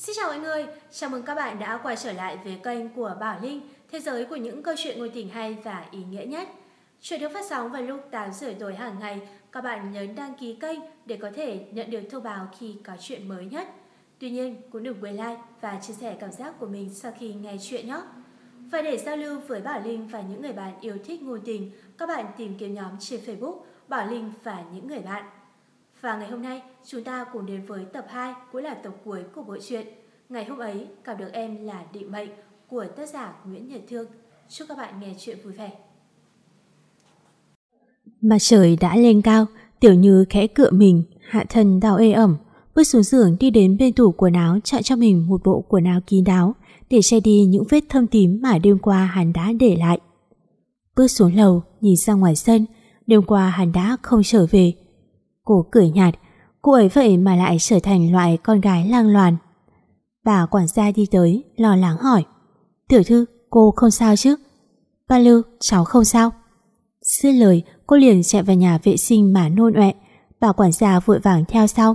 Xin chào mọi người, chào mừng các bạn đã quay trở lại với kênh của Bảo Linh, thế giới của những câu chuyện ngôn tình hay và ý nghĩa nhất. Chuyện được phát sóng vào lúc 8 giờ tối hàng ngày, các bạn nhấn đăng ký kênh để có thể nhận được thông báo khi có chuyện mới nhất. Tuy nhiên, cũng đừng quên like và chia sẻ cảm giác của mình sau khi nghe chuyện nhé. Và để giao lưu với Bảo Linh và những người bạn yêu thích ngôn tình, các bạn tìm kiếm nhóm trên Facebook Bảo Linh và những người bạn. Và ngày hôm nay, chúng ta cùng đến với tập 2 cũng là tập cuối của bộ truyện. Ngày hôm ấy, gặp được em là định mệnh của tác giả Nguyễn Nhật Thương. Chúc các bạn nghe chuyện vui vẻ. Mặt trời đã lên cao, Tiểu Như khẽ cựa mình, hạ thân đau ê ẩm, bước xuống giường đi đến bên tủ quần áo chọn cho mình một bộ quần áo kín đáo để che đi những vết thâm tím mà đêm qua hắn đã để lại. Bước xuống lầu, nhìn ra ngoài sân, đêm qua hắn đã không trở về. Cô cười nhạt, cô ấy vậy mà lại trở thành loại con gái lang loàn. Bà quản gia đi tới, lo lắng hỏi. Tiểu thư, cô không sao chứ? Ba lư, cháu không sao. Dứt lời, cô liền chạy vào nhà vệ sinh mà nôn ọe. Bà quản gia vội vàng theo sau.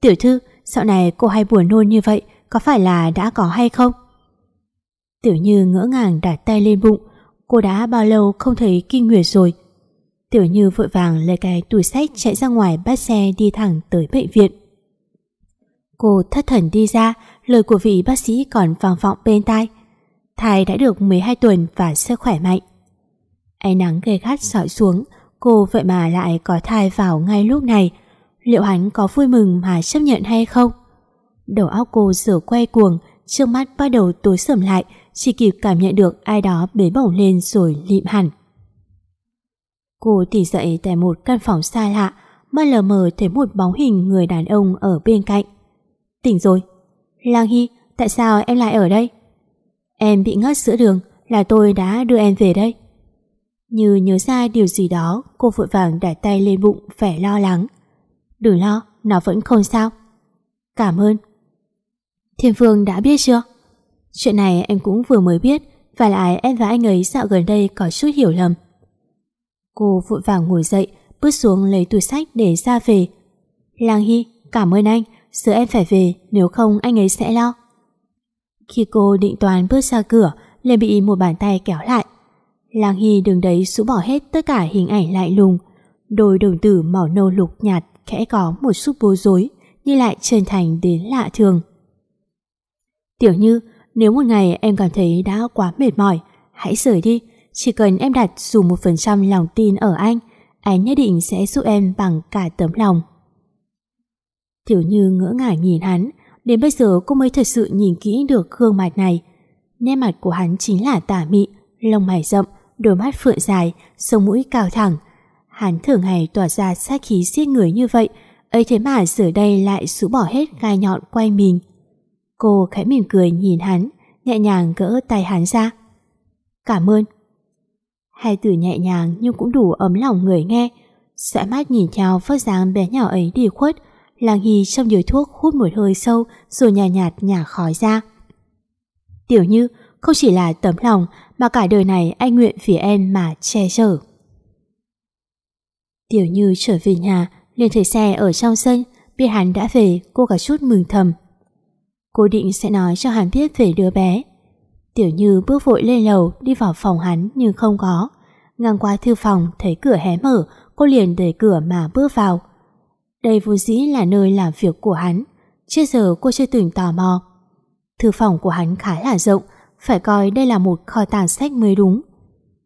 Tiểu thư, dạo này cô hay buồn nôn như vậy, có phải là đã có hay không? Tiểu Như ngỡ ngàng đặt tay lên bụng, cô đã bao lâu không thấy kinh nguyệt rồi. Tiểu Như vội vàng lấy cái túi sách chạy ra ngoài bắt xe đi thẳng tới bệnh viện. Cô thất thần đi ra, lời của vị bác sĩ còn vang vọng bên tai. Thai đã được 12 tuần và sức khỏe mạnh. Ánh nắng gây gắt sỏi xuống, cô vậy mà lại có thai vào ngay lúc này. Liệu hắn có vui mừng mà chấp nhận hay không? Đầu óc cô giờ quay cuồng, trước mắt bắt đầu tối sầm lại, chỉ kịp cảm nhận được ai đó bế bổng lên rồi lịm hẳn. Cô tỉnh dậy tại một căn phòng xa lạ, mà lờ mờ thấy một bóng hình người đàn ông ở bên cạnh. Tỉnh rồi. Lang Hy, tại sao em lại ở đây? Em bị ngất giữa đường, là tôi đã đưa em về đây. Như nhớ ra điều gì đó, cô vội vàng đặt tay lên bụng vẻ lo lắng. Đừng lo, nó vẫn không sao. Cảm ơn. Thiên Phương đã biết chưa? Chuyện này em cũng vừa mới biết, và lại em và anh ấy dạo gần đây có chút hiểu lầm. Cô vội vàng ngồi dậy, bước xuống lấy túi sách để ra về. Lang Hy, cảm ơn anh, giờ em phải về, nếu không anh ấy sẽ lo. Khi cô định toàn bước ra cửa, liền bị một bàn tay kéo lại. Lang Hy đứng đấy rũ bỏ hết tất cả hình ảnh lại lùng. Đôi đồng tử màu nâu lục nhạt khẽ có một chút bối rối, nhưng lại chân thành đến lạ thường. Tiểu Như, nếu một ngày em cảm thấy đã quá mệt mỏi, hãy rời đi. Chỉ cần em đặt dù một phần trăm lòng tin ở anh, anh nhất định sẽ giúp em bằng cả tấm lòng. Tiểu Như ngỡ ngàng nhìn hắn, đến bây giờ cô mới thật sự nhìn kỹ được gương mặt này. Nét mặt của hắn chính là tả mị, lông mày rậm, đôi mắt phượng dài, sống mũi cao thẳng. Hắn thường ngày tỏa ra sát khí giết người như vậy, ấy thế mà giờ đây lại rũ bỏ hết gai nhọn quay mình. Cô khẽ mỉm cười nhìn hắn, nhẹ nhàng gỡ tay hắn ra. Cảm ơn. Hai từ nhẹ nhàng nhưng cũng đủ ấm lòng người nghe. Sẽ mắt nhìn theo phớt dáng bé nhỏ ấy đi khuất, Lang Hy trong điếu thuốc hút một hơi sâu rồi nhạt nhạt nhả khói ra. Tiểu Như không chỉ là tấm lòng mà cả đời này anh nguyện vì em mà che chở. Tiểu Như trở về nhà, liền thấy xe ở trong sân, biết hắn đã về, cô cả chút mừng thầm. Cô định sẽ nói cho hắn biết về đứa bé. Tiểu Như bước vội lên lầu đi vào phòng hắn nhưng không có. Ngang qua thư phòng thấy cửa hé mở, cô liền đẩy cửa mà bước vào. Đây vốn dĩ là nơi làm việc của hắn, trước giờ cô chưa từng tò mò. Thư phòng của hắn khá là rộng, phải coi đây là một kho tàng sách mới đúng.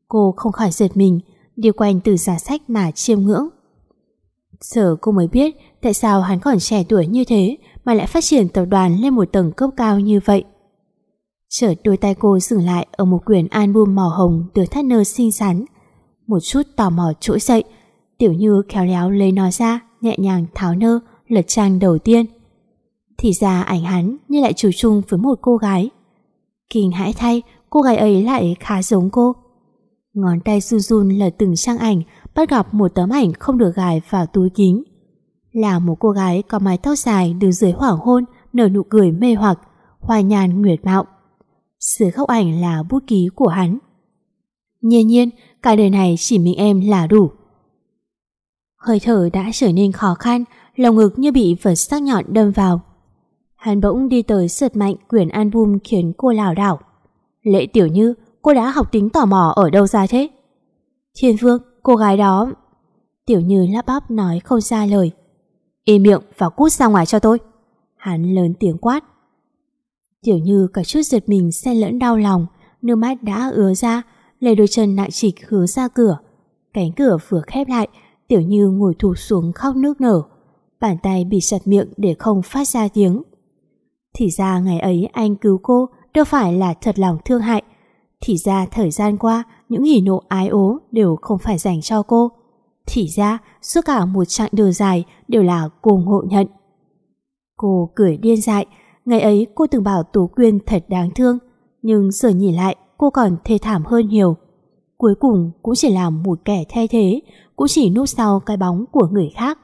Cô không khỏi giật mình, đi quanh từ giá sách mà chiêm ngưỡng. Giờ cô mới biết tại sao hắn còn trẻ tuổi như thế mà lại phát triển tập đoàn lên một tầng cấp cao như vậy. Chợt đôi tay cô dừng lại ở một quyển album màu hồng được thắt nơ xinh xắn. Một chút tò mò trỗi dậy, Tiểu Như khéo léo lấy nó ra, nhẹ nhàng tháo nơ, lật trang đầu tiên. Thì ra ảnh hắn như lại chủ chung với một cô gái. Kinh hãi thay, cô gái ấy lại khá giống cô. Ngón tay run run lật từng trang ảnh, bắt gặp một tấm ảnh không được gài vào túi kính. Là một cô gái có mái tóc dài đứng dưới hoàng hôn, nở nụ cười mê hoặc, hoa nhàn nguyệt mạo. Dưới góc ảnh là bút ký của hắn. Nhiên nhiên, cả đời này chỉ mình em là đủ. Hơi thở đã trở nên khó khăn, lòng ngực như bị vật sắc nhọn đâm vào. Hắn bỗng đi tới sượt mạnh quyển album khiến cô lảo đảo. Lệ Tiểu Như, cô đã học tính tò mò ở đâu ra thế? Thiên Vương, cô gái đó... Tiểu Như lắp bắp nói không ra lời. Im miệng và cút ra ngoài cho tôi. Hắn lớn tiếng quát. Tiểu Như cả chút giật mình xen lẫn đau lòng, nước mắt đã ứa ra, lấy đôi chân nặng trịch hướng ra cửa. Cánh cửa vừa khép lại, Tiểu Như ngồi thụt xuống khóc nước nở. Bàn tay bị chặt miệng để không phát ra tiếng. Thì ra ngày ấy anh cứu cô đâu phải là thật lòng thương hại. Thì ra thời gian qua những hỉ nộ ái ố đều không phải dành cho cô. Thì ra suốt cả một chặng đường dài đều là cô ngộ nhận. Cô cười điên dại, ngày ấy cô từng bảo Tú Quyên thật đáng thương, nhưng giờ nhìn lại cô còn thê thảm hơn nhiều. Cuối cùng cũng chỉ là một kẻ thay thế, cũng chỉ núp sau cái bóng của người khác.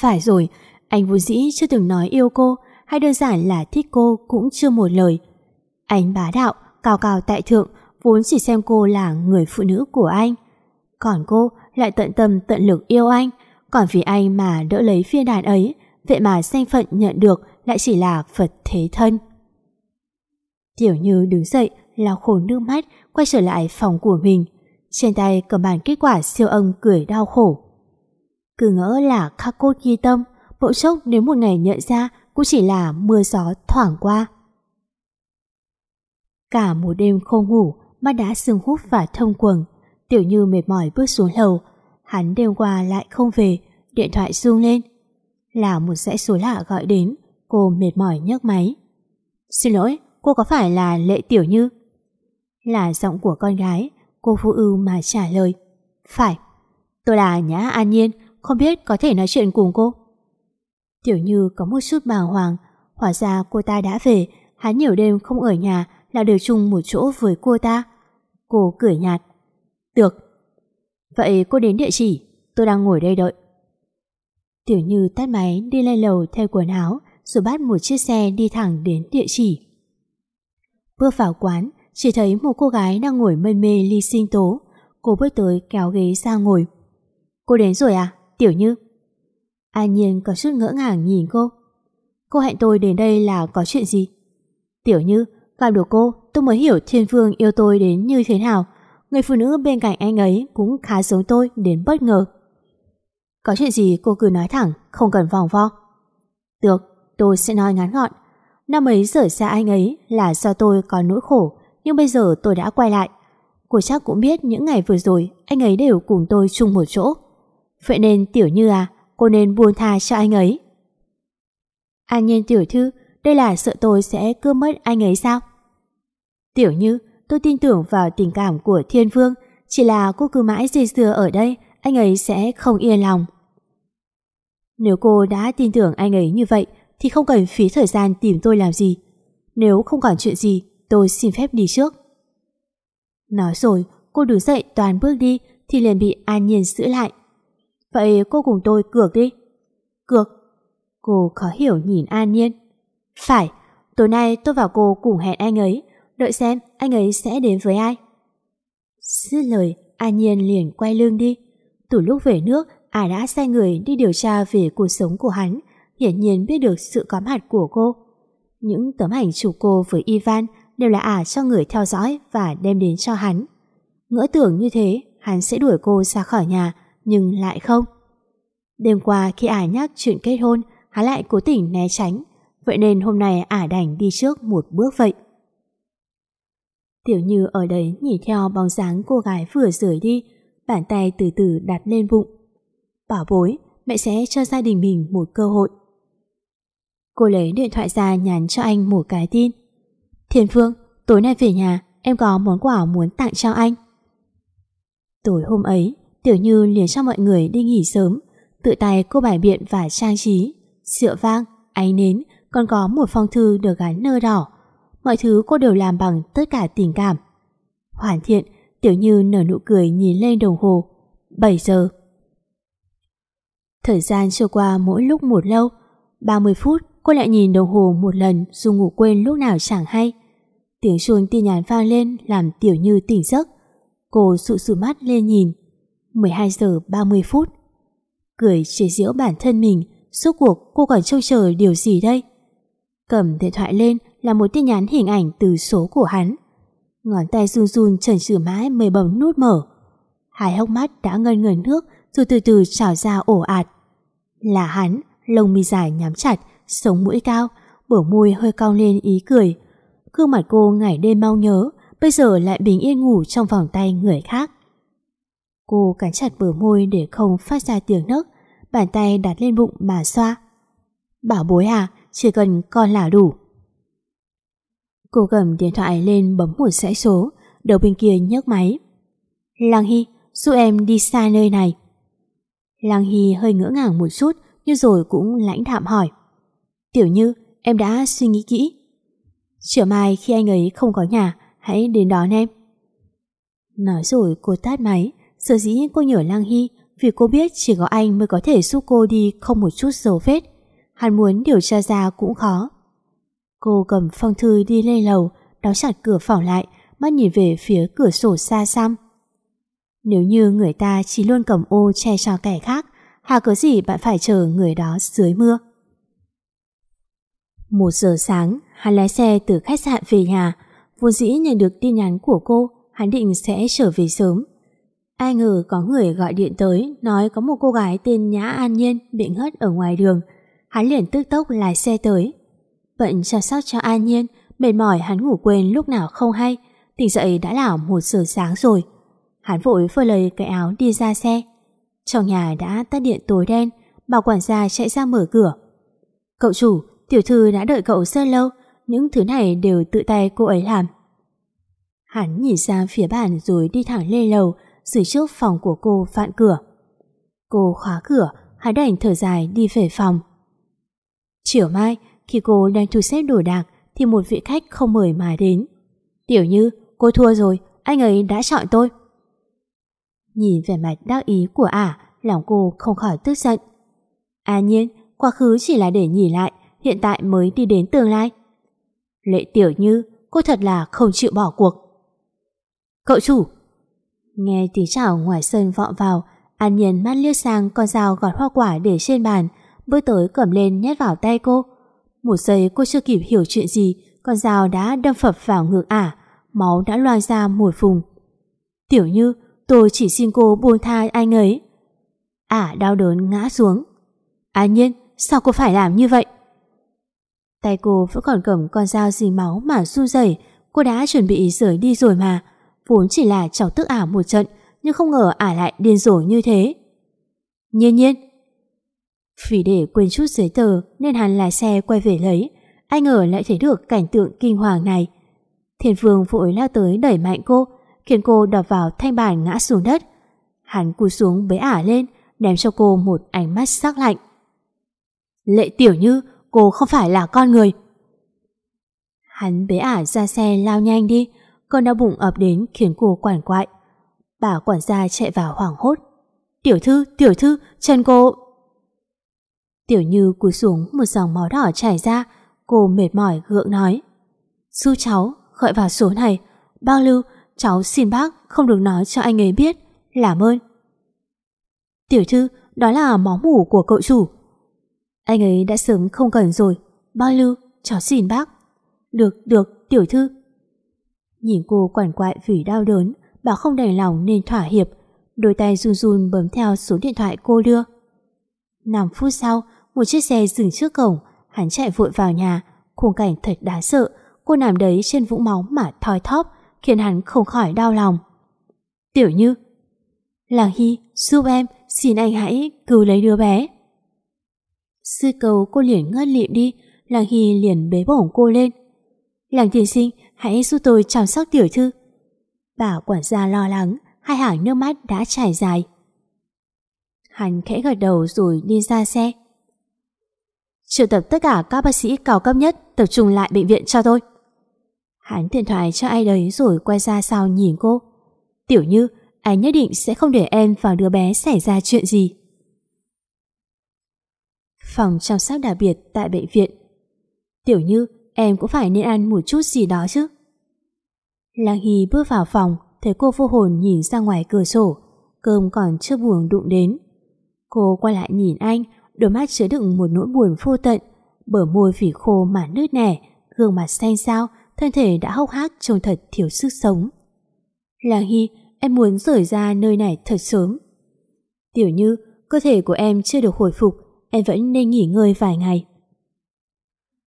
Phải rồi, anh vốn dĩ chưa từng nói yêu cô, hay đơn giản là thích cô cũng chưa một lời. Anh bá đạo, cao cao tại thượng, vốn chỉ xem cô là người phụ nữ của anh. Còn cô lại tận tâm tận lực yêu anh, còn vì anh mà đỡ lấy phiên đàn ấy, vậy mà danh phận nhận được lại chỉ là Phật thế thân. Tiểu Như đứng dậy, lau khổ nước mắt, quay trở lại phòng của mình. Trên tay cầm bản kết quả siêu âm cười đau khổ. Cứ ngỡ là khắc cốt ghi tâm, bỗng chốc nếu một ngày nhận ra cũng chỉ là mưa gió thoảng qua. Cả một đêm không ngủ, mắt đã sưng hút và thông quầng. Tiểu Như mệt mỏi bước xuống lầu. Hắn đêm qua lại không về, điện thoại rung lên. Là một dãy số lạ gọi đến, cô mệt mỏi nhấc máy. Xin lỗi, cô có phải là Lệ Tiểu Như? Là giọng của con gái, cô phụ ưu mà trả lời. Phải, tôi là Nhã An Nhiên, không biết có thể nói chuyện cùng cô. Tiểu Như có một chút bàng hoàng, hóa ra cô ta đã về, hắn nhiều đêm không ở nhà là đều chung một chỗ với cô ta. Cô cười nhạt. Được. Vậy cô đến địa chỉ, tôi đang ngồi đây đợi. Tiểu Như tắt máy đi lên lầu thay quần áo rồi bắt một chiếc xe đi thẳng đến địa chỉ. Bước vào quán, chỉ thấy một cô gái đang ngồi mê mê ly sinh tố. Cô bước tới kéo ghế ra ngồi. Cô đến rồi à, Tiểu Như? An Nhiên có chút ngỡ ngàng nhìn cô. Cô hẹn tôi đến đây là có chuyện gì? Tiểu Như, gặp được cô, tôi mới hiểu Thiên Vương yêu tôi đến như thế nào. Người phụ nữ bên cạnh anh ấy cũng khá giống tôi đến bất ngờ. Có chuyện gì cô cứ nói thẳng, không cần vòng vo. Được, tôi sẽ nói ngắn gọn. Năm ấy rời xa anh ấy là do tôi có nỗi khổ, nhưng bây giờ tôi đã quay lại. Cô chắc cũng biết những ngày vừa rồi anh ấy đều cùng tôi chung một chỗ. Vậy nên Tiểu Như à, cô nên buông tha cho anh ấy. À, An nhiên tiểu thư, đây là sợ tôi sẽ cướp mất anh ấy sao? Tiểu Như, tôi tin tưởng vào tình cảm của Thiên Vương, chỉ là cô cứ mãi dây dưa ở đây, anh ấy sẽ không yên lòng. Nếu cô đã tin tưởng anh ấy như vậy, thì không cần phí thời gian tìm tôi làm gì. Nếu không còn chuyện gì, tôi xin phép đi trước. Nói rồi, cô đứng dậy toàn bước đi thì liền bị An Nhiên giữ lại. Vậy cô cùng tôi cược đi. Cược? Cô khó hiểu nhìn An Nhiên. Phải, tối nay tôi và cô cùng hẹn anh ấy, đợi xem anh ấy sẽ đến với ai. Dứt lời, An Nhiên liền quay lưng đi. Từ lúc về nước, ai đã sai người đi điều tra về cuộc sống của hắn, hiển nhiên biết được sự có mặt của cô. Những tấm ảnh chụp cô với Ivan đều là ả cho người theo dõi và đem đến cho hắn. Ngỡ tưởng như thế, hắn sẽ đuổi cô ra khỏi nhà, nhưng lại không. Đêm qua khi ả nhắc chuyện kết hôn, hắn lại cố tình né tránh, vậy nên hôm nay ả đành đi trước một bước vậy. Tiểu Như ở đấy nhìn theo bóng dáng cô gái vừa rời đi, bàn tay từ từ đặt lên bụng. Bảo bối, mẹ sẽ cho gia đình mình một cơ hội. Cô lấy điện thoại ra nhắn cho anh một cái tin. Thiên Phương, tối nay về nhà, em có món quà muốn tặng cho anh. Tối hôm ấy, Tiểu Như liền cho mọi người đi nghỉ sớm, tự tay cô bài biện và trang trí, rượu vang, ánh nến, còn có một phong thư được gắn nơ đỏ. Mọi thứ cô đều làm bằng tất cả tình cảm. Hoàn thiện, Tiểu Như nở nụ cười nhìn lên đồng hồ. 7 giờ. Thời gian trôi qua mỗi lúc một lâu. 30 phút, cô lại nhìn đồng hồ một lần dù ngủ quên lúc nào chẳng hay. Tiếng chuông tin nhắn vang lên làm Tiểu Như tỉnh giấc. Cô sụ sụ mắt lên nhìn. 12 giờ 30 phút. Cười chế giễu bản thân mình, suốt cuộc cô còn trông chờ điều gì đây? Cầm điện thoại lên là một tin nhắn hình ảnh từ số của hắn. Ngón tay run run chần chừ mãi mới bấm nút mở. Hai hốc mắt đã ngân ngần nước rồi từ từ trào ra ổ ạt. Là hắn, lông mi dài nhắm chặt, sống mũi cao, bờ môi hơi cong lên ý cười. Gương mặt cô ngày đêm mau nhớ, bây giờ lại bình yên ngủ trong vòng tay người khác. Cô cắn chặt bờ môi để không phát ra tiếng nấc, bàn tay đặt lên bụng mà xoa. Bảo bối à, chỉ cần con là đủ. Cô cầm điện thoại lên bấm một dãy số, đầu bên kia nhấc máy. Lăng Hy, giúp em đi xa nơi này. Lăng Hy hơi ngỡ ngàng một chút, nhưng rồi cũng lãnh đạm hỏi. Tiểu Như, em đã suy nghĩ kỹ. Chiều mai khi anh ấy không có nhà, hãy đến đón em. Nói rồi cô tắt máy, sở dĩ cô nhờ Lang Hy vì cô biết chỉ có anh mới có thể giúp cô đi không một chút dấu vết. Hắn muốn điều tra ra cũng khó. Cô cầm phong thư đi lên lầu, đóng chặt cửa phòng lại, mắt nhìn về phía cửa sổ xa xăm. Nếu như người ta chỉ luôn cầm ô che cho kẻ khác, hà cớ gì bạn phải chờ người đó dưới mưa. Một giờ sáng, hắn lái xe từ khách sạn về nhà. Vốn dĩ nhận được tin nhắn của cô, hắn định sẽ trở về sớm. Ai ngờ có người gọi điện tới nói có một cô gái tên Nhã An Nhiên bị ngất ở ngoài đường. Hắn liền tức tốc lái xe tới. Bận chăm sóc cho An Nhiên, mệt mỏi hắn ngủ quên lúc nào không hay. Tỉnh dậy đã là một giờ sáng rồi. Hắn vội phơi lời cái áo đi ra xe. Trong nhà đã tắt điện tối đen, bảo quản gia chạy ra mở cửa. Cậu chủ, tiểu thư đã đợi cậu rất lâu, những thứ này đều tự tay cô ấy làm. Hắn nhìn ra phía bàn rồi đi thẳng lên lầu, dưới trước phòng của cô vạn cửa. Cô khóa cửa, hắn đành thở dài đi về phòng. Chiều mai, khi cô đang thu xếp đồ đạc, thì một vị khách không mời mà đến. Tiểu Như, cô thua rồi, anh ấy đã chọn tôi. Nhìn vẻ mặt đắc ý của ả, lòng cô không khỏi tức giận. À nhiên, quá khứ chỉ là để nhìn lại, hiện tại mới đi đến tương lai. Lệ Tiểu Như, cô thật là không chịu bỏ cuộc. Cậu chủ, Nghe tiếng chào ngoài sân vọng vào, An Nhiên mắt liếc sang con dao gọt hoa quả để trên bàn, bước tới cầm lên nhét vào tay cô. Một giây cô chưa kịp hiểu chuyện gì, con dao đã đâm phập vào ngực ả, máu đã loang ra một vùng. Tiểu Như, tôi chỉ xin cô buông tha anh ấy. Ả đau đớn ngã xuống. An Nhiên, sao cô phải làm như vậy? Tay cô vẫn còn cầm con dao dính máu mà run rẩy, cô đã chuẩn bị rời đi rồi mà, vốn chỉ là chọc tức ả một trận, nhưng không ngờ ả lại điên rồ như thế. Nhiên nhiên. Vì để quên chút giấy tờ nên hắn lái xe quay về lấy, ai ngờ lại thấy được cảnh tượng kinh hoàng này. Thiên vương vội lao tới đẩy mạnh cô, khiến cô đập vào thanh bàn ngã xuống đất. Hắn cúi xuống bế ả lên, ném cho cô một ánh mắt sắc lạnh. Lệ tiểu như, cô không phải là con người. Hắn bế ả ra xe lao nhanh đi, Cơn đau bụng ập đến khiến cô quản quại. Bà quản gia chạy vào hoảng hốt. Tiểu thư, tiểu thư, chân cô... Tiểu Như cúi xuống một dòng máu đỏ chảy ra, cô mệt mỏi gượng nói. Su cháu, gọi vào số này. Bao lưu, cháu xin bác không được nói cho anh ấy biết. Làm ơn. Tiểu thư, đó là máu mủ của cậu chủ. Anh ấy đã sớm không cần rồi. Bao lưu, cháu xin bác. Được, được, tiểu thư. Nhìn cô quằn quại vì đau đớn, bà không đành lòng nên thỏa hiệp, đôi tay run run bấm theo số điện thoại cô đưa. 5 phút sau, một chiếc xe dừng trước cổng, hắn chạy vội vào nhà, khung cảnh thật đáng sợ, cô nằm đấy trên vũng máu mà thoi thóp, khiến hắn không khỏi đau lòng. Tiểu Như Làng Hy, giúp em, xin anh hãy cứu lấy đứa bé. Sư cầu cô liền ngất lịm đi, Làng Hy liền bế bổng cô lên. Làng tiên sinh, hãy giúp tôi chăm sóc tiểu thư. Bà quản gia lo lắng, hai hàng nước mắt đã chảy dài. Hắn khẽ gật đầu rồi đi ra xe. Triệu tập tất cả các bác sĩ cao cấp nhất tập trung lại bệnh viện cho tôi. Hắn điện thoại cho ai đấy rồi quay ra sau nhìn cô. Tiểu Như, anh nhất định sẽ không để em và đứa bé xảy ra chuyện gì. Phòng chăm sóc đặc biệt tại bệnh viện. Tiểu Như, Em cũng phải nên ăn một chút gì đó chứ Lăng Hy bước vào phòng Thấy cô vô hồn nhìn ra ngoài cửa sổ Cơm còn chưa buồn đụng đến Cô quay lại nhìn anh Đôi mắt chứa đựng một nỗi buồn vô tận bờ môi phỉ khô mà nứt nẻ, gương mặt xanh xao, thân thể đã hốc hác trông thật thiếu sức sống. Làng Hy, em muốn rời ra nơi này thật sớm. Tiểu Như, cơ thể của em chưa được hồi phục, em vẫn nên nghỉ ngơi vài ngày.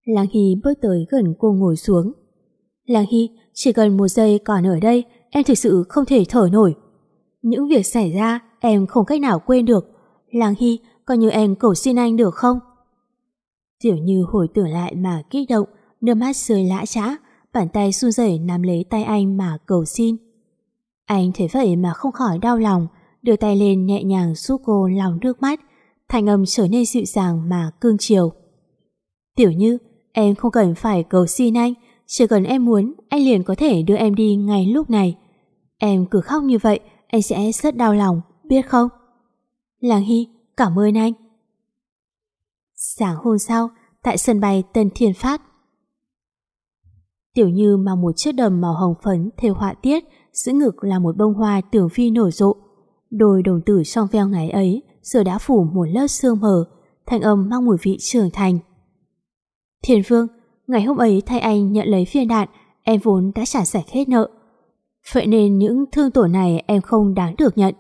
Làng Hy bước tới gần cô ngồi xuống. Làng Hy, chỉ cần một giây còn ở đây, em thực sự không thể thở nổi. Những việc xảy ra, em không cách nào quên được. Làng Hy, coi như em cầu xin anh được không? Tiểu Như hồi tưởng lại mà kích động, nước mắt rơi lã trã, bàn tay run rẩy nắm lấy tay anh mà cầu xin. Anh thấy vậy mà không khỏi đau lòng, đưa tay lên nhẹ nhàng giúp cô lau nước mắt, thành âm trở nên dịu dàng mà cương chiều. Tiểu Như, em không cần phải cầu xin anh, chỉ cần em muốn, anh liền có thể đưa em đi ngay lúc này. Em cứ khóc như vậy, anh sẽ rất đau lòng, biết không? Làng Hy, cảm ơn anh. Sáng hôm sau, tại sân bay Tân Thiên Phát, Tiểu Như mang một chiếc đầm màu hồng phấn theo họa tiết, giữa ngực là một bông hoa tưởng phi nổi rộ. Đôi đồng tử trong veo ngày ấy giờ đã phủ một lớp sương mờ, thanh âm mang mùi vị trưởng thành. Thiền Vương, ngày hôm ấy thay anh nhận lấy viên đạn, em vốn đã trả sạch hết nợ. Vậy nên những thương tổn này em không đáng được nhận.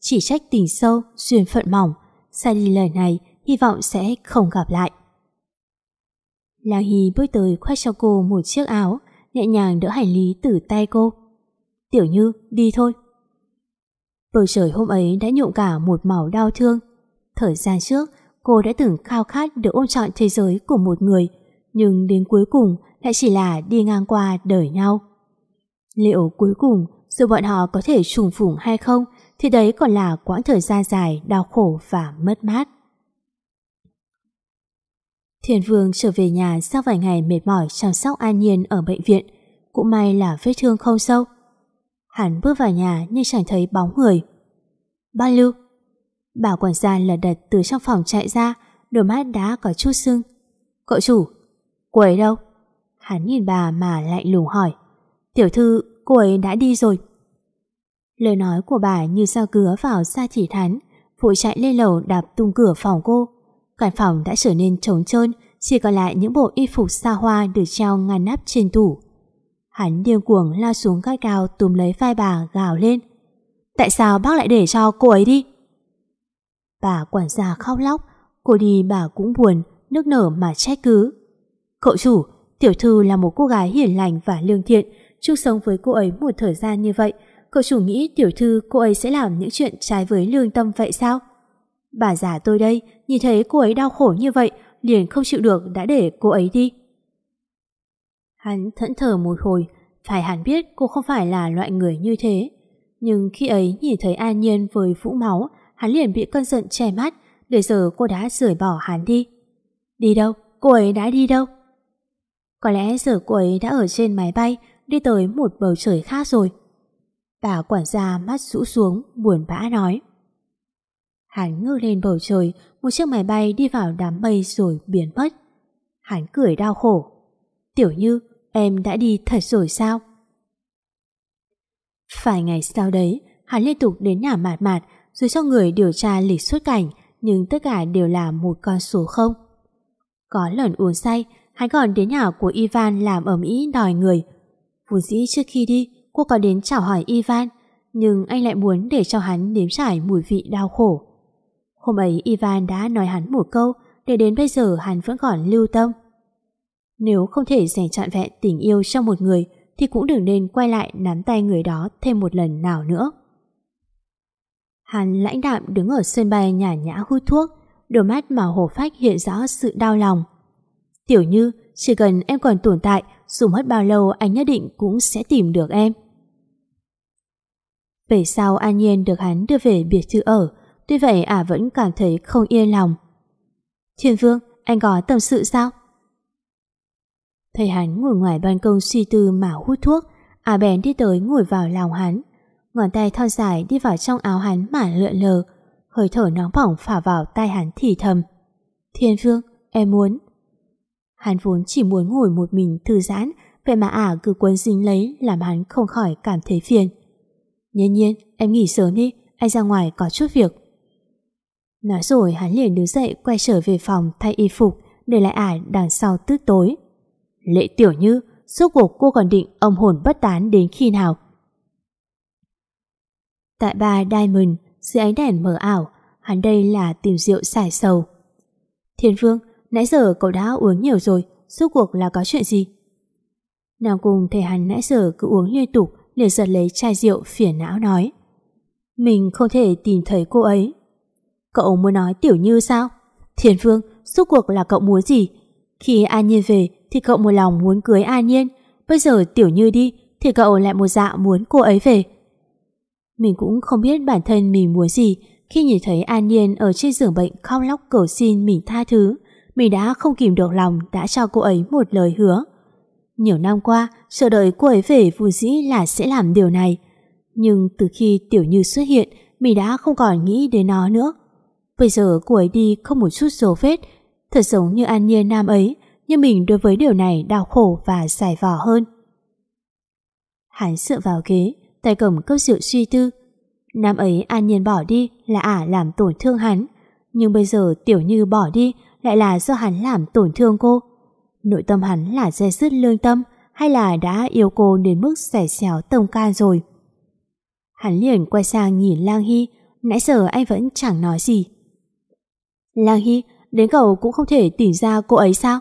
Chỉ trách tình sâu, duyên phận mỏng. Sai đi lời này, hy vọng sẽ không gặp lại. Lang Hy bước tới khoét cho cô một chiếc áo, nhẹ nhàng đỡ hành lý từ tay cô. Tiểu Như, đi thôi. Bầu trời hôm ấy đã nhuộm cả một màu đau thương. Thời gian trước, cô đã từng khao khát được ôm trọn thế giới của một người, nhưng đến cuối cùng lại chỉ là đi ngang qua đời nhau. Liệu cuối cùng dù bọn họ có thể trùng phủng hay không thì đấy còn là quãng thời gian dài đau khổ và mất mát. Thiền Vương trở về nhà sau vài ngày mệt mỏi chăm sóc An Nhiên ở bệnh viện. Cũng may là vết thương không sâu. Hắn bước vào nhà nhưng chẳng thấy bóng người. Ba lưu. Bà quản gia lật đật từ trong phòng chạy ra, đôi mắt đã có chút sưng. Cậu chủ, cô ấy đâu? Hắn nhìn bà mà lạnh lùng hỏi. Tiểu thư, cô ấy đã đi rồi. Lời nói của bà như sao cứa vào da thịt hắn, vội chạy lên lầu đạp tung cửa phòng cô. Căn phòng đã trở nên trống trơn, chỉ còn lại những bộ y phục xa hoa được treo ngăn nắp trên tủ. Hắn điên cuồng lao xuống gai cao túm lấy vai bà gào lên. Tại sao bác lại để cho cô ấy đi? Bà quản gia khóc lóc, cô đi bà cũng buồn, nước nở mà trách cứ. Cậu chủ, tiểu thư là một cô gái hiền lành và lương thiện, chung sống với cô ấy một thời gian như vậy, cậu chủ nghĩ tiểu thư cô ấy sẽ làm những chuyện trái với lương tâm vậy sao? Bà già tôi đây, nhìn thấy cô ấy đau khổ như vậy, liền không chịu được đã để cô ấy đi. Hắn thẫn thờ một hồi, phải hắn biết cô không phải là loại người như thế. Nhưng khi ấy nhìn thấy An Nhiên với vũ máu, hắn liền bị cơn giận che mắt, để giờ cô đã rời bỏ hắn đi. Đi đâu? Cô ấy đã đi đâu? Có lẽ giờ cô ấy đã ở trên máy bay, đi tới một bầu trời khác rồi. Bà quản gia mắt rũ xuống, buồn bã nói. Hắn ngước lên bầu trời, một chiếc máy bay đi vào đám mây rồi biến mất. Hắn cười đau khổ. Tiểu Như, em đã đi thật rồi sao? Phải ngày sau đấy, hắn liên tục đến nhà mạt mạt rồi cho người điều tra lịch xuất cảnh, nhưng tất cả đều là một con số không. Có lần uống say, hắn còn đến nhà của Ivan làm ẩm ý đòi người. Vốn dĩ trước khi đi, cô có đến chào hỏi Ivan, nhưng anh lại muốn để cho hắn nếm trải mùi vị đau khổ. Hôm ấy Ivan đã nói hắn một câu để đến bây giờ hắn vẫn còn lưu tâm. Nếu không thể dành trọn vẹn tình yêu cho một người thì cũng đừng nên quay lại nắm tay người đó thêm một lần nào nữa. Hắn lãnh đạm đứng ở sân bay nhả nhã hút thuốc, đôi mắt mà hồ phách hiện rõ sự đau lòng. Tiểu Như, chỉ cần em còn tồn tại, dù mất bao lâu anh nhất định cũng sẽ tìm được em. Về sau An Nhiên được hắn đưa về biệt thự ở, Tuy vậy ả vẫn cảm thấy không yên lòng. Thiên Vương, anh có tâm sự sao? Thấy hắn ngồi ngoài ban công suy tư mà hút thuốc, ả bèn đi tới ngồi vào lòng hắn. Ngón tay thon dài đi vào trong áo hắn mà lượn lờ, hơi thở nóng bỏng phả vào tai hắn thì thầm. Thiên phương em muốn. Hắn vốn chỉ muốn ngồi một mình thư giãn, vậy mà ả cứ quấn dính lấy làm hắn không khỏi cảm thấy phiền. Nhiên nhiên, em nghỉ sớm đi, anh ra ngoài có chút việc. Nói rồi hắn liền đứng dậy quay trở về phòng thay y phục để lại ả đằng sau tức tối. Lệ tiểu như, suốt cuộc cô còn định âm hồn bất tán đến khi nào? Tại ba Diamond, dưới ánh đèn mờ ảo, hắn đây là tìm rượu xài sầu. Thiên Vương, nãy giờ cậu đã uống nhiều rồi, suốt cuộc là có chuyện gì? Nàng cùng thấy hắn nãy giờ cứ uống liên tục, liền giật lấy chai rượu phiền não nói. Mình không thể tìm thấy cô ấy. Cậu muốn nói Tiểu Như sao? Thiên Vương, suốt cuộc là cậu muốn gì? Khi An Nhiên về thì cậu một lòng muốn cưới An Nhiên. Bây giờ Tiểu Như đi thì cậu lại một dạ muốn cô ấy về. Mình cũng không biết bản thân mình muốn gì khi nhìn thấy An Nhiên ở trên giường bệnh khóc lóc cầu xin mình tha thứ. Mình đã không kìm được lòng đã cho cô ấy một lời hứa. Nhiều năm qua, chờ đợi cô ấy về vui dĩ là sẽ làm điều này. Nhưng từ khi Tiểu Như xuất hiện, mình đã không còn nghĩ đến nó nữa. Bây giờ cô ấy đi không một chút dấu vết, thật giống như An Nhiên nam ấy, nhưng mình đối với điều này đau khổ và xài vỏ hơn. Hắn dựa vào ghế, tay cầm cốc rượu suy tư. Năm ấy An Nhiên bỏ đi là ả làm tổn thương hắn, nhưng bây giờ Tiểu Như bỏ đi lại là do hắn làm tổn thương cô. Nội tâm hắn là dây dứt lương tâm hay là đã yêu cô đến mức xẻ xéo tông can rồi. Hắn liền quay sang nhìn Lang Hy, nãy giờ anh vẫn chẳng nói gì. Lang Hy, đến cậu cũng không thể tìm ra cô ấy sao?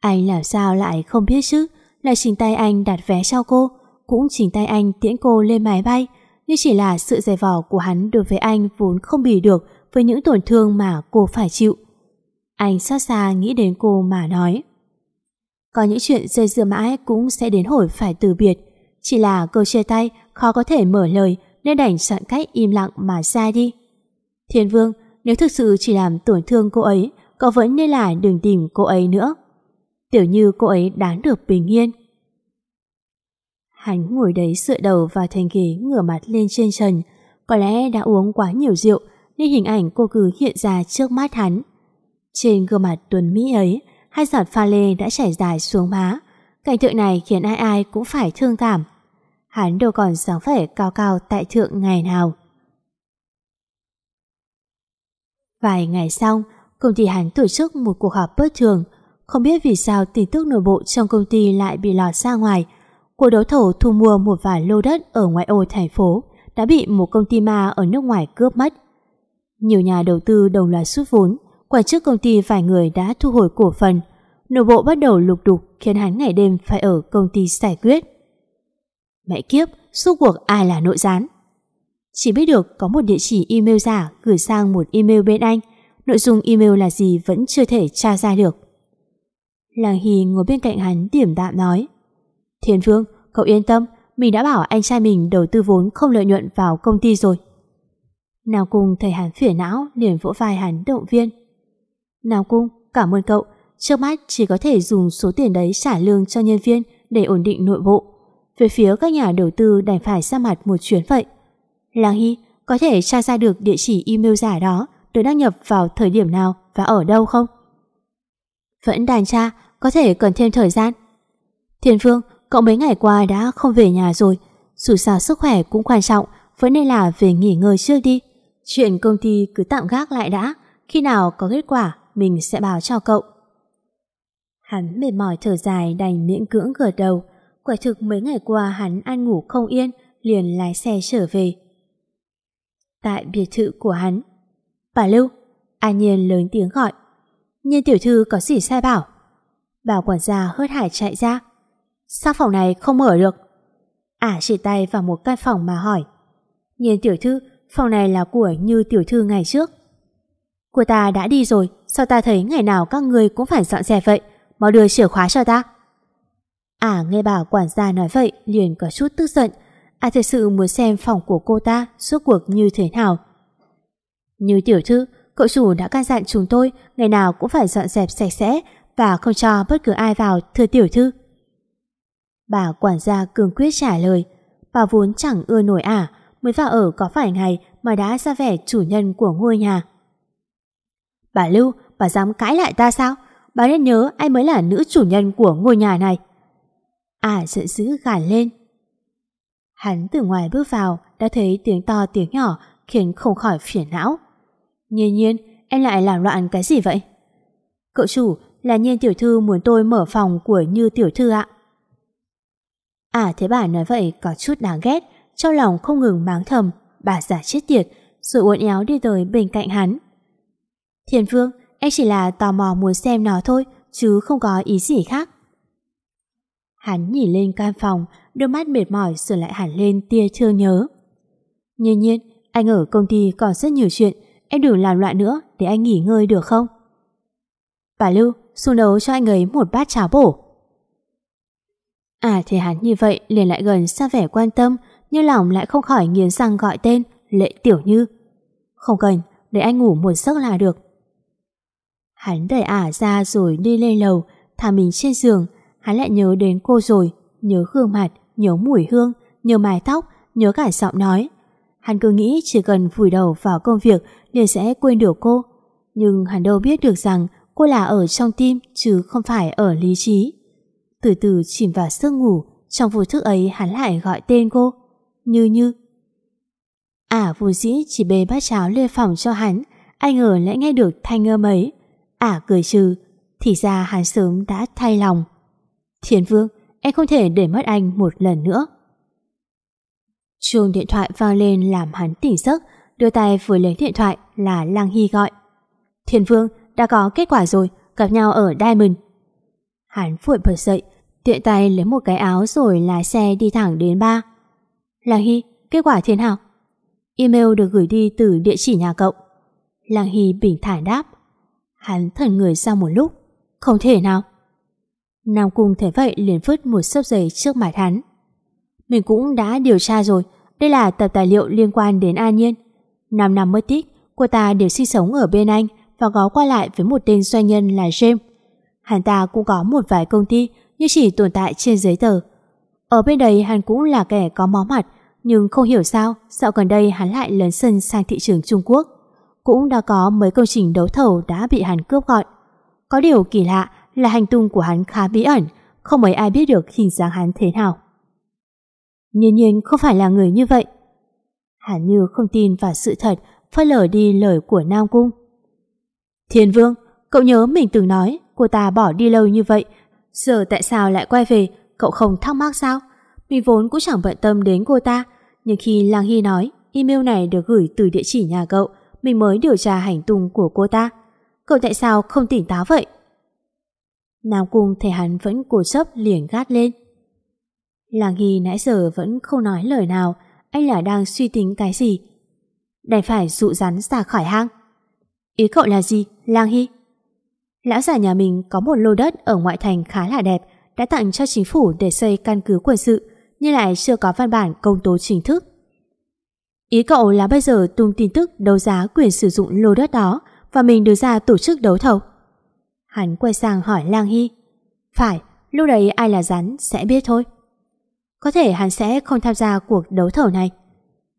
Anh làm sao lại không biết chứ, là chính tay anh đặt vé cho cô, cũng chính tay anh tiễn cô lên máy bay, nhưng chỉ là sự dày vò của hắn đối với anh vốn không bì được với những tổn thương mà cô phải chịu. Anh xót xa nghĩ đến cô mà nói. Có những chuyện dây dưa mãi cũng sẽ đến hồi phải từ biệt, chỉ là câu chia tay khó có thể mở lời nên đành chọn cách im lặng mà ra đi. Thiên Vương, nếu thực sự chỉ làm tổn thương cô ấy, cậu vẫn nên là đừng tìm cô ấy nữa. Tiểu như cô ấy đáng được bình yên. Hắn ngồi đấy dựa đầu vào thành ghế ngửa mặt lên trên trần. Có lẽ đã uống quá nhiều rượu nên hình ảnh cô cứ hiện ra trước mắt hắn. Trên gương mặt tuần Mỹ ấy, hai giọt pha lê đã chảy dài xuống má. Cảnh tượng này khiến ai ai cũng phải thương cảm. Hắn đâu còn dáng vẻ cao cao tại thượng ngày nào. Vài ngày sau, công ty hắn tổ chức một cuộc họp bất thường. Không biết vì sao tin tức nội bộ trong công ty lại bị lọt ra ngoài. Cuộc đấu thầu thu mua một vài lô đất ở ngoại ô thành phố đã bị một công ty ma ở nước ngoài cướp mất. Nhiều nhà đầu tư đồng loạt rút vốn, quản chức công ty vài người đã thu hồi cổ phần. Nội bộ bắt đầu lục đục khiến hắn ngày đêm phải ở công ty giải quyết. Mẹ kiếp, suốt cuộc ai là nội gián? Chỉ biết được có một địa chỉ email giả gửi sang một email bên anh. Nội dung email là gì vẫn chưa thể tra ra được. Làng Hy ngồi bên cạnh hắn điểm đạm nói Thiên Phương, cậu yên tâm, mình đã bảo anh trai mình đầu tư vốn không lợi nhuận vào công ty rồi. Nào Cung thấy hắn phiền não liền vỗ vai hắn động viên. Nào Cung, cảm ơn cậu, trước mắt chỉ có thể dùng số tiền đấy trả lương cho nhân viên để ổn định nội bộ. Về phía các nhà đầu tư đành phải ra mặt một chuyến vậy. Làng Hy có thể tra ra được địa chỉ email giả đó được đăng nhập vào thời điểm nào và ở đâu không? Vẫn đàn tra, có thể cần thêm thời gian. Thiên Phương, cậu mấy ngày qua đã không về nhà rồi. Dù sao sức khỏe cũng quan trọng, vẫn nên là về nghỉ ngơi trước đi. Chuyện công ty cứ tạm gác lại đã. Khi nào có kết quả, mình sẽ báo cho cậu. Hắn mệt mỏi thở dài đành miễn cưỡng gật đầu. Quả thực mấy ngày qua hắn ăn ngủ không yên, liền lái xe trở về. Tại biệt thự của hắn. Bà Lưu, An Nhiên lớn tiếng gọi. Nhiên tiểu thư có gì sai bảo? bảo quản gia hớt hải chạy ra. Sao phòng này không mở được? Ả chỉ tay vào một căn phòng mà hỏi. Nhiên tiểu thư, phòng này là của như tiểu thư ngày trước. của ta đã đi rồi, sao ta thấy ngày nào các người cũng phải dọn dẹp vậy? Mau đưa chìa khóa cho ta. Ả nghe bảo quản gia nói vậy liền có chút tức giận. Ả thật sự muốn xem phòng của cô ta suốt cuộc như thế nào. Như tiểu thư, cậu chủ đã can dặn chúng tôi ngày nào cũng phải dọn dẹp sạch sẽ và không cho bất cứ ai vào thưa tiểu thư. Bà quản gia cương quyết trả lời bà vốn chẳng ưa nổi ả mới vào ở có phải ngày mà đã ra vẻ chủ nhân của ngôi nhà. Bà Lưu, bà dám cãi lại ta sao? Bà nên nhớ ai mới là nữ chủ nhân của ngôi nhà này. Ả giận dữ gàn lên. Hắn từ ngoài bước vào đã thấy tiếng to tiếng nhỏ khiến không khỏi phiền não. Nhiên nhiên, em lại làm loạn cái gì vậy? Cậu chủ, là nhiên tiểu thư muốn tôi mở phòng của như tiểu thư ạ. À thế bà nói vậy có chút đáng ghét, trong lòng không ngừng máng thầm, bà giả chết tiệt, rồi uốn éo đi tới bên cạnh hắn. Thiên Vương, em chỉ là tò mò muốn xem nó thôi, chứ không có ý gì khác. Hắn nhìn lên căn phòng, đôi mắt mệt mỏi sửa lại hẳn lên tia thương nhớ. Nhiên nhiên, anh ở công ty còn rất nhiều chuyện, em đừng làm loạn nữa để anh nghỉ ngơi được không? Bà Lưu, xuống nấu cho anh ấy một bát cháo bổ. À thì hắn như vậy liền lại gần xa vẻ quan tâm, nhưng lòng lại không khỏi nghiến răng gọi tên Lệ Tiểu Như. Không cần, để anh ngủ một giấc là được. Hắn đẩy ả ra rồi đi lên lầu, thả mình trên giường, hắn lại nhớ đến cô rồi, nhớ gương mặt, nhớ mùi hương, nhớ mái tóc, nhớ cả giọng nói. Hắn cứ nghĩ chỉ cần vùi đầu vào công việc liền sẽ quên được cô. Nhưng hắn đâu biết được rằng cô là ở trong tim chứ không phải ở lý trí. Từ từ chìm vào giấc ngủ, trong vô thức ấy hắn lại gọi tên cô. Như như. À, vô dĩ chỉ bê bát cháo lên phòng cho hắn, anh ngờ lại nghe được thanh âm ấy. À, cười trừ, thì ra hắn sớm đã thay lòng. Thiên Vương, em không thể để mất anh một lần nữa. Chuông điện thoại vang lên làm hắn tỉnh giấc, đưa tay vừa lấy điện thoại là Lăng Hy gọi. Thiên Vương, đã có kết quả rồi, gặp nhau ở Diamond. Hắn vội bật dậy, tiện tay lấy một cái áo rồi lái xe đi thẳng đến ba. Lăng Hy, kết quả thế nào? Email được gửi đi từ địa chỉ nhà cậu. Lăng Hy bình thản đáp. Hắn thần người sau một lúc. Không thể nào. Nam Cung thấy vậy liền vứt một sấp giấy trước mặt hắn. Mình cũng đã điều tra rồi. Đây là tập tài liệu liên quan đến An Nhiên. Năm năm mất tích, cô ta đều sinh sống ở bên anh và có qua lại với một tên doanh nhân là James. Hắn ta cũng có một vài công ty nhưng chỉ tồn tại trên giấy tờ. Ở bên đấy hắn cũng là kẻ có máu mặt nhưng không hiểu sao dạo gần đây hắn lại lấn sân sang thị trường Trung Quốc. Cũng đã có mấy công trình đấu thầu đã bị hắn cướp gọn. Có điều kỳ lạ là hành tung của hắn khá bí ẩn, không mấy ai biết được hình dáng hắn thế nào. Nhiên nhiên không phải là người như vậy. Hắn như không tin vào sự thật, phớt lờ đi lời của Nam Cung. Thiên Vương, cậu nhớ mình từng nói cô ta bỏ đi lâu như vậy, giờ tại sao lại quay về, cậu không thắc mắc sao? Mình vốn cũng chẳng bận tâm đến cô ta, nhưng khi Lang Hy nói email này được gửi từ địa chỉ nhà cậu, mình mới điều tra hành tung của cô ta. Cậu tại sao không tỉnh táo vậy? Nam Cung thấy hắn vẫn cố chấp liền gắt lên. Lang Hy nãy giờ vẫn không nói lời nào, anh là đang suy tính cái gì? Đành phải dụ rắn ra khỏi hang. Ý cậu là gì, Lang Hy? Lão già nhà mình có một lô đất ở ngoại thành khá là đẹp, đã tặng cho chính phủ để xây căn cứ quân sự, nhưng lại chưa có văn bản công tố chính thức. Ý cậu là bây giờ tung tin tức đấu giá quyền sử dụng lô đất đó và mình đưa ra tổ chức đấu thầu. Hắn quay sang hỏi Lang Hy. Phải, lúc đấy ai là rắn sẽ biết thôi. Có thể hắn sẽ không tham gia cuộc đấu thầu này.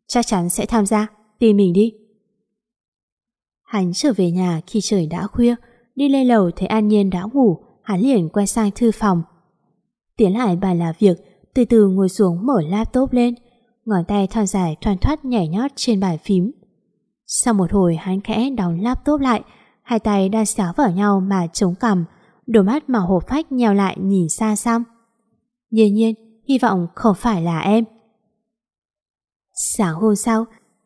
Chắc chắn sẽ tham gia, tìm mình đi. Hắn trở về nhà khi trời đã khuya, đi lên lầu thấy An Nhiên đã ngủ, hắn liền quay sang thư phòng. Tiến lại bài làm việc, từ từ ngồi xuống mở laptop lên, ngón tay thon dài thoăn thoát nhảy nhót trên bài phím. Sau một hồi hắn khẽ đóng laptop lại, hai tay đang xáo vào nhau mà chống cằm, đôi mắt màu hộp phách nheo lại nhìn xa xăm. Nhiên nhiên, hy vọng không phải là em. Sáng hôm sau,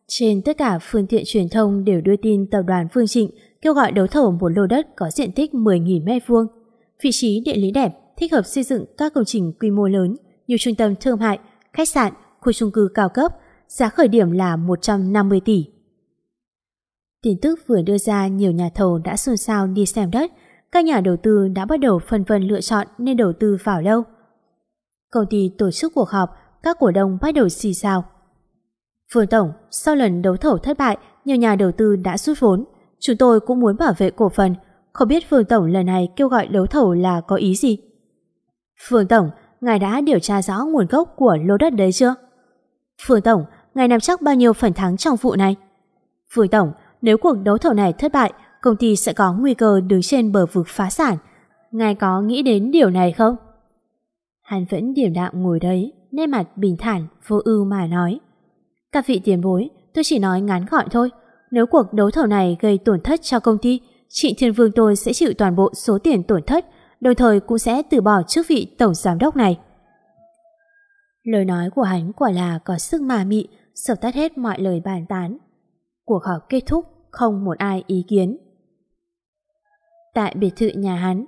trên tất cả phương tiện truyền thông đều đưa tin tập đoàn Phương Trịnh kêu gọi đấu thầu một lô đất có diện tích 10.000 m2, vị trí địa lý đẹp, thích hợp xây dựng các công trình quy mô lớn như trung tâm thương mại, khách sạn, khu chung cư cao cấp, giá khởi điểm là 150 tỷ. Tin tức vừa đưa ra nhiều nhà thầu đã xôn xao đi xem đất, các nhà đầu tư đã bắt đầu phân vân lựa chọn nên đầu tư vào đâu. Công ty tổ chức cuộc họp, các cổ đông bắt đầu xì xào. Phương Tổng, sau lần đấu thầu thất bại, nhiều nhà đầu tư đã rút vốn. Chúng tôi cũng muốn bảo vệ cổ phần. Không biết Phương Tổng lần này kêu gọi đấu thầu là có ý gì? Phương Tổng, ngài đã điều tra rõ nguồn gốc của lô đất đấy chưa? Phương Tổng, ngài nắm chắc bao nhiêu phần thắng trong vụ này? Phương Tổng, nếu cuộc đấu thầu này thất bại, công ty sẽ có nguy cơ đứng trên bờ vực phá sản. Ngài có nghĩ đến điều này không? Hắn vẫn điềm đạm ngồi đấy, nét mặt bình thản, vô ưu mà nói. Các vị tiền bối, tôi chỉ nói ngắn gọn thôi. Nếu cuộc đấu thầu này gây tổn thất cho công ty, chị Thiên Vương tôi sẽ chịu toàn bộ số tiền tổn thất, đồng thời cũng sẽ từ bỏ chức vị tổng giám đốc này. Lời nói của hắn quả là có sức mà mị, sập tắt hết mọi lời bàn tán. Cuộc họp kết thúc, không một ai ý kiến. Tại biệt thự nhà hắn,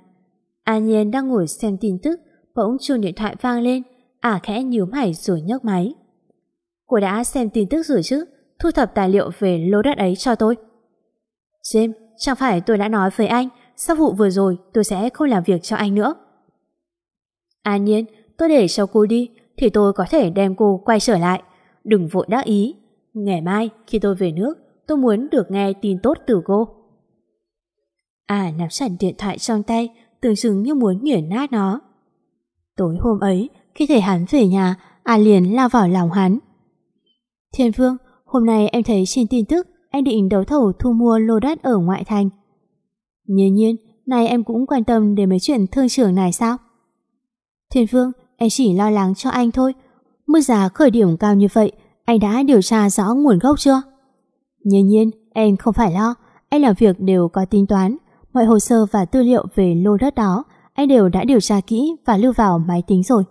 An Nhiên đang ngồi xem tin tức, bỗng chuông điện thoại vang lên, ả à khẽ nhíu mày rồi nhấc máy. Cô đã xem tin tức rồi chứ, thu thập tài liệu về lô đất ấy cho tôi. James, chẳng phải tôi đã nói với anh, sau vụ vừa rồi tôi sẽ không làm việc cho anh nữa. An Nhiên, tôi để cho cô đi, thì tôi có thể đem cô quay trở lại. Đừng vội đắc ý. Ngày mai khi tôi về nước, tôi muốn được nghe tin tốt từ cô. À nắm chặt điện thoại trong tay, tưởng chừng như muốn nghiền nát nó. Tối hôm ấy, khi thấy hắn về nhà, A liền lao vào lòng hắn. Thiên Vương, hôm nay em thấy trên tin tức anh định đấu thầu thu mua lô đất ở ngoại thành. Nhiên nhiên, nay em cũng quan tâm đến mấy chuyện thương trưởng này sao? Thiên Vương, em chỉ lo lắng cho anh thôi. Mức giá khởi điểm cao như vậy, anh đã điều tra rõ nguồn gốc chưa? Nhiên nhiên, em không phải lo. Anh làm việc đều có tính toán. Mọi hồ sơ và tư liệu về lô đất đó, anh đều đã điều tra kỹ và lưu vào máy tính rồi.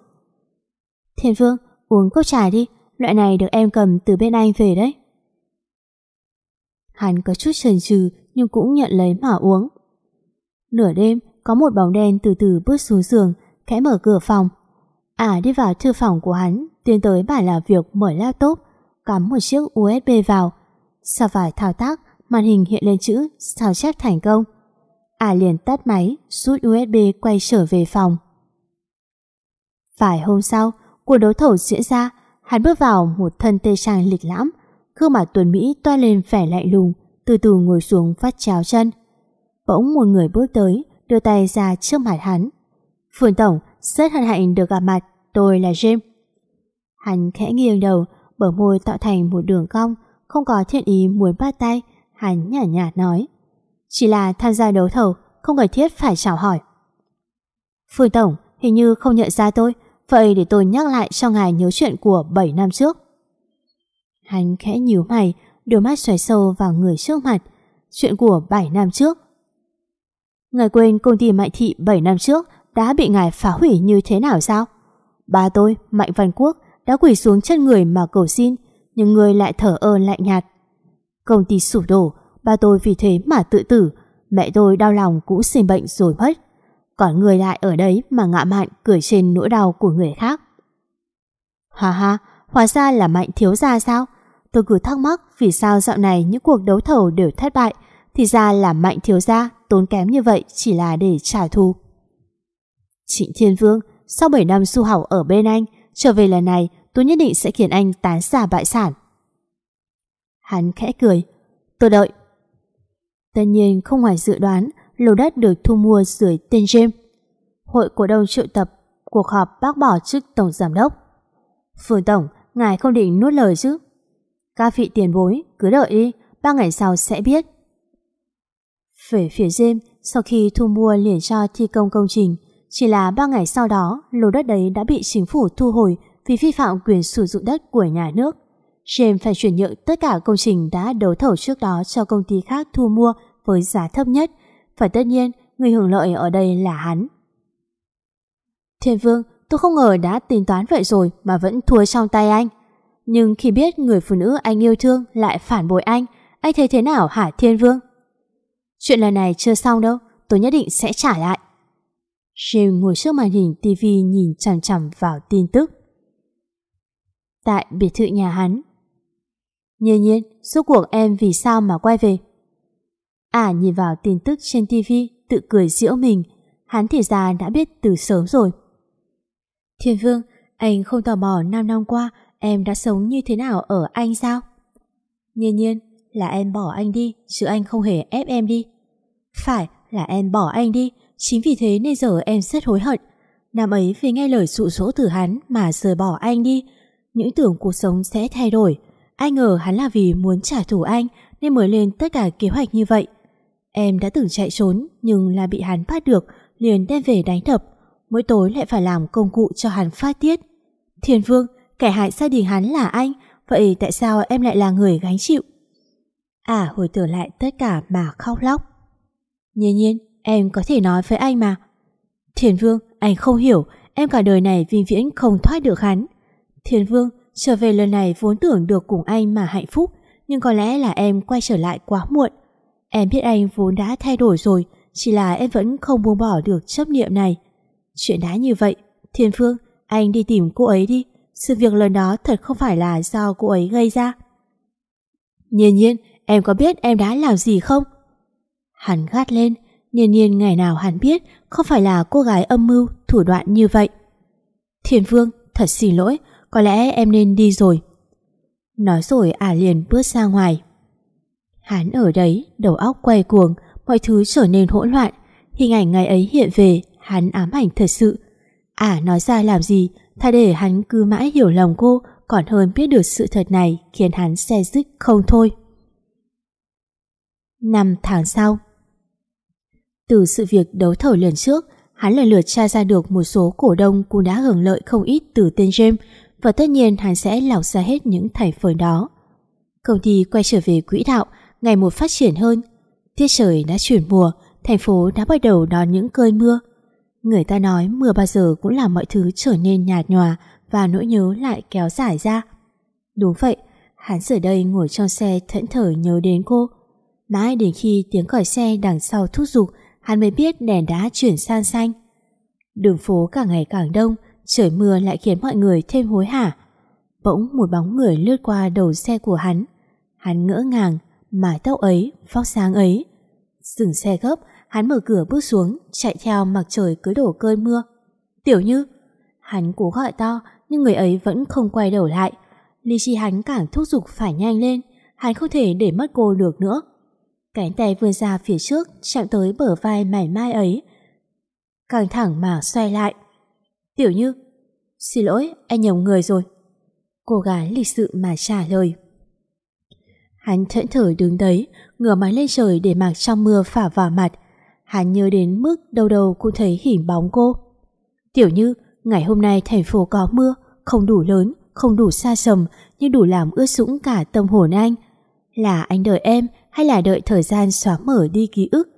Thiên Vương, uống cốc trà đi. Loại này được em cầm từ bên anh về đấy. Hắn có chút chần chừ nhưng cũng nhận lấy mà uống. Nửa đêm, có một bóng đen từ từ bước xuống giường, khẽ mở cửa phòng. À đi vào thư phòng của hắn, tiến tới bản làm việc mở laptop, cắm một chiếc USB vào. Sau vài thao tác, màn hình hiện lên chữ sao chép thành công. À liền tắt máy, rút USB quay trở về phòng. Vài hôm sau, cuộc đấu thầu diễn ra, hắn bước vào một thân tê trang lịch lãm, gương mặt tuần Mỹ toa lên vẻ lạnh lùng, từ từ ngồi xuống phát cháo chân. Bỗng một người bước tới, đưa tay ra trước mặt hắn. Phương Tổng, rất hân hạnh được gặp mặt, tôi là James. Hắn khẽ nghiêng đầu, bờ môi tạo thành một đường cong, không có thiện ý muốn bắt tay, hắn nhả nhạt nói. Chỉ là tham gia đấu thầu, không cần thiết phải chào hỏi. Phương Tổng, hình như không nhận ra tôi, vậy để tôi nhắc lại cho ngài nhớ chuyện của 7 năm trước. Hắn khẽ nhíu mày, đôi mắt xoáy sâu vào người trước mặt. Chuyện của 7 năm trước. Ngài quên công ty Mạnh Thị 7 năm trước đã bị ngài phá hủy như thế nào sao? Ba tôi, Mạnh Văn Quốc, đã quỳ xuống chân người mà cầu xin, nhưng người lại thở ơ lạnh nhạt. Công ty sụp đổ, ba tôi vì thế mà tự tử, mẹ tôi đau lòng cũng sinh bệnh rồi mất. Còn người lại ở đấy mà ngạ mạn cười trên nỗi đau của người khác. Hà ha, hóa ra là Mạnh thiếu gia sao? Tôi cứ thắc mắc vì sao dạo này những cuộc đấu thầu đều thất bại, thì ra là Mạnh thiếu gia tốn kém như vậy chỉ là để trả thù. Trịnh Thiên Vương, sau 7 năm du học ở bên anh, trở về lần này tôi nhất định sẽ khiến anh tán xả bại sản. Hắn khẽ cười. Tôi đợi. Tất nhiên không ngoài dự đoán, lô đất được thu mua dưới tên James. Hội cổ đông triệu tập, cuộc họp bác bỏ chức tổng giám đốc. Phương Tổng, ngài không định nuốt lời chứ? Các vị tiền bối, cứ đợi đi, ba ngày sau sẽ biết. Về phía James, sau khi thu mua liền cho thi công công trình, chỉ là ba ngày sau đó, lô đất đấy đã bị chính phủ thu hồi vì vi phạm quyền sử dụng đất của nhà nước. James phải chuyển nhượng tất cả công trình đã đấu thầu trước đó cho công ty khác thu mua với giá thấp nhất, và tất nhiên người hưởng lợi ở đây là hắn. Thiên Vương, tôi không ngờ đã tính toán vậy rồi mà vẫn thua trong tay anh. Nhưng khi biết người phụ nữ anh yêu thương lại phản bội anh, anh thấy thế nào hả Thiên Vương? Chuyện lần này chưa xong đâu, tôi nhất định sẽ trả lại. Jim ngồi trước màn hình TV nhìn chằm chằm vào tin tức. Tại biệt thự nhà hắn. Nhiên nhiên, suốt cuộc em vì sao mà quay về? À nhìn vào tin tức trên TV tự cười giễu mình, hắn thì ra đã biết từ sớm rồi. Thiên Vương, anh không tò mò 5 năm qua em đã sống như thế nào ở anh sao? Nhiên nhiên, là em bỏ anh đi, chứ anh không hề ép em đi. Phải, là em bỏ anh đi, chính vì thế nên giờ em rất hối hận. Năm ấy vì nghe lời dụ dỗ từ hắn mà rời bỏ anh đi. Những tưởng cuộc sống sẽ thay đổi. Ai ngờ hắn là vì muốn trả thù anh nên mới lên tất cả kế hoạch như vậy. Em đã từng chạy trốn nhưng là bị hắn bắt được liền đem về đánh đập. Mỗi tối lại phải làm công cụ cho hắn phát tiết. Thiên Vương, kẻ hại gia đình hắn là anh, vậy tại sao em lại là người gánh chịu? À hồi tưởng lại tất cả mà khóc lóc. Nhiên nhiên, em có thể nói với anh mà. Thiên Vương, anh không hiểu, em cả đời này vinh viễn không thoát được hắn. Thiên Vương, trở về lần này vốn tưởng được cùng anh mà hạnh phúc, nhưng có lẽ là em quay trở lại quá muộn. Em biết anh vốn đã thay đổi rồi, chỉ là em vẫn không buông bỏ được chấp niệm này. Chuyện đã như vậy, Thiên Phương, anh đi tìm cô ấy đi. Sự việc lần đó thật không phải là do cô ấy gây ra. Nhiên nhiên, em có biết em đã làm gì không? Hắn gắt lên, nhiên nhiên ngày nào hắn biết không phải là cô gái âm mưu, thủ đoạn như vậy. Thiên Phương, thật xin lỗi, có lẽ em nên đi rồi. Nói rồi ả liền bước ra ngoài. Hắn ở đấy, đầu óc quay cuồng, mọi thứ trở nên hỗn loạn. Hình ảnh ngày ấy hiện về, hắn ám ảnh thật sự. À, nói ra làm gì, thay để hắn cứ mãi hiểu lòng cô, còn hơn biết được sự thật này khiến hắn xe dứt không thôi. Năm tháng sau Từ sự việc đấu thầu lần trước, hắn lần lượt tra ra được một số cổ đông cũng đã hưởng lợi không ít từ tên James và tất nhiên hắn sẽ lọc ra hết những thành phần đó. Công ty quay trở về quỹ đạo, ngày một phát triển hơn. Tiết trời đã chuyển mùa, thành phố đã bắt đầu đón những cơn mưa. Người ta nói mưa bao giờ cũng làm mọi thứ trở nên nhạt nhòa và nỗi nhớ lại kéo dài ra. Đúng vậy, hắn giờ đây ngồi trong xe thẫn thờ nhớ đến cô. Mãi đến khi tiếng còi xe đằng sau thúc giục, hắn mới biết đèn đã chuyển sang xanh. Đường phố càng ngày càng đông, trời mưa lại khiến mọi người thêm hối hả. Bỗng một bóng người lướt qua đầu xe của hắn. Hắn ngỡ ngàng, mái tóc ấy, phóc sáng ấy. Dừng xe gấp, hắn mở cửa bước xuống, chạy theo mặc trời cứ đổ cơn mưa. Tiểu Như! Hắn cố gọi to, nhưng người ấy vẫn không quay đầu lại. Lý trí hắn càng thúc giục phải nhanh lên, hắn không thể để mất cô được nữa. Cánh tay vươn ra phía trước, chạm tới bờ vai mảnh mai ấy. càng thẳng mà xoay lại. Tiểu Như! Xin lỗi, anh nhầm người rồi. Cô gái lịch sự mà trả lời. Hắn thẫn thờ đứng đấy, ngửa mái lên trời để mặc trong mưa phả vào mặt. Hắn nhớ đến mức đâu đâu cũng thấy hình bóng cô. Tiểu Như, ngày hôm nay thành phố có mưa, không đủ lớn, không đủ xa sầm, nhưng đủ làm ướt sũng cả tâm hồn anh. Là anh đợi em hay là đợi thời gian xóa mở đi ký ức?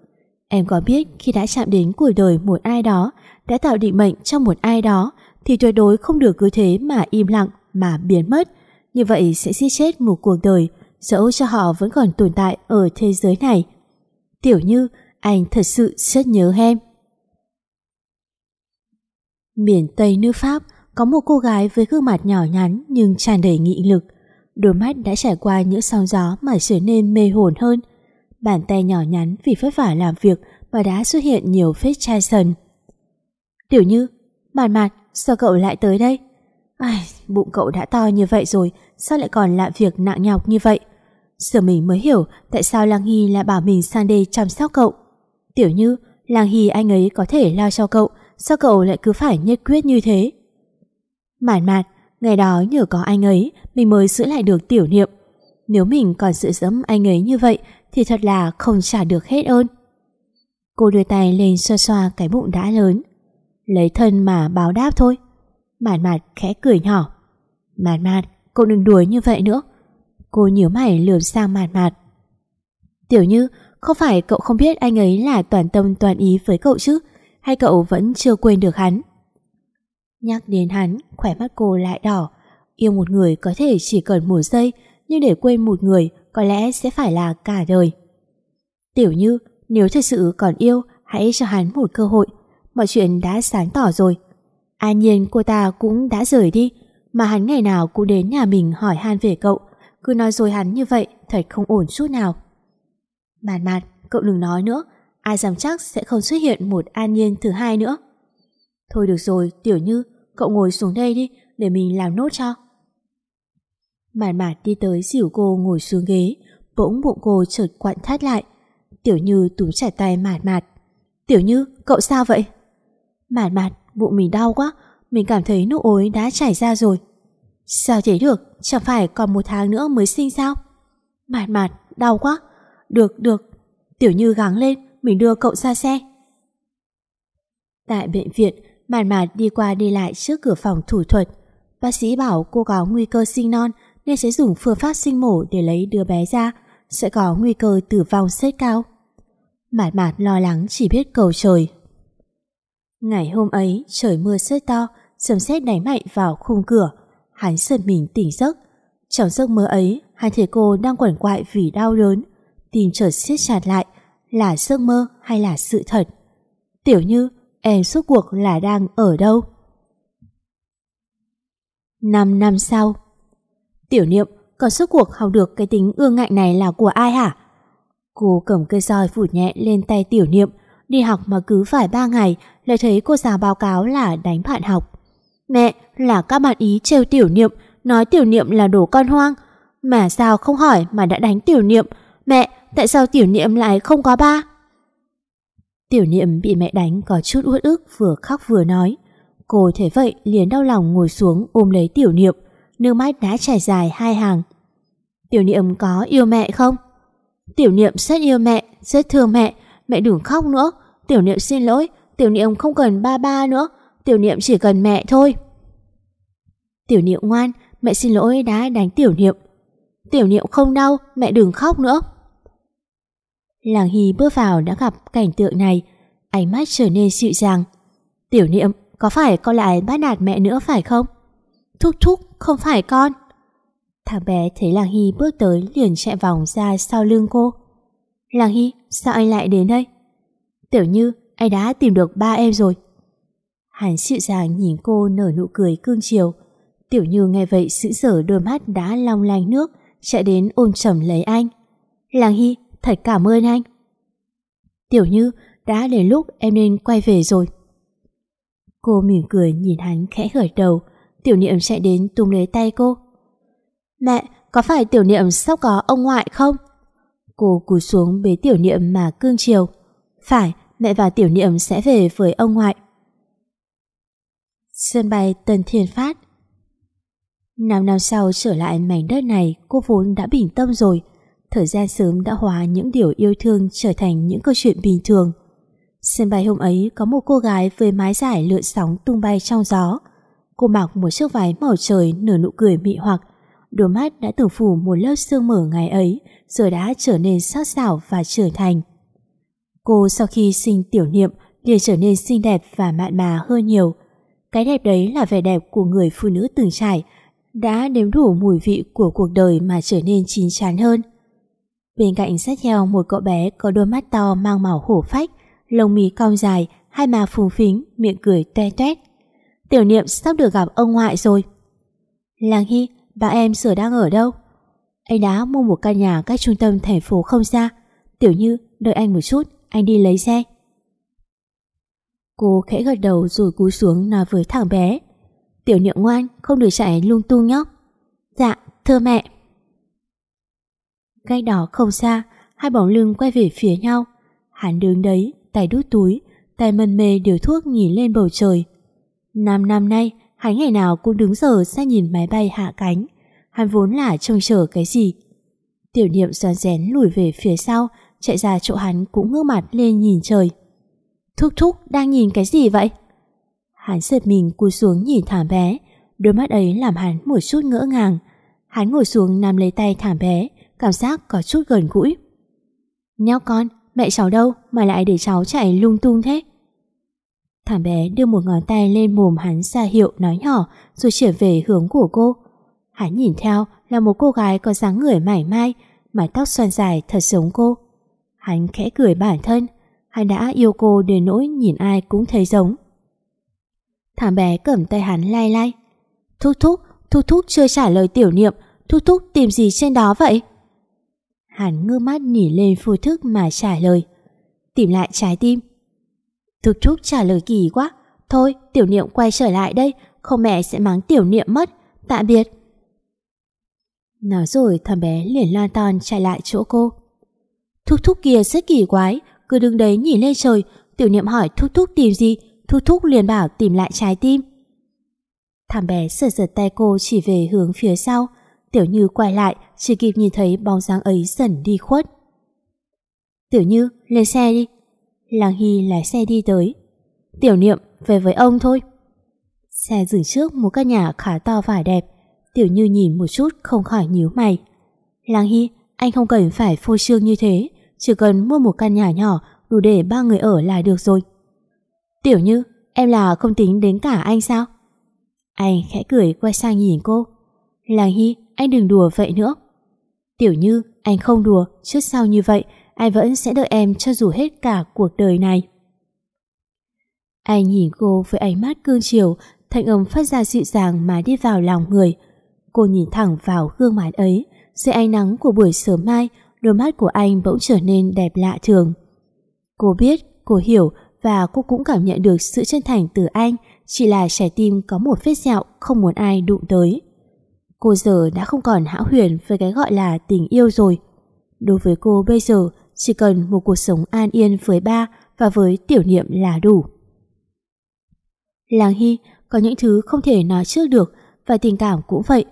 Em có biết khi đã chạm đến cuộc đời một ai đó, đã tạo định mệnh trong một ai đó, thì tuyệt đối không được cứ thế mà im lặng, mà biến mất. Như vậy sẽ giết chết một cuộc đời, dẫu cho họ vẫn còn tồn tại ở thế giới này. Tiểu Như, anh thật sự rất nhớ em. Miền Tây nước Pháp có một cô gái với gương mặt nhỏ nhắn nhưng tràn đầy nghị lực. Đôi mắt đã trải qua những sóng gió mà trở nên mê hồn hơn. Bàn tay nhỏ nhắn vì vất vả làm việc mà đã xuất hiện nhiều vết chai sần. Tiểu Như, mạt mạt, sao cậu lại tới đây? Ai, bụng cậu đã to như vậy rồi, sao lại còn làm việc nặng nhọc như vậy? Giờ mình mới hiểu tại sao Lang Hy lại bảo mình sang đây chăm sóc cậu. Tiểu Như, Lang Hy anh ấy có thể lo cho cậu, sao cậu lại cứ phải nhất quyết như thế? Mạn mạt, ngày đó nhờ có anh ấy, mình mới giữ lại được tiểu niệm. Nếu mình còn sự dẫm anh ấy như vậy, thì thật là không trả được hết ơn. Cô đưa tay lên xoa xoa cái bụng đã lớn. Lấy thân mà báo đáp thôi. Mạn mạt khẽ cười nhỏ. Mạn mạt, cậu đừng đuổi như vậy nữa. Cô nhíu mày lườm sang mạn mạt. Tiểu Như, không phải cậu không biết anh ấy là toàn tâm toàn ý với cậu chứ? Hay cậu vẫn chưa quên được hắn? Nhắc đến hắn, khỏe mắt cô lại đỏ. Yêu một người có thể chỉ cần một giây, nhưng để quên một người có lẽ sẽ phải là cả đời. Tiểu Như, nếu thật sự còn yêu, hãy cho hắn một cơ hội. Mọi chuyện đã sáng tỏ rồi. An nhiên cô ta cũng đã rời đi, mà hắn ngày nào cũng đến nhà mình hỏi han về cậu. Cứ nói dối hắn như vậy, thật không ổn chút nào. Mạt mạt, cậu đừng nói nữa, ai dám chắc sẽ không xuất hiện một an nhiên thứ hai nữa. Thôi được rồi, Tiểu Như, cậu ngồi xuống đây đi, để mình làm nốt cho. Mạt mạt đi tới dìu cô ngồi xuống ghế, bỗng bụng cô chợt quặn thắt lại. Tiểu Như túm chặt tay mạt mạt. Tiểu Như, cậu sao vậy? Mạt mạt, bụng mình đau quá, mình cảm thấy nước ối đã chảy ra rồi. Sao thế được, chẳng phải còn một tháng nữa mới sinh sao? Mạt mạt, đau quá. Được, được. Tiểu Như gắng lên, mình đưa cậu ra xe. Tại bệnh viện, Mạt Mạt đi qua đi lại trước cửa phòng thủ thuật. Bác sĩ bảo cô có nguy cơ sinh non nên sẽ dùng phương pháp sinh mổ để lấy đứa bé ra, sẽ có nguy cơ tử vong rất cao. Mạt mạt lo lắng chỉ biết cầu trời. Ngày hôm ấy trời mưa rất to, sấm sét đánh mạnh vào khung cửa. Hắn giật mình tỉnh giấc. Trong giấc mơ ấy, hai thầy cô đang quẩn quại vì đau đớn. Tim chợt siết chặt lại, là giấc mơ hay là sự thật? Tiểu Như, em suốt cuộc là đang ở đâu? Năm năm sau Tiểu Niệm, còn suốt cuộc học được cái tính ương ngạnh này là của ai hả? Cô cầm cây roi phủ nhẹ lên tay Tiểu Niệm, đi học mà cứ phải ba ngày lại thấy cô giáo báo cáo là đánh bạn học. Mẹ, là các bạn ý trêu Tiểu Niệm, nói Tiểu Niệm là đồ con hoang. Mà sao không hỏi mà đã đánh Tiểu Niệm? Mẹ, tại sao Tiểu Niệm lại không có ba? Tiểu Niệm bị mẹ đánh có chút uất ức vừa khóc vừa nói. Cô thấy vậy liền đau lòng ngồi xuống ôm lấy Tiểu Niệm, nước mắt đã chảy dài hai hàng. Tiểu Niệm có yêu mẹ không? Tiểu Niệm rất yêu mẹ, rất thương mẹ, mẹ đừng khóc nữa. Tiểu Niệm xin lỗi, Tiểu Niệm không cần ba ba nữa, Tiểu Niệm chỉ cần mẹ thôi. Tiểu Niệm ngoan, mẹ xin lỗi đã đánh Tiểu Niệm. Tiểu Niệm không đau, mẹ đừng khóc nữa. Làng Hy bước vào đã gặp cảnh tượng này, ánh mắt trở nên dịu dàng. Tiểu Niệm, có phải con lại bắt nạt mẹ nữa phải không? Thúc thúc, không phải con. Thằng bé thấy Làng Hy bước tới liền chạy vòng ra sau lưng cô. Làng Hy, sao anh lại đến đây? Tiểu Như, anh đã tìm được ba em rồi. Hắn dịu dàng nhìn cô nở nụ cười cương chiều. Tiểu Như nghe vậy sững sờ đôi mắt đã long lanh nước, chạy đến ôm chầm lấy anh. Làng Hy, thật cảm ơn anh. Tiểu Như, đã đến lúc em nên quay về rồi. Cô mỉm cười nhìn hắn khẽ gật đầu, tiểu niệm chạy đến túm lấy tay cô. Mẹ, có phải tiểu niệm sắp có ông ngoại không? Cô cúi xuống bế tiểu niệm mà cương chiều. Phải, mẹ và tiểu niệm sẽ về với ông ngoại. Sân bay Tân Thiên Phát Năm năm sau trở lại mảnh đất này cô vốn đã bình tâm rồi. Thời gian sớm đã hóa những điều yêu thương trở thành những câu chuyện bình thường. Sân bay hôm ấy có một cô gái với mái giải lượn sóng tung bay trong gió. Cô mặc một chiếc váy màu trời nở nụ cười mị hoặc, đôi mắt đã từng phủ một lớp sương mờ ngày ấy rồi đã trở nên sắc sảo và trưởng thành. Cô sau khi sinh tiểu niệm liền trở nên xinh đẹp và mạn mà hơn nhiều. Cái đẹp đấy là vẻ đẹp của người phụ nữ từng trải, đã đếm đủ mùi vị của cuộc đời mà trở nên chín chắn hơn. Bên cạnh sát theo một cậu bé có đôi mắt to mang màu hổ phách, lông mì cong dài, hai má phùng phính, miệng cười toe toét. Tiểu niệm sắp được gặp ông ngoại rồi. Làng Hy, bà em sửa đang ở đâu? Anh đã mua một căn nhà cách trung tâm thành phố không xa. Tiểu Như, đợi anh một chút, anh đi lấy xe. Cô khẽ gật đầu rồi cúi xuống nói với thằng bé. Tiểu niệm ngoan, không được chạy lung tung nhóc. Dạ, thưa mẹ. Cách đó không xa, hai bóng lưng quay về phía nhau. Hắn đứng đấy, tay đút túi, tay mân mê điều thuốc nhìn lên bầu trời. Năm năm nay, hắn ngày nào cũng đứng giờ ra nhìn máy bay hạ cánh. Hắn vốn là trông chờ cái gì. Tiểu niệm xoắn rén lùi về phía sau, chạy ra chỗ hắn cũng ngước mặt lên nhìn trời. Thúc thúc đang nhìn cái gì vậy? Hắn giật mình cúi xuống nhìn thảm bé, đôi mắt ấy làm hắn một chút ngỡ ngàng. Hắn ngồi xuống nắm lấy tay thảm bé, cảm giác có chút gần gũi. Nhóc con, mẹ cháu đâu mà lại để cháu chạy lung tung thế? Thảm bé đưa một ngón tay lên mồm hắn ra hiệu nói nhỏ rồi trở về hướng của cô. Hắn nhìn theo là một cô gái có dáng người mảnh mai, mái tóc xoăn dài thật giống cô. Hắn khẽ cười bản thân, hắn đã yêu cô đến nỗi nhìn ai cũng thấy giống. Thằng bé cầm tay hắn lay lay. Thúc thúc, thúc thúc chưa trả lời tiểu niệm, thúc thúc tìm gì trên đó vậy? Hắn ngơ mắt nhìn lên phôi thức mà trả lời. Tìm lại trái tim. Thúc thúc trả lời kỳ quá. Thôi, tiểu niệm quay trở lại đây, không mẹ sẽ mắng tiểu niệm mất. Tạm biệt. Nói rồi thằng bé liền lan ton chạy lại chỗ cô. Thúc thúc kia rất kỳ quái, cứ đứng đấy nhìn lên trời, tiểu niệm hỏi thúc thúc tìm gì, thúc thúc liền bảo tìm lại trái tim. Thằng bé sờ sờ tay cô chỉ về hướng phía sau, tiểu như quay lại chỉ kịp nhìn thấy bóng dáng ấy dần đi khuất. Tiểu như, lên xe đi. Làng Hy lái xe đi tới. Tiểu niệm, về với ông thôi. Xe dừng trước một căn nhà khá to và đẹp. Tiểu như nhìn một chút không khỏi nhíu mày. Làng Hy, anh không cần phải phô trương như thế, chỉ cần mua một căn nhà nhỏ đủ để ba người ở là được rồi. Tiểu Như, em là không tính đến cả anh sao? Anh khẽ cười quay sang nhìn cô. Làng Hy, anh đừng đùa vậy nữa. Tiểu Như, anh không đùa, trước sau như vậy, anh vẫn sẽ đợi em cho dù hết cả cuộc đời này. Anh nhìn cô với ánh mắt cương chiều, thanh âm phát ra dịu dàng mà đi vào lòng người. Cô nhìn thẳng vào gương mặt ấy, dưới ánh nắng của buổi sớm mai, đôi mắt của anh bỗng trở nên đẹp lạ thường. Cô biết, cô hiểu và cô cũng cảm nhận được sự chân thành từ anh, chỉ là trái tim có một vết sẹo không muốn ai đụng tới. Cô giờ đã không còn hão huyền với cái gọi là tình yêu rồi. Đối với cô bây giờ, chỉ cần một cuộc sống an yên với ba và với tiểu niệm là đủ. Làng Hy có những thứ không thể nói trước được và tình cảm cũng vậy.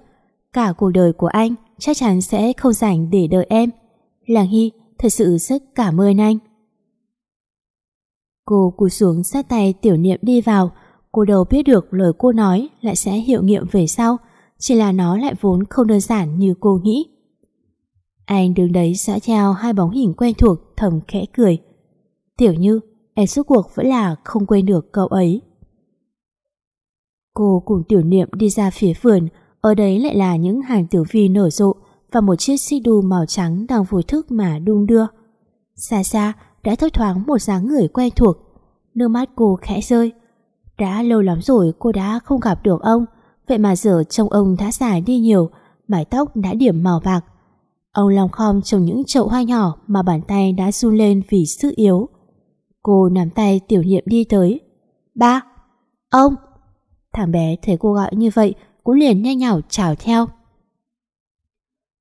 Cả cuộc đời của anh chắc chắn sẽ không dành để đợi em. Làng Hy thật sự rất cảm ơn anh. Cô cúi xuống sát tay tiểu niệm đi vào. Cô đâu biết được lời cô nói lại sẽ hiệu nghiệm về sau. Chỉ là nó lại vốn không đơn giản như cô nghĩ. Anh đứng đấy xã trao hai bóng hình quen thuộc thầm khẽ cười. Tiểu Như, em suốt cuộc vẫn là không quên được cậu ấy. Cô cùng tiểu niệm đi ra phía vườn, ở đấy lại là những hàng tiểu vi nở rộ và một chiếc xi đu màu trắng đang vô thức mà đung đưa. Xa xa đã thấp thoáng một dáng người quen thuộc, nước mắt cô khẽ rơi. Đã lâu lắm rồi cô đã không gặp được ông, vậy mà giờ trông ông đã già đi nhiều, mái tóc đã điểm màu bạc. Ông lòng khom trồng những chậu hoa nhỏ mà bàn tay đã run lên vì sức yếu. Cô nắm tay tiểu nhiệm đi tới. Ba! Ông! Thằng bé thấy cô gọi như vậy cũng liền nhanh nhảu chào theo.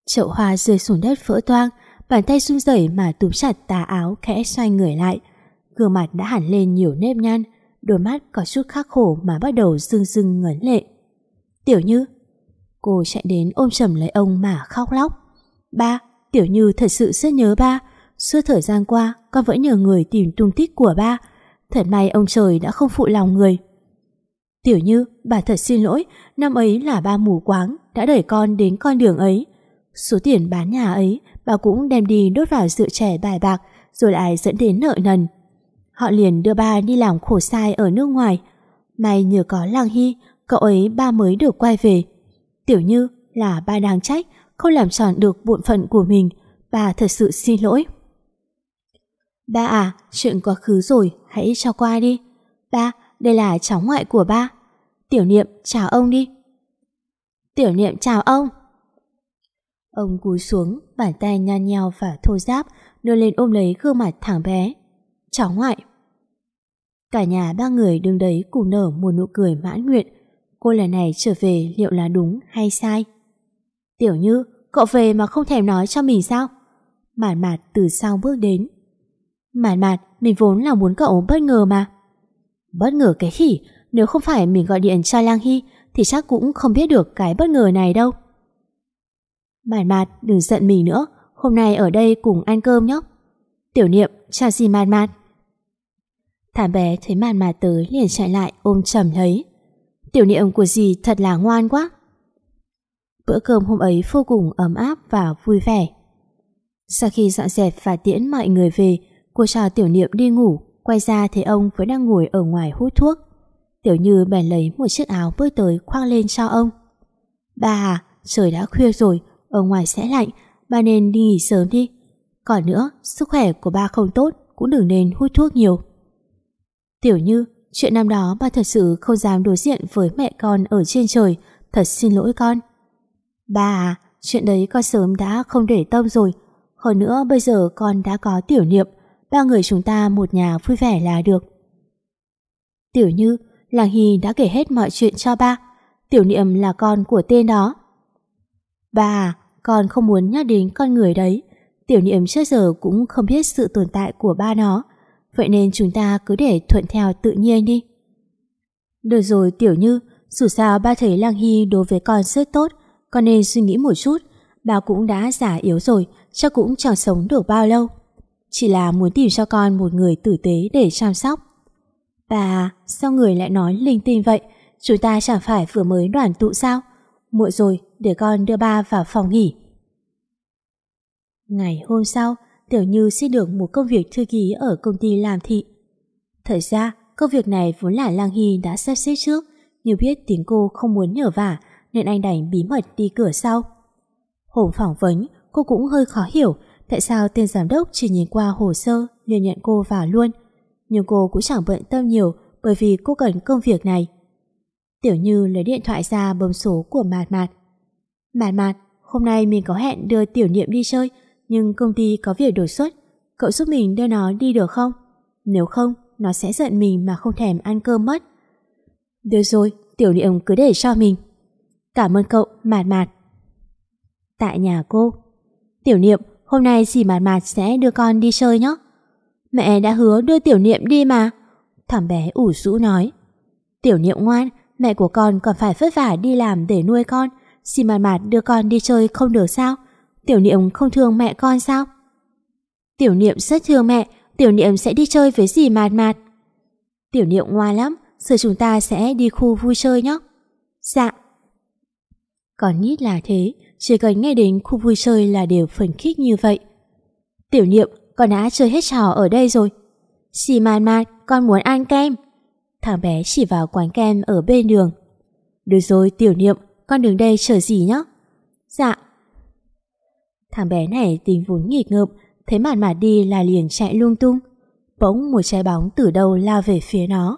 Chậu hoa rơi xuống đất vỡ toang, bàn tay run rẩy mà túm chặt tà áo khẽ xoay người lại. Gương mặt đã hẳn lên nhiều nếp nhăn, đôi mắt có chút khắc khổ mà bắt đầu rưng rưng ngấn lệ. Tiểu Như, cô chạy đến ôm chầm lấy ông mà khóc lóc. Ba, Tiểu Như thật sự rất nhớ ba. Suốt thời gian qua, con vẫn nhờ người tìm tung tích của ba. Thật may ông trời đã không phụ lòng người. Tiểu Như, bà thật xin lỗi, năm ấy là ba mù quáng, đã đẩy con đến con đường ấy. Số tiền bán nhà ấy, bà cũng đem đi đốt vào dự trẻ bài bạc, rồi lại dẫn đến nợ nần. Họ liền đưa ba đi làm khổ sai ở nước ngoài. May nhờ có Lang Hy, cậu ấy ba mới được quay về. Tiểu Như là ba đang trách, không làm tròn được bộn phận của mình. Bà thật sự xin lỗi. Ba à, chuyện quá khứ rồi, hãy cho qua đi. Ba, đây là cháu ngoại của ba. Tiểu niệm chào ông đi. Tiểu niệm chào ông. Ông cúi xuống, bàn tay nhăn nheo và thô giáp, đưa lên ôm lấy gương mặt thằng bé. Cháu ngoại. Cả nhà ba người đứng đấy cùng nở một nụ cười mãn nguyện. Cô lần này trở về liệu là đúng hay sai? Tiểu Như, cậu về mà không thèm nói cho mình sao? Mạt mạt từ sau bước đến. Mạt mạt, mình vốn là muốn cậu bất ngờ mà. Bất ngờ cái khỉ, nếu không phải mình gọi điện cho Lang Hy thì chắc cũng không biết được cái bất ngờ này đâu. Mạt mạt, đừng giận mình nữa, hôm nay ở đây cùng ăn cơm nhóc. Tiểu niệm, chào gì mạt mạt. Thảm bé thấy mạt mạt tới liền chạy lại ôm chầm lấy. Tiểu niệm của dì thật là ngoan quá. Bữa cơm hôm ấy vô cùng ấm áp và vui vẻ. Sau khi dọn dẹp và tiễn mọi người về, cô cho tiểu niệm đi ngủ, quay ra thấy ông vẫn đang ngồi ở ngoài hút thuốc. Tiểu Như bèn lấy một chiếc áo bước tới khoác lên cho ông. Ba à, trời đã khuya rồi, ở ngoài sẽ lạnh, ba nên đi nghỉ sớm đi. Còn nữa, sức khỏe của ba không tốt, cũng đừng nên hút thuốc nhiều. Tiểu Như, chuyện năm đó ba thật sự không dám đối diện với mẹ con ở trên trời, thật xin lỗi con. Ba à, chuyện đấy con sớm đã không để tâm rồi. Hơn nữa bây giờ con đã có tiểu niệm, ba người chúng ta một nhà vui vẻ là được. Tiểu Như, Làng Hy đã kể hết mọi chuyện cho ba. Tiểu niệm là con của tên đó bà con không muốn nhắc đến con người đấy. Tiểu niệm trước giờ cũng không biết sự tồn tại của ba nó. Vậy nên chúng ta cứ để thuận theo tự nhiên đi. Được rồi Tiểu Như, dù sao ba thấy Lăng Hy đối với con rất tốt, con nên suy nghĩ một chút. Ba cũng đã già yếu rồi, chắc cũng chẳng sống được bao lâu. Chỉ là muốn tìm cho con một người tử tế để chăm sóc. Bà, sao người lại nói linh tinh vậy? Chúng ta chẳng phải vừa mới đoàn tụ sao? Muộn rồi, để con đưa ba vào phòng nghỉ. Ngày hôm sau, Tiểu Như xin được một công việc thư ký ở công ty làm thị. Thật ra, công việc này vốn là Lang Hy đã sắp xếp trước, nhưng biết tiếng cô không muốn nhờ vả nên anh đành bí mật đi cửa sau. Hôm phỏng vấn, cô cũng hơi khó hiểu tại sao tên giám đốc chỉ nhìn qua hồ sơ liền nhận cô vào luôn. Nhưng cô cũng chẳng bận tâm nhiều bởi vì cô cần công việc này. Tiểu Như lấy điện thoại ra bấm số của Mạt Mạt. Mạt Mạt, hôm nay mình có hẹn đưa Tiểu Niệm đi chơi, nhưng công ty có việc đột xuất. Cậu giúp mình đưa nó đi được không? Nếu không, nó sẽ giận mình mà không thèm ăn cơm mất. Được rồi, Tiểu Niệm cứ để cho mình. Cảm ơn cậu, Mạt Mạt. Tại nhà cô, Tiểu Niệm, hôm nay dì Mạt Mạt sẽ đưa con đi chơi nhé. Mẹ đã hứa đưa Tiểu Niệm đi mà. Thằng bé ủ rũ nói. Tiểu Niệm ngoan, mẹ của con còn phải vất vả đi làm để nuôi con. Xin mạn Mạt đưa con đi chơi không được sao? Tiểu Niệm không thương mẹ con sao? Tiểu Niệm rất thương mẹ, Tiểu Niệm sẽ đi chơi với dì Mạt Mạt. Tiểu Niệm ngoan lắm, giờ chúng ta sẽ đi khu vui chơi nhé. Dạ. Còn nít là thế, chỉ cần nghe đến khu vui chơi là đều phấn khích như vậy. Tiểu Niệm, con đã chơi hết trò ở đây rồi. Dì Mạt Mạt, con muốn ăn kem. Thằng bé chỉ vào quán kem ở bên đường. Được rồi Tiểu Niệm, con đứng đây chờ gì nhá? Dạ. Thằng bé này tình vốn nghịch ngợm, thấy màn mạt đi là liền chạy lung tung. Bỗng một trái bóng từ đâu lao về phía nó.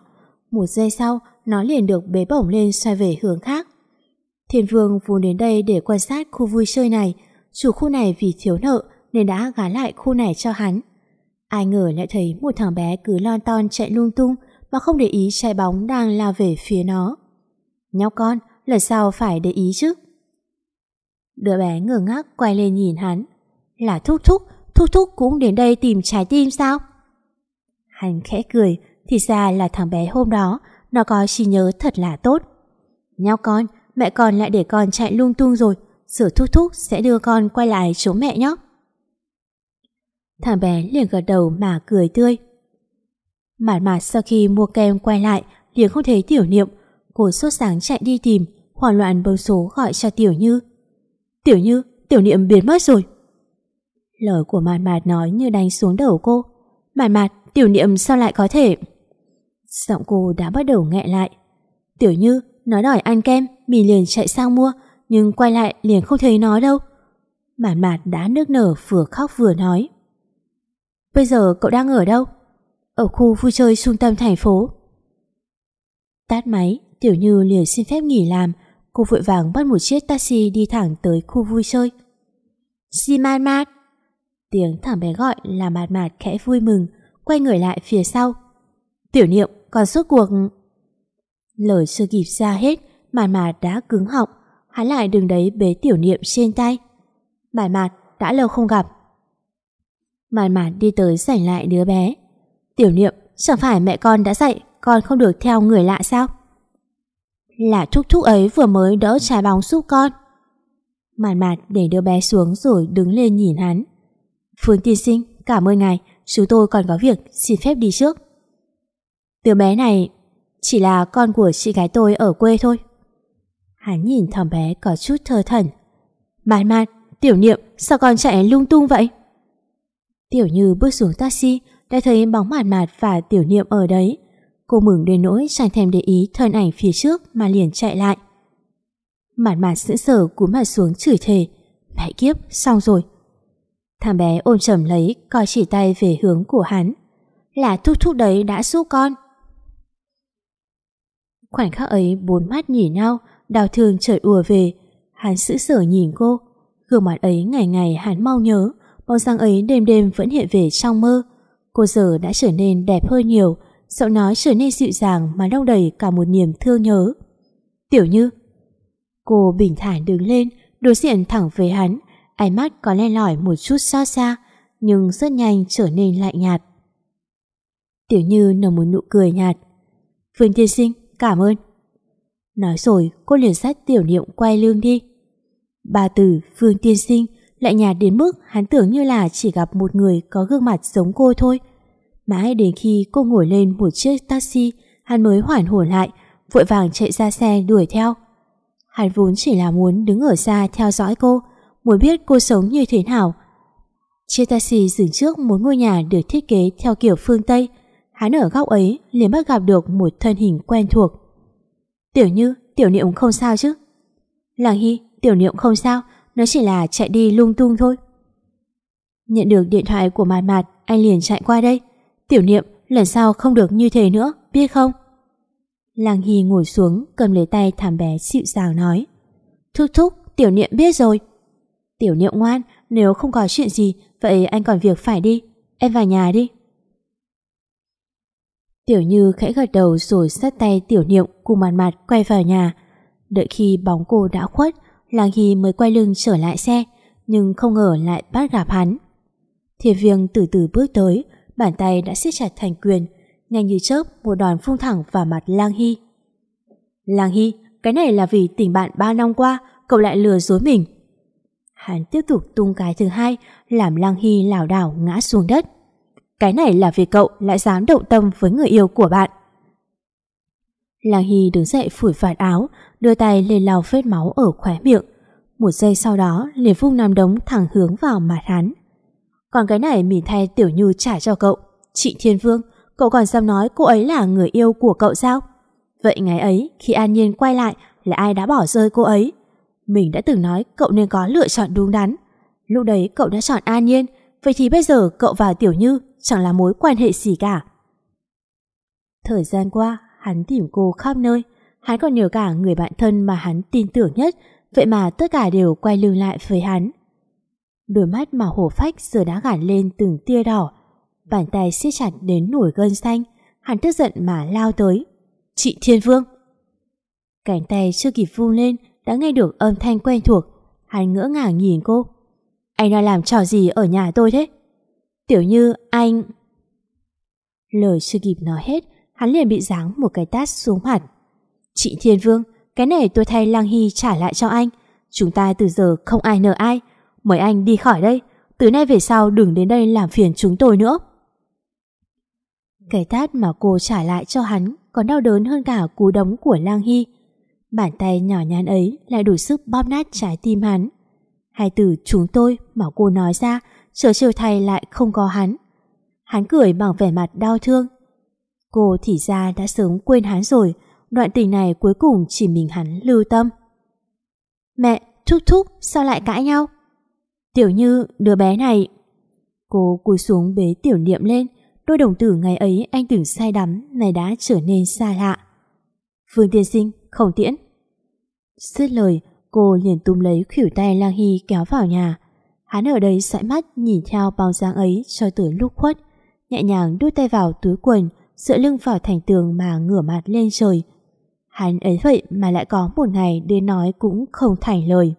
Một giây sau, nó liền được bế bổng lên xoay về hướng khác. Thiên Vương vốn đến đây để quan sát khu vui chơi này. Chủ khu này vì thiếu nợ nên đã gán lại khu này cho hắn. Ai ngờ lại thấy một thằng bé cứ lon ton chạy lung tung mà không để ý trái bóng đang lao về phía nó. Nhóc con, lần sau phải để ý chứ. Đứa bé ngơ ngác quay lên nhìn hắn. Là Thúc Thúc, Thúc Thúc cũng đến đây tìm trái tim sao? Hắn khẽ cười, thì ra là thằng bé hôm đó, nó có trí nhớ thật là tốt. Nhau con, mẹ con lại để con chạy lung tung rồi, sửa Thúc Thúc sẽ đưa con quay lại chỗ mẹ nhé. Thằng bé liền gật đầu mà cười tươi. Mạt mạt sau khi mua kem quay lại, liền không thấy tiểu niệm, cô sốt sáng chạy đi tìm, hoảng loạn bấm số gọi cho Tiểu Như. Tiểu Như, Tiểu Niệm biến mất rồi. Lời của Mạt Mạt nói như đánh xuống đầu cô. Mạt Mạt, Tiểu Niệm sao lại có thể... Giọng cô đã bắt đầu nghẹn lại. Tiểu Như, nó đòi ăn kem, mình liền chạy sang mua, nhưng quay lại liền không thấy nó đâu. Mạt Mạt đã nước nở vừa khóc vừa nói. Bây giờ cậu đang ở đâu? Ở khu vui chơi trung tâm thành phố. Tát máy, Tiểu Như liền xin phép nghỉ làm, cô vội vàng bắt một chiếc taxi đi thẳng tới khu vui chơi. Xi mát mát. Tiếng thằng bé gọi là mạt mạt khẽ vui mừng, quay người lại phía sau. Tiểu niệm, còn suốt cuộc... Lời chưa kịp ra hết, mạt mạt đã cứng họng, hắn lại đứng đấy bế tiểu niệm trên tay. Mạt mạt, đã lâu không gặp. Mạt mạt đi tới giành lại đứa bé. Tiểu niệm, chẳng phải mẹ con đã dạy con không được theo người lạ sao? Là thúc thúc ấy vừa mới đỡ trái bóng giúp con. Mạn mạt để đứa bé xuống rồi đứng lên nhìn hắn. Phương tiên sinh, cảm ơn ngài, chúng tôi còn có việc, xin phép đi trước. Đứa bé này chỉ là con của chị gái tôi ở quê thôi. Hắn nhìn thằng bé có chút thơ thần. Mạn mạt, tiểu niệm, sao con chạy lung tung vậy? Tiểu Như bước xuống taxi, đã thấy bóng Mạn mạt và tiểu niệm ở đấy. Cô mừng đến nỗi chẳng thèm để ý thân ảnh phía trước mà liền chạy lại. Mạt mạt sững sờ cúi mặt xuống chửi thề. Mẹ kiếp, xong rồi. Thằng bé ôm chầm lấy, coi chỉ tay về hướng của hắn. Là thúc thúc đấy đã giúp con. Khoảnh khắc ấy bốn mắt nhìn nhau, đau thương chợt ùa về. Hắn sững sờ nhìn cô. Gương mặt ấy ngày ngày hắn mau nhớ, bóng dáng ấy đêm đêm vẫn hiện về trong mơ. Cô giờ đã trở nên đẹp hơn nhiều, giọng nói trở nên dịu dàng mà đong đầy cả một niềm thương nhớ. Tiểu Như Cô bình thản đứng lên, đối diện thẳng với hắn, ánh mắt có len lỏi một chút xa xa, nhưng rất nhanh trở nên lạnh nhạt. Tiểu Như nở một nụ cười nhạt. Phương Thiên sinh, cảm ơn. Nói rồi, cô liền sát tiểu niệm quay lưng đi. Ba từ Phương tiên sinh lại nhạt đến mức hắn tưởng như là chỉ gặp một người có gương mặt giống cô thôi. Mãi đến khi cô ngồi lên một chiếc taxi, hắn mới hoảng hồn lại, vội vàng chạy ra xe đuổi theo. Hắn vốn chỉ là muốn đứng ở xa theo dõi cô, muốn biết cô sống như thế nào. Chiếc taxi dừng trước một ngôi nhà được thiết kế theo kiểu phương Tây. Hắn ở góc ấy liền bắt gặp được một thân hình quen thuộc. Tiểu Như, Tiểu Niệm không sao chứ? Làng Hy, Tiểu Niệm không sao, nó chỉ là chạy đi lung tung thôi. Nhận được điện thoại của Mạt Mạt, anh liền chạy qua đây. Tiểu Niệm, lần sau không được như thế nữa, biết không? Làng Hy ngồi xuống, cầm lấy tay thảm bé dịu dàng nói. Thúc thúc, Tiểu Niệm biết rồi. Tiểu Niệm ngoan, nếu không có chuyện gì, vậy anh còn việc phải đi. Em vào nhà đi. Tiểu Như khẽ gật đầu rồi sát tay Tiểu Niệm cùng mặt mặt quay vào nhà. Đợi khi bóng cô đã khuất, Làng Hy mới quay lưng trở lại xe, nhưng không ngờ lại bắt gặp hắn. Thiệp viêng từ từ bước tới, bàn tay đã siết chặt thành quyền, nhanh như chớp một đòn phun thẳng vào mặt Lang Hy. Lang Hy, cái này là vì tình bạn ba năm qua, cậu lại lừa dối mình. Hắn tiếp tục tung cái thứ hai, làm Lang Hy lảo đảo ngã xuống đất. Cái này là vì cậu lại dám động tâm với người yêu của bạn. Lang Hy đứng dậy phủi phạt áo, đưa tay lên lau vết máu ở khóe miệng. Một giây sau đó, liền phung nằm đống thẳng hướng vào mặt hắn. Còn cái này mình thay Tiểu Như trả cho cậu. Chị Thiên Vương, cậu còn dám nói cô ấy là người yêu của cậu sao? Vậy ngày ấy, khi An Nhiên quay lại, là ai đã bỏ rơi cô ấy? Mình đã từng nói cậu nên có lựa chọn đúng đắn. Lúc đấy cậu đã chọn An Nhiên, vậy thì bây giờ cậu và Tiểu Như chẳng là mối quan hệ gì cả. Thời gian qua, hắn tìm cô khắp nơi. Hắn còn nhớ cả người bạn thân mà hắn tin tưởng nhất, vậy mà tất cả đều quay lưng lại với hắn. Đôi mắt mà hổ phách giờ đã gạt lên từng tia đỏ, bàn tay siết chặt đến nổi gân xanh, hắn tức giận mà lao tới. Chị Thiên Vương! Cánh tay chưa kịp vung lên, đã nghe được âm thanh quen thuộc, hắn ngỡ ngàng nhìn cô. Anh đang làm trò gì ở nhà tôi thế? Tiểu như anh... Lời chưa kịp nói hết, hắn liền bị giáng một cái tát xuống mặt. Chị Thiên Vương, cái này tôi thay Lăng Hy trả lại cho anh. Chúng ta từ giờ không ai nợ ai. Mời anh đi khỏi đây. Từ nay về sau đừng đến đây làm phiền chúng tôi nữa. Cái tát mà cô trả lại cho hắn còn đau đớn hơn cả cú đấm của Lang Hy. Bàn tay nhỏ nhắn ấy lại đủ sức bóp nát trái tim hắn. Hai từ chúng tôi mà cô nói ra trở chiều thay lại không có hắn. Hắn cười bằng vẻ mặt đau thương. Cô thì ra đã sớm quên hắn rồi, đoạn tình này cuối cùng chỉ mình hắn lưu tâm. Mẹ, thúc thúc, sao lại cãi nhau? Tiểu Như, đứa bé này... Cô cúi xuống bế tiểu niệm lên, đôi đồng tử ngày ấy anh từng sai đắm này đã trở nên xa lạ. Phương tiên sinh, không tiễn. Dứt lời, cô liền túm lấy khỉu tay Lang Hy kéo vào nhà. Hắn ở đây sải mắt nhìn theo bao dáng ấy cho tới lúc khuất, nhẹ nhàng đút tay vào túi quần, dựa lưng vào thành tường mà ngửa mặt lên trời. Hắn ấy vậy mà lại có một ngày đến nói cũng không thành lời.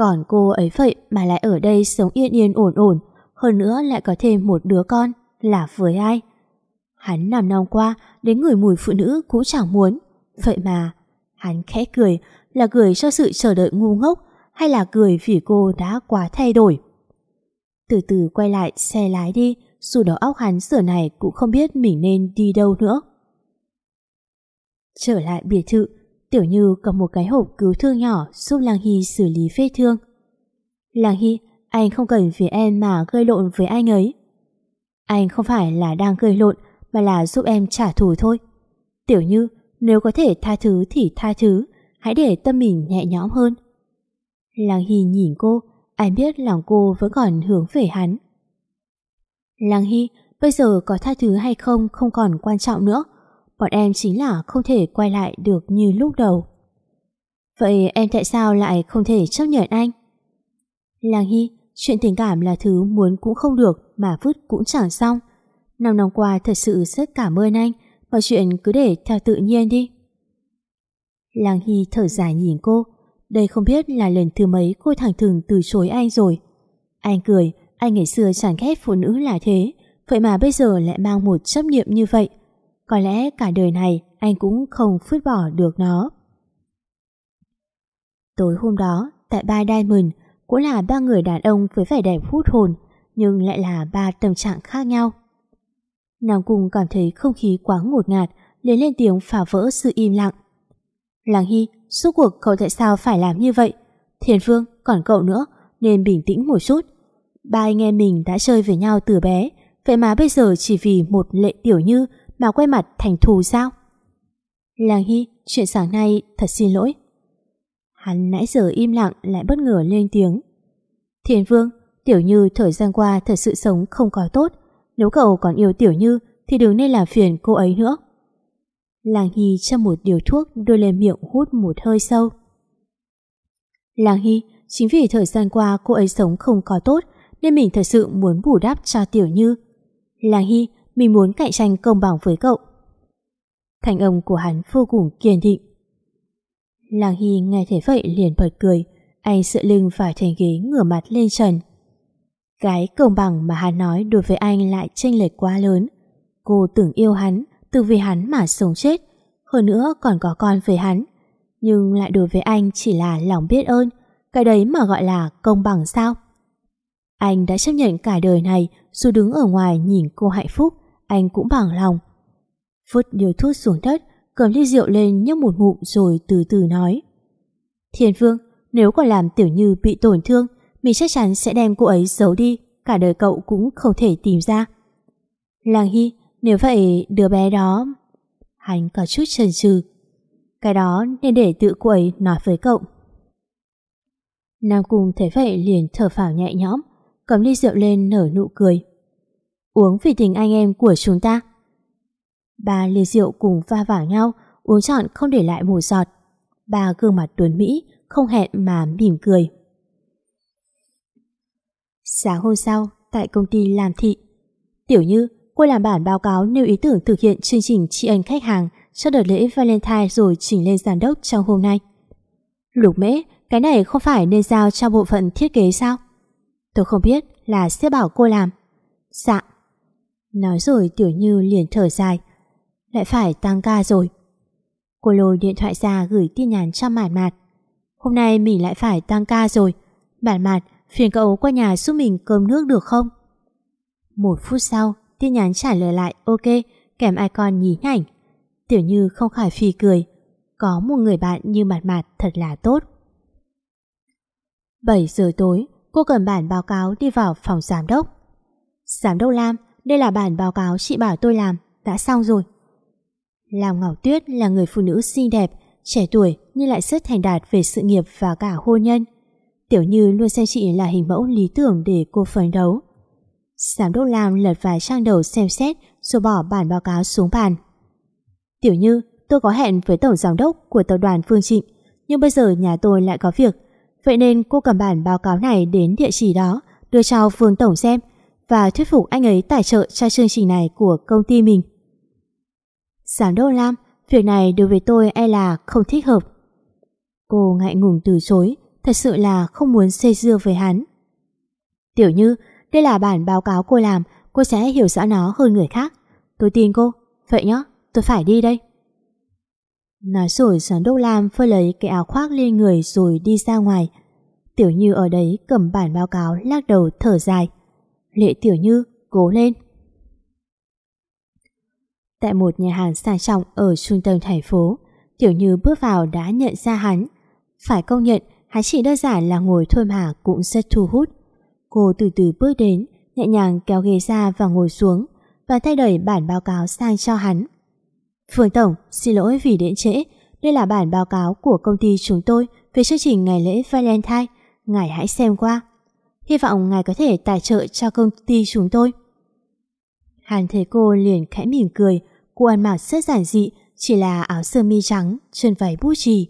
Còn cô ấy vậy mà lại ở đây sống yên yên ổn ổn, hơn nữa lại có thêm một đứa con, là với ai? Hắn nằm năm qua, đến người mùi phụ nữ cũng chẳng muốn. Vậy mà, hắn khẽ cười, là cười cho sự chờ đợi ngu ngốc, hay là cười vì cô đã quá thay đổi? Từ từ quay lại xe lái đi, dù đầu óc hắn giờ này cũng không biết mình nên đi đâu nữa. Trở lại biệt thự, Tiểu Như cầm một cái hộp cứu thương nhỏ giúp Lang Hy xử lý vết thương. Lang Hy, anh không cần vì em mà gây lộn với anh ấy. Anh không phải là đang gây lộn mà là giúp em trả thù thôi. Tiểu Như, nếu có thể tha thứ thì tha thứ, hãy để tâm mình nhẹ nhõm hơn. Lang Hy nhìn cô, anh biết lòng cô vẫn còn hướng về hắn. Lang Hy, bây giờ có tha thứ hay không không còn quan trọng nữa. Bọn em chính là không thể quay lại được như lúc đầu. Vậy em tại sao lại không thể chấp nhận anh? Lang Hy, chuyện tình cảm là thứ muốn cũng không được mà vứt cũng chẳng xong. Năm năm qua thật sự rất cảm ơn anh, mọi chuyện cứ để theo tự nhiên đi. Lang Hy thở dài nhìn cô, đây không biết là lần thứ mấy cô thẳng thừng từ chối anh rồi. Anh cười, anh ngày xưa chẳng ghét phụ nữ là thế, vậy mà bây giờ lại mang một chấp niệm như vậy. Có lẽ cả đời này anh cũng không phứt bỏ được nó. Tối hôm đó, tại Ba Diamond, cũng là ba người đàn ông với vẻ đẹp hút hồn, nhưng lại là ba tâm trạng khác nhau. Nàng cùng cảm thấy không khí quá ngột ngạt, liền lên tiếng phá vỡ sự im lặng. Làng Hy, suốt cuộc cậu tại sao phải làm như vậy? Thiền Phương, còn cậu nữa, nên bình tĩnh một chút. Ba anh em mình đã chơi với nhau từ bé, vậy mà bây giờ chỉ vì một lệ tiểu như mà quay mặt thành thù sao? Làng Hy, chuyện sáng nay thật xin lỗi. Hắn nãy giờ im lặng lại bất ngờ lên tiếng. Thiên Vương, Tiểu Như thời gian qua thật sự sống không có tốt. Nếu cậu còn yêu Tiểu Như thì đừng nên làm phiền cô ấy nữa. Làng Hy châm một điều thuốc đưa lên miệng hút một hơi sâu. Làng Hy, chính vì thời gian qua cô ấy sống không có tốt nên mình thật sự muốn bù đắp cho Tiểu Như. Làng Hy, mình muốn cạnh tranh công bằng với cậu. Thành âm của hắn vô cùng kiên định. Làng Hy nghe thấy vậy liền bật cười, anh sợ lưng phải thành ghế ngửa mặt lên trần. Cái công bằng mà hắn nói đối với anh lại chênh lệch quá lớn. Cô tưởng yêu hắn, từ vì hắn mà sống chết, hơn nữa còn có con với hắn. Nhưng lại đối với anh chỉ là lòng biết ơn, cái đấy mà gọi là công bằng sao? Anh đã chấp nhận cả đời này dù đứng ở ngoài nhìn cô hạnh phúc, anh cũng bằng lòng. Vứt điều thuốc xuống đất, cầm ly rượu lên nhấp một ngụm rồi từ từ nói. Thiên Vương, nếu còn làm Tiểu Như bị tổn thương, mình chắc chắn sẽ đem cô ấy giấu đi, cả đời cậu cũng không thể tìm ra. Làng Hy, nếu vậy đứa bé đó... Hắn có chút chần chừ. Cái đó nên để tự cô ấy nói với cậu. Nam Cung thấy vậy liền thở phào nhẹ nhõm, cầm ly rượu lên nở nụ cười. Uống vì tình anh em của chúng ta. Ba ly rượu cùng va vào nhau, uống trọn không để lại một giọt. Ba gương mặt tuấn Mỹ, không hẹn mà mỉm cười. Sáng hôm sau, tại công ty làm thị, Tiểu Như, cô làm bản báo cáo nêu ý tưởng thực hiện chương trình tri ân khách hàng cho đợt lễ Valentine rồi chỉnh lên giám đốc trong hôm nay. Lục mễ, cái này không phải nên giao cho bộ phận thiết kế sao? Tôi không biết là sẽ bảo cô làm. Dạ. Nói rồi Tiểu Như liền thở dài. Lại phải tăng ca rồi. Cô lôi điện thoại ra gửi tin nhắn cho Mạt Mạt. Hôm nay mình lại phải tăng ca rồi. Bản Mạt, phiền cậu qua nhà giúp mình cơm nước được không? Một phút sau, tin nhắn trả lời lại ok, kèm icon nhí nhảnh. Tiểu Như không khỏi phì cười. Có một người bạn như Mạt Mạt thật là tốt. 7 giờ tối, cô cầm bản báo cáo đi vào phòng giám đốc. Giám đốc Lam, đây là bản báo cáo chị bảo tôi làm, đã xong rồi. Lào Ngọc Tuyết là người phụ nữ xinh đẹp, trẻ tuổi nhưng lại rất thành đạt về sự nghiệp và cả hôn nhân. Tiểu Như luôn xem chị là hình mẫu lý tưởng để cô phấn đấu. Giám đốc Lam lật vài trang đầu xem xét rồi bỏ bản báo cáo xuống bàn. Tiểu Như, tôi có hẹn với tổng giám đốc của tập đoàn Phương Trịnh, nhưng bây giờ nhà tôi lại có việc. Vậy nên cô cầm bản báo cáo này đến địa chỉ đó, đưa cho Phương Tổng xem và thuyết phục anh ấy tài trợ cho chương trình này của công ty mình. Giám đốc Lam, việc này đối với tôi e là không thích hợp. Cô ngại ngùng từ chối, thật sự là không muốn xây dưa với hắn. Tiểu Như, đây là bản báo cáo cô làm, cô sẽ hiểu rõ nó hơn người khác. Tôi tin cô, vậy nhá, tôi phải đi đây. Nói rồi giám đốc Lam phơi lấy cái áo khoác lên người rồi đi ra ngoài. Tiểu Như ở đấy cầm bản báo cáo lắc đầu thở dài. Lệ Tiểu Như, cố lên. Tại một nhà hàng sang trọng ở trung tâm thành phố, Tiểu Như bước vào đã nhận ra hắn. Phải công nhận, hắn chỉ đơn giản là ngồi thôi mà cũng rất thu hút. Cô từ từ bước đến, nhẹ nhàng kéo ghế ra và ngồi xuống, và thay đổi bản báo cáo sang cho hắn. Phương Tổng, xin lỗi vì đến trễ. Đây là bản báo cáo của công ty chúng tôi về chương trình ngày lễ Valentine. Ngài hãy xem qua. Hy vọng ngài có thể tài trợ cho công ty chúng tôi. Hàn thấy cô liền khẽ mỉm cười. Cô ăn mặc rất giản dị, chỉ là áo sơ mi trắng, chân váy bút chì.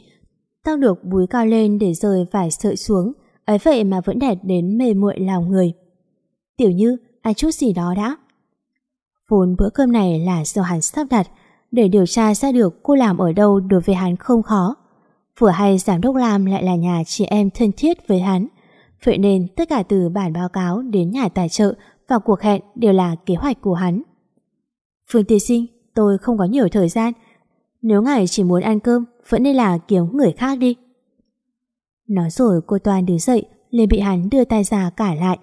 Tăng được búi cao lên để rời vải sợi xuống. Ấy vậy mà vẫn đẹp đến mê muội lòng người. Tiểu Như, ăn chút gì đó đã. Vốn bữa cơm này là do hắn sắp đặt, để điều tra ra được cô làm ở đâu đối với hắn không khó. Vừa hay giám đốc Lam lại là nhà chị em thân thiết với hắn, vậy nên tất cả từ bản báo cáo đến nhà tài trợ và cuộc hẹn đều là kế hoạch của hắn. Phương Tiên Sinh, tôi không có nhiều thời gian. Nếu ngài chỉ muốn ăn cơm, vẫn nên là kiếm người khác đi. Nói rồi cô Toàn đứng dậy, liền bị hắn đưa tay ra cải lại.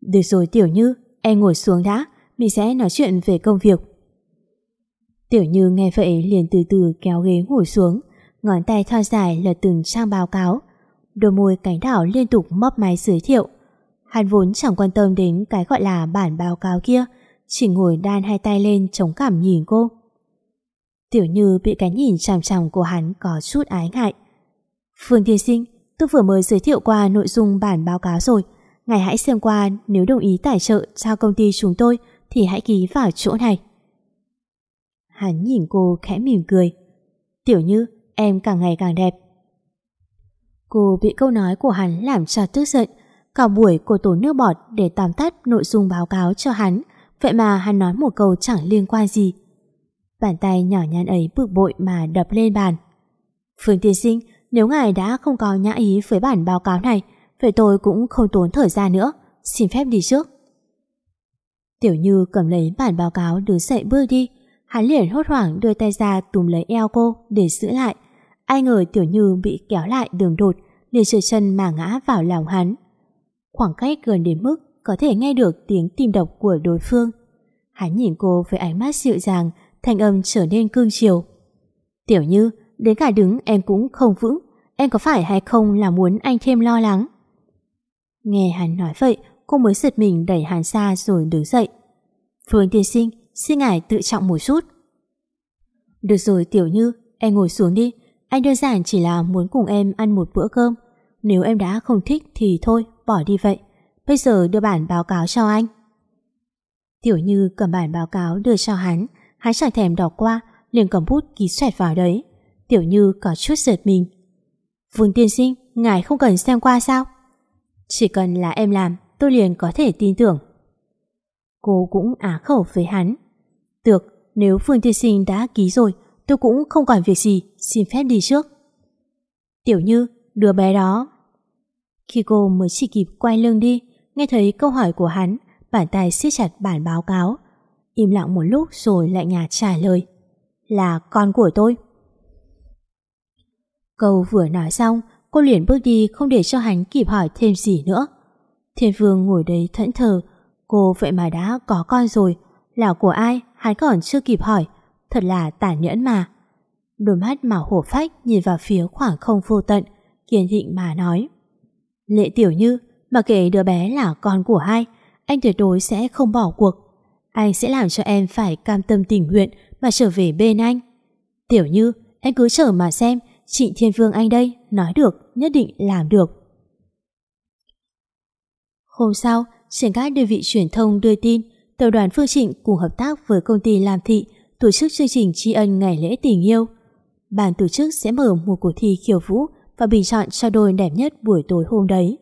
Được rồi Tiểu Như, em ngồi xuống đã, mình sẽ nói chuyện về công việc. Tiểu Như nghe vậy liền từ từ kéo ghế ngồi xuống, ngón tay thon dài lật từng trang báo cáo. Đôi môi cánh đảo liên tục mấp máy giới thiệu. Hắn vốn chẳng quan tâm đến cái gọi là bản báo cáo kia, chỉ ngồi đan hai tay lên chống cảm nhìn cô. Tiểu Như bị cái nhìn chằm chằm của hắn có chút ái ngại. Phương Thiên Sinh, tôi vừa mới giới thiệu qua nội dung bản báo cáo rồi. Ngài hãy xem qua nếu đồng ý tài trợ cho công ty chúng tôi thì hãy ký vào chỗ này. Hắn nhìn cô khẽ mỉm cười. Tiểu Như, em càng ngày càng đẹp. Cô bị câu nói của hắn làm cho tức giận. Cả buổi cô tốn nước bọt để tóm tắt nội dung báo cáo cho hắn. Vậy mà hắn nói một câu chẳng liên quan gì. Bàn tay nhỏ nhắn ấy bực bội mà đập lên bàn. Phương tiên sinh, nếu ngài đã không có nhã ý với bản báo cáo này, vậy tôi cũng không tốn thời gian nữa. Xin phép đi trước. Tiểu Như cầm lấy bản báo cáo đứng dậy bước đi. Hắn liền hốt hoảng đưa tay ra túm lấy eo cô để giữ lại. Ai ngờ Tiểu Như bị kéo lại đường đột, liền trượt chân mà ngã vào lòng hắn. Khoảng cách gần đến mức có thể nghe được tiếng tim đập của đối phương. Hắn nhìn cô với ánh mắt dịu dàng, thanh âm trở nên cương chiều. Tiểu Như, đến cả đứng em cũng không vững, em có phải hay không là muốn anh thêm lo lắng? Nghe hắn nói vậy, cô mới giật mình đẩy hắn ra rồi đứng dậy. Phương tiên sinh, xin ngài tự trọng một chút. Được rồi Tiểu Như, em ngồi xuống đi. Anh đơn giản chỉ là muốn cùng em ăn một bữa cơm. Nếu em đã không thích thì thôi, bỏ đi vậy. Bây giờ đưa bản báo cáo cho anh. Tiểu Như cầm bản báo cáo đưa cho hắn. Hắn chẳng thèm đọc qua, liền cầm bút ký xoẹt vào đấy. Tiểu Như có chút giật mình. Vương tiên sinh, ngài không cần xem qua sao? Chỉ cần là em làm, tôi liền có thể tin tưởng. Cô cũng á khẩu với hắn. Được, nếu Phương Tiên Sinh đã ký rồi, tôi cũng không còn việc gì, xin phép đi trước. Tiểu Như, đứa bé đó. Khi cô mới chỉ kịp quay lưng đi, nghe thấy câu hỏi của hắn, bàn tay siết chặt bản báo cáo. Im lặng một lúc rồi lại nhạt trả lời. Là con của tôi. Câu vừa nói xong, cô liền bước đi không để cho hắn kịp hỏi thêm gì nữa. Thiên Vương ngồi đấy thẫn thờ, cô vậy mà đã có con rồi, là của ai hắn còn chưa kịp hỏi, thật là tàn nhẫn mà. Đôi mắt màu hổ phách nhìn vào phía khoảng không vô tận, kiên định mà nói. Lệ tiểu như, mà kể đứa bé là con của ai, anh tuyệt đối sẽ không bỏ cuộc. Anh sẽ làm cho em phải cam tâm tình nguyện mà trở về bên anh. Tiểu như, em cứ chờ mà xem, Trịnh Thiên Vương anh đây, nói được, nhất định làm được. Hôm sau, trên các đơn vị truyền thông đưa tin, tập đoàn Phương Trịnh cùng hợp tác với công ty Lam Thị tổ chức chương trình tri ân ngày lễ tình yêu. Ban tổ chức sẽ mở một cuộc thi khiêu vũ và bình chọn cho đôi đẹp nhất buổi tối hôm đấy.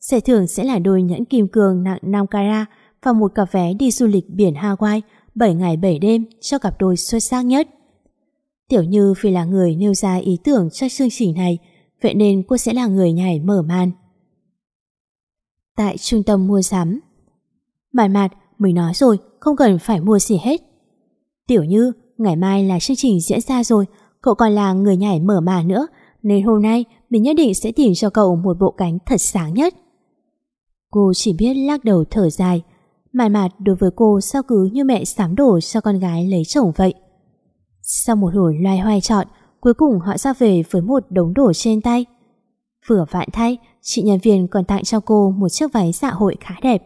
Giải thưởng sẽ là đôi nhẫn kim cương nặng 5 carat và một cặp vé đi du lịch biển Hawaii 7 ngày 7 đêm cho cặp đôi xuất sắc nhất. Tiểu Như vì là người nêu ra ý tưởng cho chương trình này, vậy nên cô sẽ là người nhảy mở màn. Tại trung tâm mua sắm Bản mặt, mình nói rồi, không cần phải mua gì hết. Tiểu Như, ngày mai là chương trình diễn ra rồi, cậu còn là người nhảy mở màn nữa, nên hôm nay mình nhất định sẽ tìm cho cậu một bộ cánh thật sáng nhất. Cô chỉ biết lắc đầu thở dài, mạn mạt đối với cô sao cứ như mẹ sám đổ cho con gái lấy chồng vậy. Sau một hồi loay hoay chọn, cuối cùng họ ra về với một đống đồ trên tay. Vừa vạn thay, chị nhân viên còn tặng cho cô một chiếc váy dạ hội khá đẹp.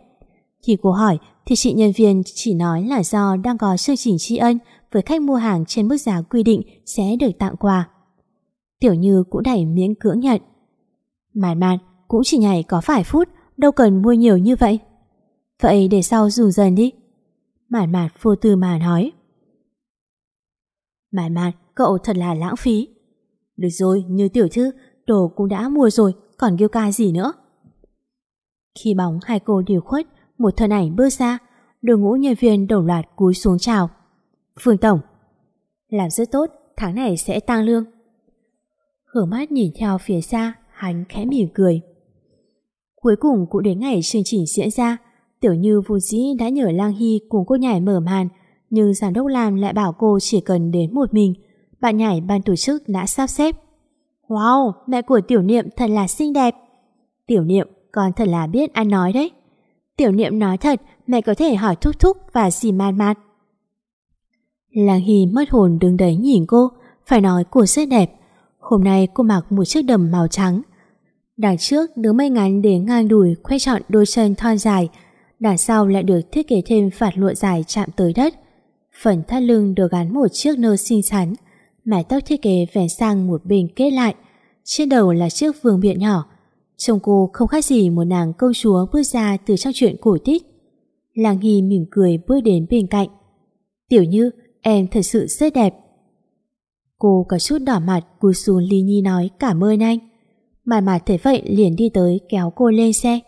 Khi cô hỏi thì chị nhân viên chỉ nói là do đang có chương trình tri ân với khách mua hàng trên mức giá quy định sẽ được tặng quà. Tiểu Như cũng đẩy miễn cưỡng nhận. Màn màn cũng chỉ nhảy có vài phút, đâu cần mua nhiều như vậy. Vậy để sau dùng dần đi. Màn màn vô tư mà nói. Màn màn, cậu thật là lãng phí. Được rồi, như tiểu thư, đồ cũng đã mua rồi, còn kêu ca gì nữa. Khi bóng hai cô điều khuất, một thân ảnh bước ra, đội ngũ nhân viên đồng loạt cúi xuống chào. Phương Tổng, làm rất tốt, tháng này sẽ tăng lương. Hở mắt nhìn theo phía xa, hắn khẽ mỉm cười. Cuối cùng cũng đến ngày chương trình diễn ra, Tiểu Như vô dĩ đã nhờ Lang Hy cùng cô nhảy mở màn, nhưng giám đốc làm lại bảo cô chỉ cần đến một mình. Bạn nhảy ban tổ chức đã sắp xếp. Wow, mẹ của Tiểu Niệm thật là xinh đẹp. Tiểu Niệm, con thật là biết ăn nói đấy. Tiểu Niệm nói thật, mẹ có thể hỏi thúc thúc và xì man mát. Làng Hy mất hồn đứng đấy nhìn cô, phải nói cô rất đẹp. Hôm nay cô mặc một chiếc đầm màu trắng. Đằng trước đứng may ngắn để ngang đùi khoe trọn đôi chân thon dài, đằng sau lại được thiết kế thêm phạt lụa dài chạm tới đất. Phần thắt lưng được gắn một chiếc nơ xinh xắn, mái tóc thiết kế vén sang một bên kết lại. Trên đầu là chiếc vương miện nhỏ. Trông cô không khác gì một nàng công chúa bước ra từ trong chuyện cổ tích. Làng Hy mỉm cười bước đến bên cạnh. Tiểu Như, em thật sự rất đẹp. Cô có chút đỏ mặt cúi xuống Ly Nhi nói cảm ơn anh. Mài mài thấy vậy liền đi tới kéo cô lên xe.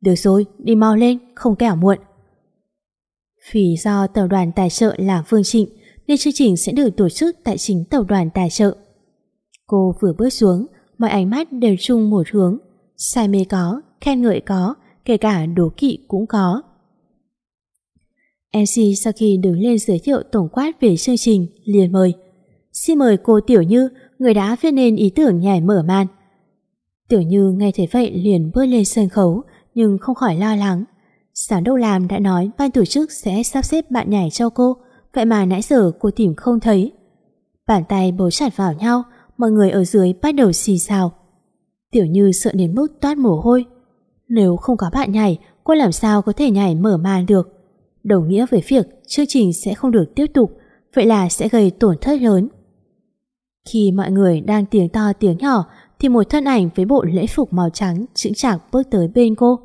Được rồi, đi mau lên, không kẻo muộn. Vì do tàu đoàn tài trợ là Phương Trịnh nên chương trình sẽ được tổ chức tại chính tàu đoàn tài trợ. Cô vừa bước xuống, mọi ánh mắt đều chung một hướng. Sai mê có, khen ngợi có, kể cả đố kỵ cũng có. MC sau khi đứng lên giới thiệu tổng quát về chương trình, liền mời. Xin mời cô Tiểu Như, người đã viết nên ý tưởng nhảy mở màn. Tiểu Như nghe thấy vậy liền bước lên sân khấu, nhưng không khỏi lo lắng. Sáng đâu làm đã nói ban tổ chức sẽ sắp xếp bạn nhảy cho cô, vậy mà nãy giờ cô tìm không thấy. Bàn tay bấu chặt vào nhau, mọi người ở dưới bắt đầu xì xào. Tiểu Như sợ đến mức toát mồ hôi. Nếu không có bạn nhảy, cô làm sao có thể nhảy mở màn được? Đồng nghĩa với việc chương trình sẽ không được tiếp tục, vậy là sẽ gây tổn thất lớn. Khi mọi người đang tiếng to tiếng nhỏ thì một thân ảnh với bộ lễ phục màu trắng chững chạc bước tới bên cô.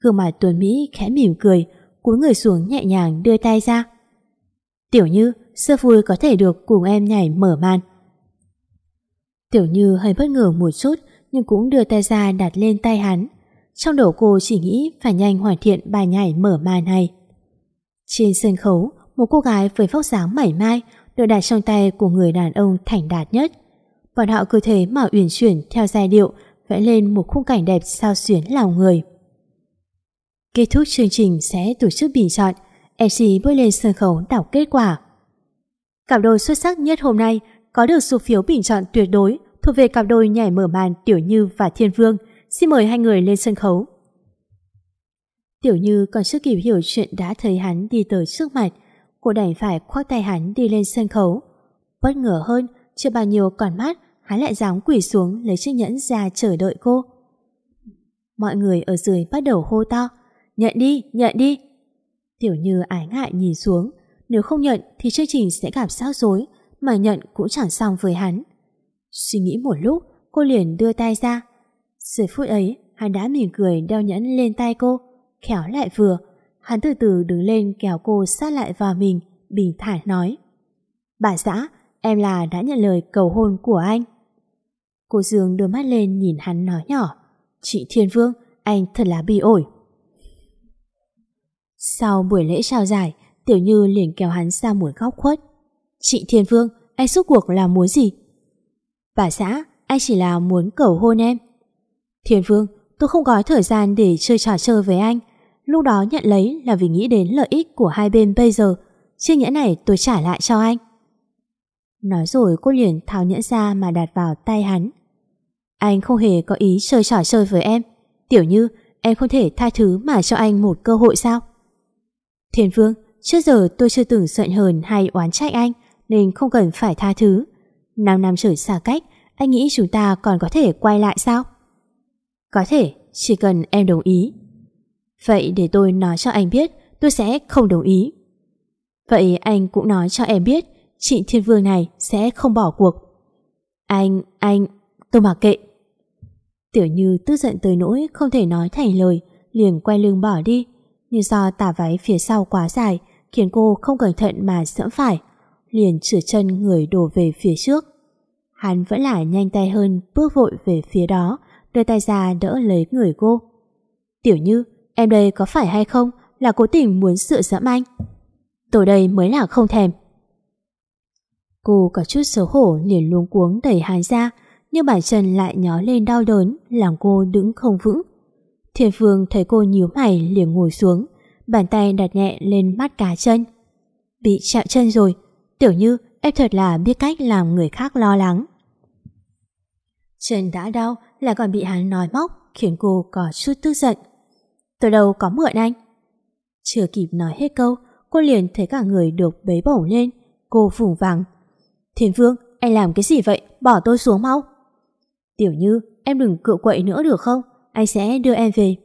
Gương mặt tuần Mỹ khẽ mỉm cười, cúi người xuống nhẹ nhàng đưa tay ra. Tiểu Như, rất vui có thể được cùng em nhảy mở màn. Tiểu Như hơi bất ngờ một chút nhưng cũng đưa tay ra đặt lên tay hắn. Trong đầu cô chỉ nghĩ phải nhanh hoàn thiện bài nhảy mở màn này. Trên sân khấu, một cô gái với vóc dáng mảy mai được đặt trong tay của người đàn ông thành đạt nhất. Bọn họ cứ thế mà uyển chuyển theo giai điệu vẽ lên một khung cảnh đẹp sao xuyến lòng người. Kết thúc chương trình sẽ tổ chức bình chọn, MC bước lên sân khấu đọc kết quả. Cặp đôi xuất sắc nhất hôm nay có được số phiếu bình chọn tuyệt đối thuộc về cặp đôi nhảy mở màn Tiểu Như và Thiên Vương. Xin mời hai người lên sân khấu. Tiểu Như còn chưa kịp hiểu chuyện đã thấy hắn đi tới trước mặt. Cô đành phải khoác tay hắn đi lên sân khấu. Bất ngờ hơn, chưa bao nhiêu còn mắt, hắn lại dám quỷ xuống lấy chiếc nhẫn ra chờ đợi cô. Mọi người ở dưới bắt đầu hô to. Nhận đi, nhận đi. Tiểu Như ái ngại nhìn xuống. Nếu không nhận thì chương trình sẽ gặp sao rối, mà nhận cũng chẳng xong với hắn. Suy nghĩ một lúc, cô liền đưa tay ra. Giờ phút ấy, hắn đã mỉm cười đeo nhẫn lên tay cô, khéo lại vừa. Hắn từ từ đứng lên kéo cô sát lại vào mình, bình thản nói. Bà xã, em là đã nhận lời cầu hôn của anh. Cô Dương đưa mắt lên nhìn hắn nói nhỏ. Chị Thiên Vương, anh thật là bi ổi. Sau buổi lễ trao giải, Tiểu Như liền kéo hắn ra một góc khuất. Chị Thiên Vương, anh suốt cuộc là muốn gì? Bà xã, anh chỉ là muốn cầu hôn em. Thiên Vương, tôi không có thời gian để chơi trò chơi với anh. Lúc đó nhận lấy là vì nghĩ đến lợi ích của hai bên bây giờ. Chiếc nhẫn này tôi trả lại cho anh. Nói rồi cô liền tháo nhẫn ra mà đặt vào tay hắn. Anh không hề có ý chơi trò chơi với em. Tiểu Như, em không thể tha thứ mà cho anh một cơ hội sao? Thiên Vương, trước giờ tôi chưa từng giận hờn hay oán trách anh nên không cần phải tha thứ. Năm năm trời xa cách, anh nghĩ chúng ta còn có thể quay lại sao? Có thể, chỉ cần em đồng ý. Vậy để tôi nói cho anh biết, tôi sẽ không đồng ý. Vậy anh cũng nói cho em biết, chị Thiên Vương này sẽ không bỏ cuộc. Anh, anh, tôi mặc kệ. Tiểu Như tức giận tới nỗi không thể nói thành lời, liền quay lưng bỏ đi. Nhưng do tả váy phía sau quá dài, khiến cô không cẩn thận mà sẫm phải, liền chửa chân người đổ về phía trước. Hắn vẫn là nhanh tay hơn bước vội về phía đó, đưa tay ra đỡ lấy người cô. Tiểu Như, em đây có phải hay không là cố tình muốn sửa dẫm anh? Tôi đây mới là không thèm. Cô có chút xấu hổ liền luống cuống đẩy hắn ra, nhưng bàn chân lại nhó lên đau đớn, làm cô đứng không vững. Thiên Phương thấy cô nhíu mày liền ngồi xuống, bàn tay đặt nhẹ lên mắt cá chân. Bị chạm chân rồi, Tiểu Như em thật là biết cách làm người khác lo lắng. Chân đã đau lại còn bị hắn nói móc khiến cô có chút tức giận. Tôi đâu có mượn anh. Chưa kịp nói hết câu, cô liền thấy cả người được bế bổng lên. Cô vùng vàng. Thiên Vương, anh làm cái gì vậy? Bỏ tôi xuống mau. Tiểu Như, em đừng cựa quậy nữa được không? Anh sẽ đưa em về.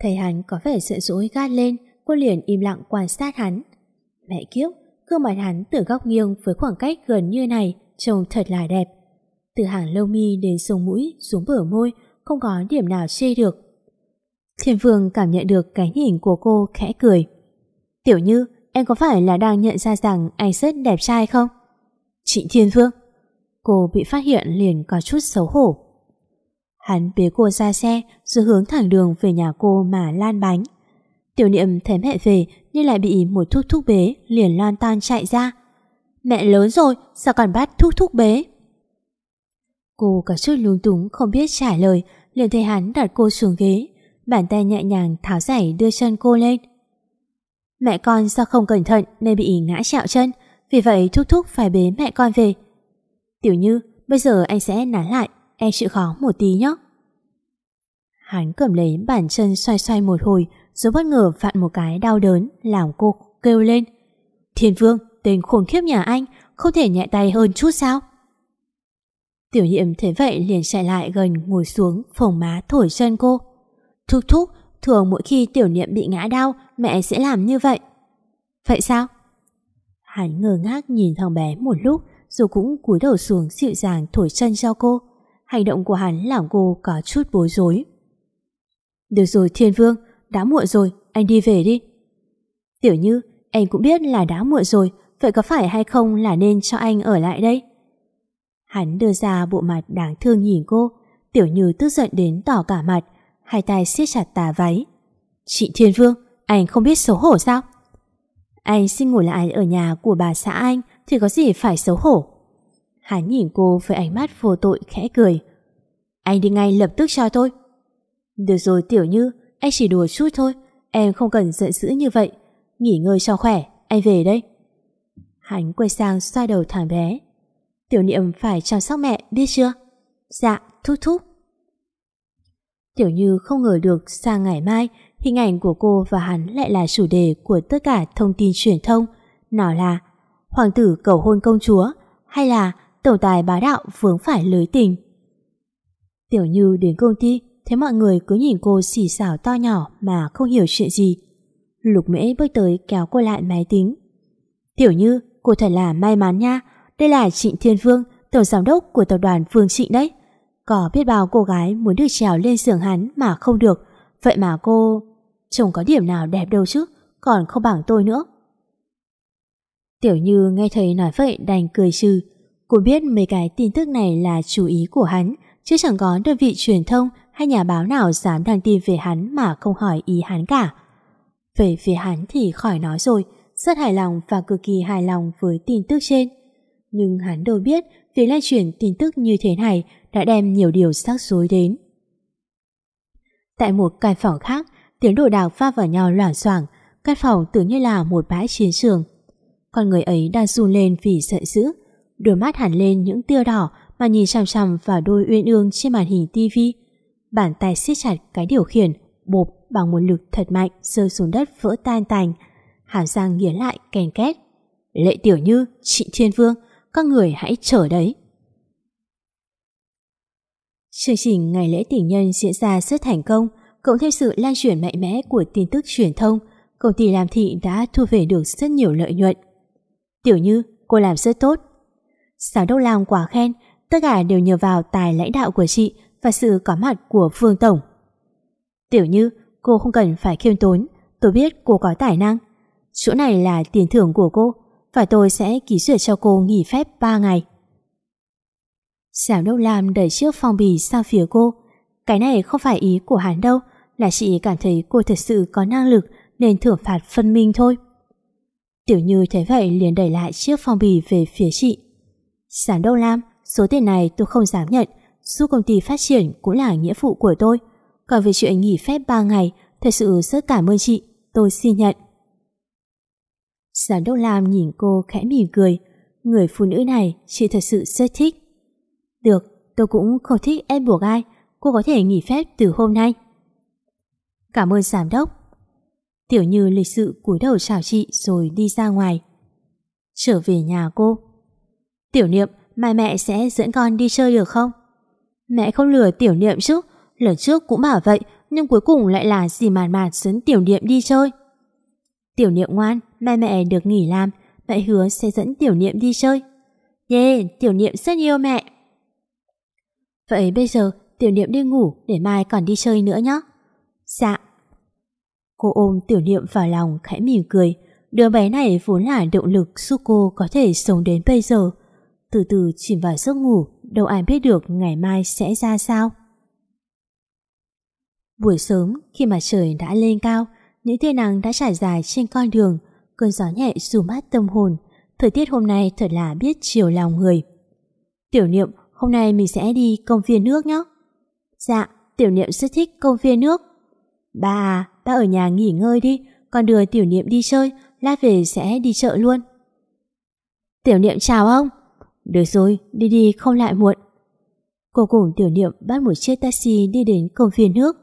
Thấy hắn có vẻ sợ dỗi gắt lên, cô liền im lặng quan sát hắn. Mẹ kiếp, gương mặt hắn từ góc nghiêng với khoảng cách gần như này trông thật là đẹp. Từ hàng lông mi đến sống mũi xuống bờ môi không có điểm nào chê được. Thiên Vương cảm nhận được cái nhìn của cô khẽ cười. Tiểu Như, em có phải là đang nhận ra rằng anh rất đẹp trai không? Chị Thiên Vương. Cô bị phát hiện liền có chút xấu hổ. Hắn bế cô ra xe rồi hướng thẳng đường về nhà cô mà lan bánh. Tiểu niệm thấy mẹ về nhưng lại bị một thúc thúc bế liền lan tan chạy ra. Mẹ lớn rồi sao còn bắt thúc thúc bế? Cô có chút lúng túng không biết trả lời liền thấy hắn đặt cô xuống ghế bàn tay nhẹ nhàng tháo giày đưa chân cô lên. Mẹ con do không cẩn thận nên bị ngã chạo chân vì vậy thúc thúc phải bế mẹ con về. Tiểu Như, bây giờ anh sẽ nán lại em chịu khó một tí nhé. Hắn cầm lấy bàn chân xoay xoay một hồi rồi bất ngờ vặn một cái đau đớn làm cô kêu lên. Thiên Vương, tên khốn khiếp nhà anh không thể nhẹ tay hơn chút sao? Tiểu nhiệm thấy vậy liền chạy lại gần ngồi xuống phồng má thổi chân cô. Thúc thúc, thường mỗi khi tiểu niệm bị ngã đau mẹ sẽ làm như vậy. Vậy sao? Hắn ngơ ngác nhìn thằng bé một lúc rồi cũng cúi đầu xuống dịu dàng thổi chân cho cô. Hành động của hắn làm cô có chút bối rối. Được rồi Thiên Vương, đã muộn rồi, anh đi về đi. Tiểu Như, em cũng biết là đã muộn rồi, vậy có phải hay không là nên cho anh ở lại đây? Hắn đưa ra bộ mặt đáng thương nhìn cô, Tiểu Như tức giận đến đỏ cả mặt, hai tay siết chặt tà váy. Chị Thiên Vương, anh không biết xấu hổ sao? Anh xin ngủ lại ở nhà của bà xã anh thì có gì phải xấu hổ. Hắn nhìn cô với ánh mắt vô tội khẽ cười. Anh đi ngay lập tức cho tôi. Được rồi Tiểu Như, anh chỉ đùa chút thôi. Em không cần giận dữ như vậy. Nghỉ ngơi cho khỏe, anh về đây. Hắn quay sang xoay đầu thằng bé. Tiểu niệm phải chăm sóc mẹ, biết chưa? Dạ, thúc thúc. Tiểu Như không ngờ được sang ngày mai hình ảnh của cô và hắn lại là chủ đề của tất cả thông tin truyền thông. Nào là hoàng tử cầu hôn công chúa hay là tổng tài bá đạo vướng phải lưới tình. Tiểu Như đến công ty thế mọi người cứ nhìn cô xì xào to nhỏ mà không hiểu chuyện gì. Lục mễ bước tới kéo cô lại máy tính. Tiểu Như, cô thật là may mắn nha. Đây là Trịnh Thiên Vương, tổng giám đốc của tập đoàn Phương Trịnh đấy. Có biết bao cô gái muốn được trèo lên giường hắn mà không được. Vậy mà cô... Chồng có điểm nào đẹp đâu chứ, còn không bằng tôi nữa. Tiểu Như nghe thấy nói vậy đành cười trừ. Cô biết mấy cái tin tức này là chú ý của hắn, chứ chẳng có đơn vị truyền thông hay nhà báo nào dám đăng tin về hắn mà không hỏi ý hắn cả. Về phía hắn thì khỏi nói rồi, rất hài lòng và cực kỳ hài lòng với tin tức trên. Nhưng hắn đâu biết việc lan truyền tin tức như thế này đã đem nhiều điều rắc rối đến. Tại một căn phòng khác, tiếng đồ đạc pha vào nhau loảng xoảng, căn phòng tưởng như là một bãi chiến trường. Con người ấy đang run lên vì giận dữ, đôi mắt hẳn lên những tia đỏ mà nhìn chằm chằm vào đôi uyên ương trên màn hình tivi. Bàn tay siết chặt cái điều khiển, bộp bằng một lực thật mạnh rơi xuống đất vỡ tan tành. Hàm răng nghiến lại kèn két. Lệ tiểu như, chị Thiên Vương, các người hãy chờ đấy. Chương trình ngày lễ tình nhân diễn ra rất thành công, cộng thêm sự lan truyền mạnh mẽ của tin tức truyền thông, công ty làm thị đã thu về được rất nhiều lợi nhuận. Tiểu Như, cô làm rất tốt. Giám đốc làm quả khen, tất cả đều nhờ vào tài lãnh đạo của chị và sự có mặt của Phương Tổng. Tiểu Như, cô không cần phải khiêm tốn, tôi biết cô có tài năng. Chỗ này là tiền thưởng của cô, và tôi sẽ ký duyệt cho cô nghỉ phép 3 ngày. Giám đốc Lam đẩy chiếc phong bì sang phía cô. Cái này không phải ý của hắn đâu, là chị cảm thấy cô thật sự có năng lực nên thưởng phạt phân minh thôi. Tiểu Như thấy vậy liền đẩy lại chiếc phong bì về phía chị. Giám đốc Lam, số tiền này tôi không dám nhận, giúp công ty phát triển cũng là nghĩa vụ của tôi. Còn về chuyện nghỉ phép 3 ngày, thật sự rất cảm ơn chị, tôi xin nhận. Giám đốc Lam nhìn cô khẽ mỉm cười, người phụ nữ này chị thật sự rất thích. Được, tôi cũng không thích ép buộc ai, cô có thể nghỉ phép từ hôm nay. Cảm ơn giám đốc. Tiểu Như lịch sự cúi đầu chào chị rồi đi ra ngoài. Trở về nhà cô. Tiểu Niệm, mai mẹ sẽ dẫn con đi chơi được không? Mẹ không lừa tiểu niệm chứ, lần trước cũng bảo vậy, nhưng cuối cùng lại là dì mạt mạt dẫn tiểu niệm đi chơi. Tiểu niệm ngoan, mai mẹ được nghỉ làm, mẹ hứa sẽ dẫn tiểu niệm đi chơi. Yeah, tiểu niệm rất yêu mẹ. Vậy bây giờ tiểu niệm đi ngủ để mai còn đi chơi nữa nhé. Dạ. Cô ôm tiểu niệm vào lòng khẽ mỉm cười. Đứa bé này vốn là động lực giúp cô có thể sống đến bây giờ. Từ từ chìm vào giấc ngủ, đâu ai biết được ngày mai sẽ ra sao. Buổi sớm, khi mà trời đã lên cao, những tia nắng đã trải dài trên con đường, cơn gió nhẹ dù mát tâm hồn. Thời tiết hôm nay thật là biết chiều lòng người. Tiểu niệm, hôm nay mình sẽ đi công viên nước nhé. Dạ, tiểu niệm rất thích công viên nước. Ba à, ba ở nhà nghỉ ngơi đi, con đưa tiểu niệm đi chơi, lát về sẽ đi chợ luôn. Tiểu niệm chào ông. Được rồi, đi đi không lại muộn. Cô cùng tiểu niệm bắt một chiếc taxi đi đến công viên nước.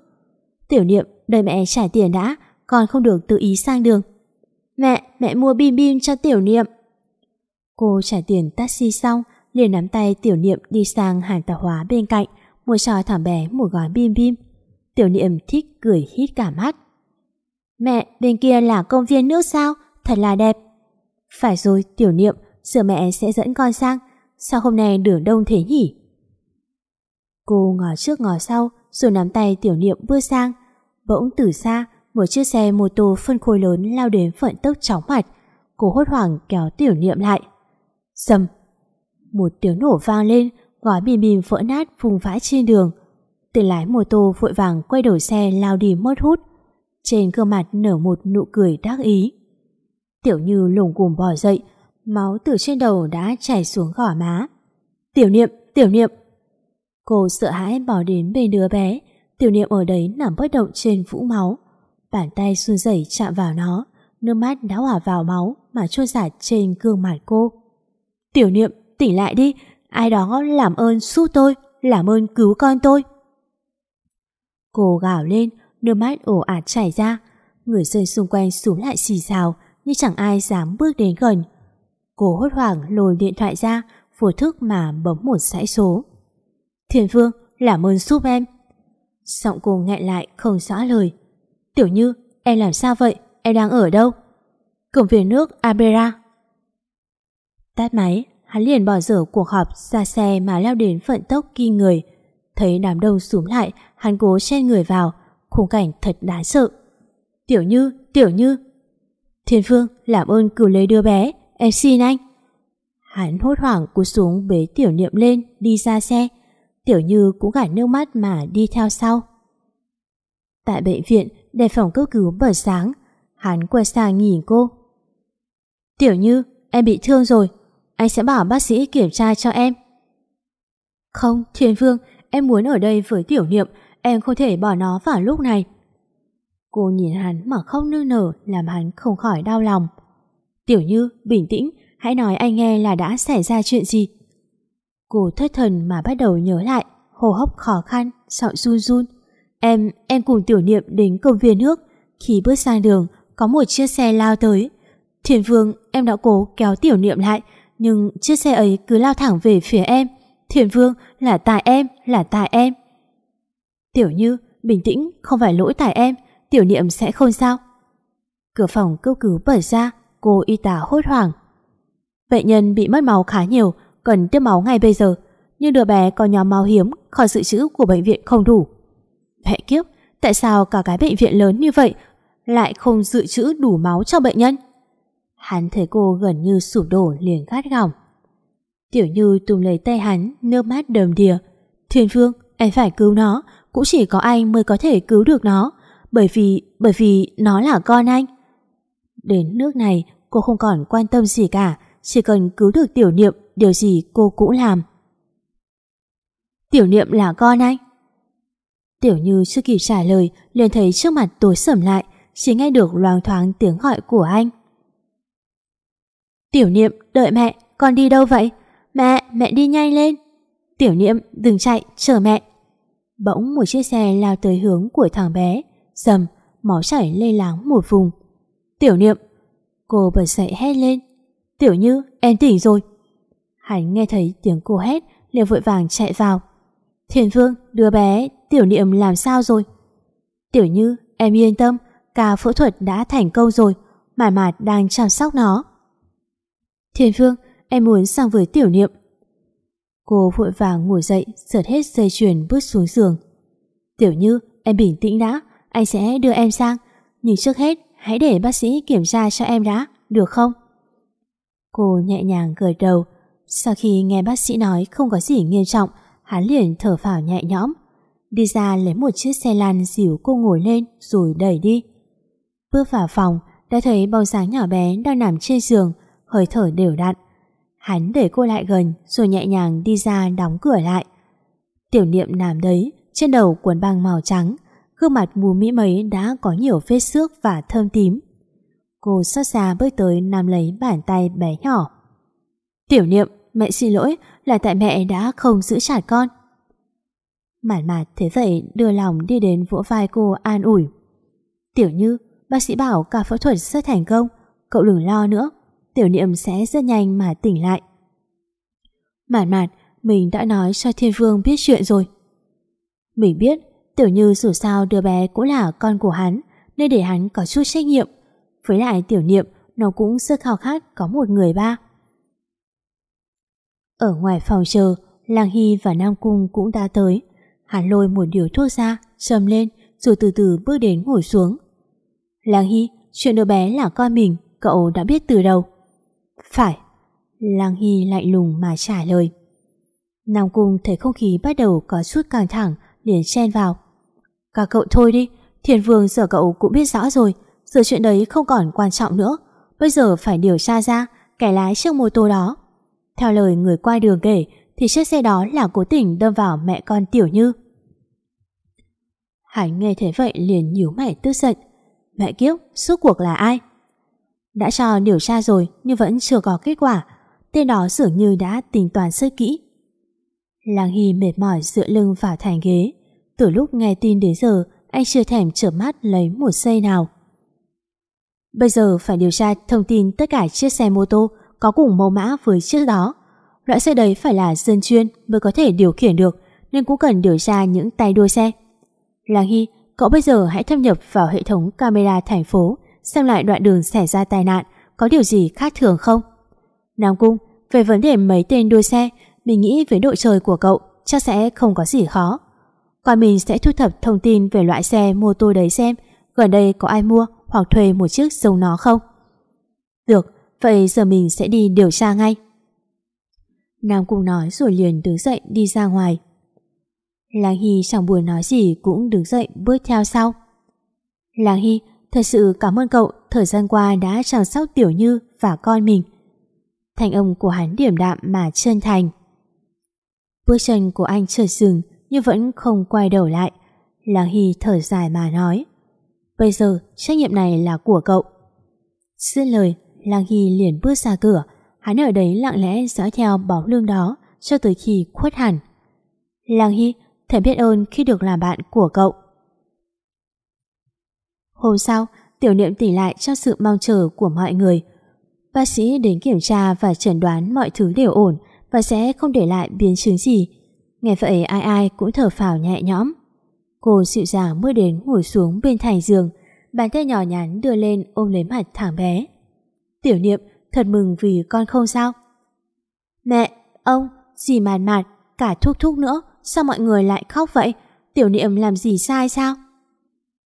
Tiểu niệm đợi mẹ trả tiền đã, còn không được tự ý sang đường. Mẹ, mẹ mua bim bim cho tiểu niệm. Cô trả tiền taxi xong, liền nắm tay tiểu niệm đi sang hàng tạp hóa bên cạnh, mua cho thằng bé một gói bim bim. Tiểu niệm thích cười hít cả mắt. Mẹ, bên kia là công viên nước sao? Thật là đẹp. Phải rồi, tiểu niệm, giờ mẹ sẽ dẫn con sang. Sao hôm nay đường đông thế nhỉ? Cô ngó trước ngó sau, rồi nắm tay tiểu niệm bước sang. Bỗng từ xa, một chiếc xe mô tô phân khối lớn lao đến vận tốc chóng mặt. Cô hốt hoảng kéo tiểu niệm lại. Dầm! Một tiếng nổ vang lên, gói bìm bìm vỡ nát vùng vãi trên đường. Tên lái mô tô vội vàng quay đầu xe lao đi mất hút. Trên gương mặt nở một nụ cười đắc ý. Tiểu Như lùng cùm bò dậy, máu từ trên đầu đã chảy xuống gò má. Tiểu Niệm, Tiểu Niệm! Cô sợ hãi bỏ đến bên đứa bé, Tiểu Niệm ở đấy nằm bất động trên vũng máu. Bàn tay run rẩy chạm vào nó, nước mắt đã hòa vào máu mà trôi giạt trên gương mặt cô. Tiểu Niệm, tỉnh lại đi, ai đó làm ơn giúp tôi, làm ơn cứu con tôi. Cô gào lên, nước mắt ồ ạt chảy ra, người dân xung quanh xuống lại xì xào, nhưng chẳng ai dám bước đến gần. Cô hốt hoảng lồi điện thoại ra, vô thức mà bấm một dãy số. Thiền Phương, làm ơn giúp em. Giọng cô nghẹn lại không rõ lời. Tiểu Như, em làm sao vậy? Em đang ở đâu? Công viên nước Abera. Tắt máy, hắn liền bỏ dở cuộc họp ra xe mà leo đến vận tốc kinh người. Thấy đám đông xuống lại, hắn cố chen người vào, khung cảnh thật đáng sợ. Tiểu Như, Tiểu Như. Thiên Phương, làm ơn cứu lấy đứa bé, em xin anh. Hắn hốt hoảng cú xuống bế Tiểu Niệm lên, đi ra xe. Tiểu Như cũng gạt nước mắt mà đi theo sau. Tại bệnh viện, đèn phòng cấp cứu bờ sáng. Hắn quay sang nhìn cô. Tiểu Như, em bị thương rồi. Anh sẽ bảo bác sĩ kiểm tra cho em. Không, Thiên vương, em muốn ở đây với Tiểu Niệm, em không thể bỏ nó vào lúc này. Cô nhìn hắn mà không nương nở làm hắn không khỏi đau lòng. Tiểu Như, bình tĩnh, hãy nói anh nghe là đã xảy ra chuyện gì. Cô thất thần mà bắt đầu nhớ lại, hô hấp khó khăn, giọng run run. Em, em cùng tiểu niệm đến công viên nước. Khi bước sang đường, có một chiếc xe lao tới. Thiền vương, em đã cố kéo tiểu niệm lại, nhưng chiếc xe ấy cứ lao thẳng về phía em. Thiền vương, là tại em, là tại em. Tiểu Như, bình tĩnh, không phải lỗi tại em, tiểu niệm sẽ không sao. Cửa phòng cấp cứu mở ra, cô y tá hốt hoảng. Bệnh nhân bị mất máu khá nhiều, cần tiếp máu ngay bây giờ. Nhưng đứa bé có nhóm máu hiếm, khỏi dự trữ của bệnh viện không đủ. Mẹ kiếp, tại sao cả cái bệnh viện lớn như vậy lại không dự trữ đủ máu cho bệnh nhân? Hắn thấy cô gần như sụp đổ liền gắt gỏng. Tiểu Như tùm lấy tay hắn, nước mắt đầm đìa. Thiên Phương, em phải cứu nó, cũng chỉ có anh mới có thể cứu được nó, bởi vì, bởi vì nó là con anh. Đến nước này, cô không còn quan tâm gì cả, chỉ cần cứu được tiểu niệm, điều gì cô cũng làm. Tiểu niệm là con anh. Tiểu Như chưa kịp trả lời, liền thấy trước mặt tối sầm lại, chỉ nghe được loang thoáng tiếng gọi của anh. Tiểu niệm, đợi mẹ, con đi đâu vậy? Mẹ, mẹ đi nhanh lên. Tiểu niệm, đừng chạy, chờ mẹ. Bỗng một chiếc xe lao tới hướng của thằng bé, dầm, máu chảy lây láng một vùng. Tiểu niệm, cô bật dậy hét lên. Tiểu Như, em tỉnh rồi. Hắn nghe thấy tiếng cô hét, liền vội vàng chạy vào. Thiền Vương, đưa bé, tiểu niệm làm sao rồi? Tiểu Như, em yên tâm, ca phẫu thuật đã thành công rồi, Mạt Mạt đang chăm sóc nó. Thiền Vương, em muốn sang với tiểu niệm. Cô vội vàng ngồi dậy, sợt hết dây chuyền bước xuống giường. Tiểu Như, em bình tĩnh đã, anh sẽ đưa em sang. Nhưng trước hết, hãy để bác sĩ kiểm tra cho em đã, được không? Cô nhẹ nhàng gật đầu. Sau khi nghe bác sĩ nói không có gì nghiêm trọng, hắn liền thở phào nhẹ nhõm. Đi ra lấy một chiếc xe lăn dìu cô ngồi lên rồi đẩy đi. Bước vào phòng, đã thấy bóng dáng nhỏ bé đang nằm trên giường, hơi thở đều đặn. Hắn đẩy cô lại gần rồi nhẹ nhàng đi ra đóng cửa lại. Tiểu niệm nằm đấy, trên đầu cuốn băng màu trắng, gương mặt mù mỹ mấy đã có nhiều vết xước và thơm tím. Cô xót xa bước tới nắm lấy bàn tay bé nhỏ. Tiểu niệm, mẹ xin lỗi là tại mẹ đã không giữ chặt con. Mản mạt thế vậy đưa lòng đi đến vỗ vai cô an ủi. Tiểu Như, bác sĩ bảo cả phẫu thuật rất thành công, cậu đừng lo nữa, tiểu niệm sẽ rất nhanh mà tỉnh lại. Mản mạt, mình đã nói cho Thiên Vương biết chuyện rồi. Mình biết, tiểu Như dù sao đứa bé cũng là con của hắn, nên để hắn có chút trách nhiệm. Với lại tiểu niệm, nó cũng rất khao khát có một người ba. Ở ngoài phòng chờ, Lang Hy và Nam Cung cũng đã tới. Hắn lôi một điều thuốc ra, châm lên, rồi từ từ bước đến ngồi xuống. Lang Hy, chuyện đứa bé là con mình, cậu đã biết từ đầu. Phải. Lang Hy lạnh lùng mà trả lời. Nam Cung thấy không khí bắt đầu có chút căng thẳng, liền chen vào. Cả cậu thôi đi, thiền vương giờ cậu cũng biết rõ rồi, giờ chuyện đấy không còn quan trọng nữa. Bây giờ phải điều tra ra kẻ lái chiếc mô tô đó. Theo lời người qua đường kể thì chiếc xe đó là cố tình đâm vào mẹ con Tiểu Như. Hải nghe thế vậy liền nhíu mày tức giận. Mẹ kiếp, suốt cuộc là ai? Đã cho điều tra rồi nhưng vẫn chưa có kết quả. Tên đó dường như đã tính toán rất kỹ. Làng Hy mệt mỏi dựa lưng vào thành ghế. Từ lúc nghe tin đến giờ, anh chưa thèm trở mắt lấy một giây nào. Bây giờ phải điều tra thông tin tất cả chiếc xe mô tô có cùng mẫu mã với chiếc đó. Loại xe đấy phải là dân chuyên mới có thể điều khiển được nên cũng cần điều tra những tay đua xe. Làng Hy, cậu bây giờ hãy thâm nhập vào hệ thống camera thành phố xem lại đoạn đường xảy ra tai nạn có điều gì khác thường không. Nam Cung, về vấn đề mấy tên đua xe, mình nghĩ với đội trời của cậu chắc sẽ không có gì khó. Còn mình sẽ thu thập thông tin về loại xe mua tôi đấy xem gần đây có ai mua hoặc thuê một chiếc giống nó không. Được, vậy giờ mình sẽ đi điều tra ngay. Nam Cung nói rồi liền đứng dậy đi ra ngoài. Lang Hy chẳng buồn nói gì cũng đứng dậy bước theo sau. Lang Hy, thật sự cảm ơn cậu thời gian qua đã chăm sóc Tiểu Như và con mình. Thành âm của hắn điểm đạm mà chân thành. Bước chân của anh chợt dừng nhưng vẫn không quay đầu lại. Lăng Hy thở dài mà nói. Bây giờ trách nhiệm này là của cậu. Xin lời, Lăng Hy liền bước ra cửa. Hắn ở đấy lặng lẽ dõi theo bóng lưng đó cho tới khi khuất hẳn. Lăng Hy, thầy biết ơn khi được làm bạn của cậu. Hôm sau, tiểu niệm tỉnh lại trong sự mong chờ của mọi người. Bác sĩ đến kiểm tra và chẩn đoán mọi thứ đều ổn và sẽ không để lại biến chứng gì. Nghe vậy ai ai cũng thở phào nhẹ nhõm. Cô dịu dàng mới đến ngồi xuống bên thành giường, bàn tay nhỏ nhắn đưa lên ôm lấy mặt thằng bé. Tiểu niệm thật mừng vì con không sao. Mẹ, ông, dì mạt mạt, cả thúc thúc nữa, sao mọi người lại khóc vậy? Tiểu niệm làm gì sai sao?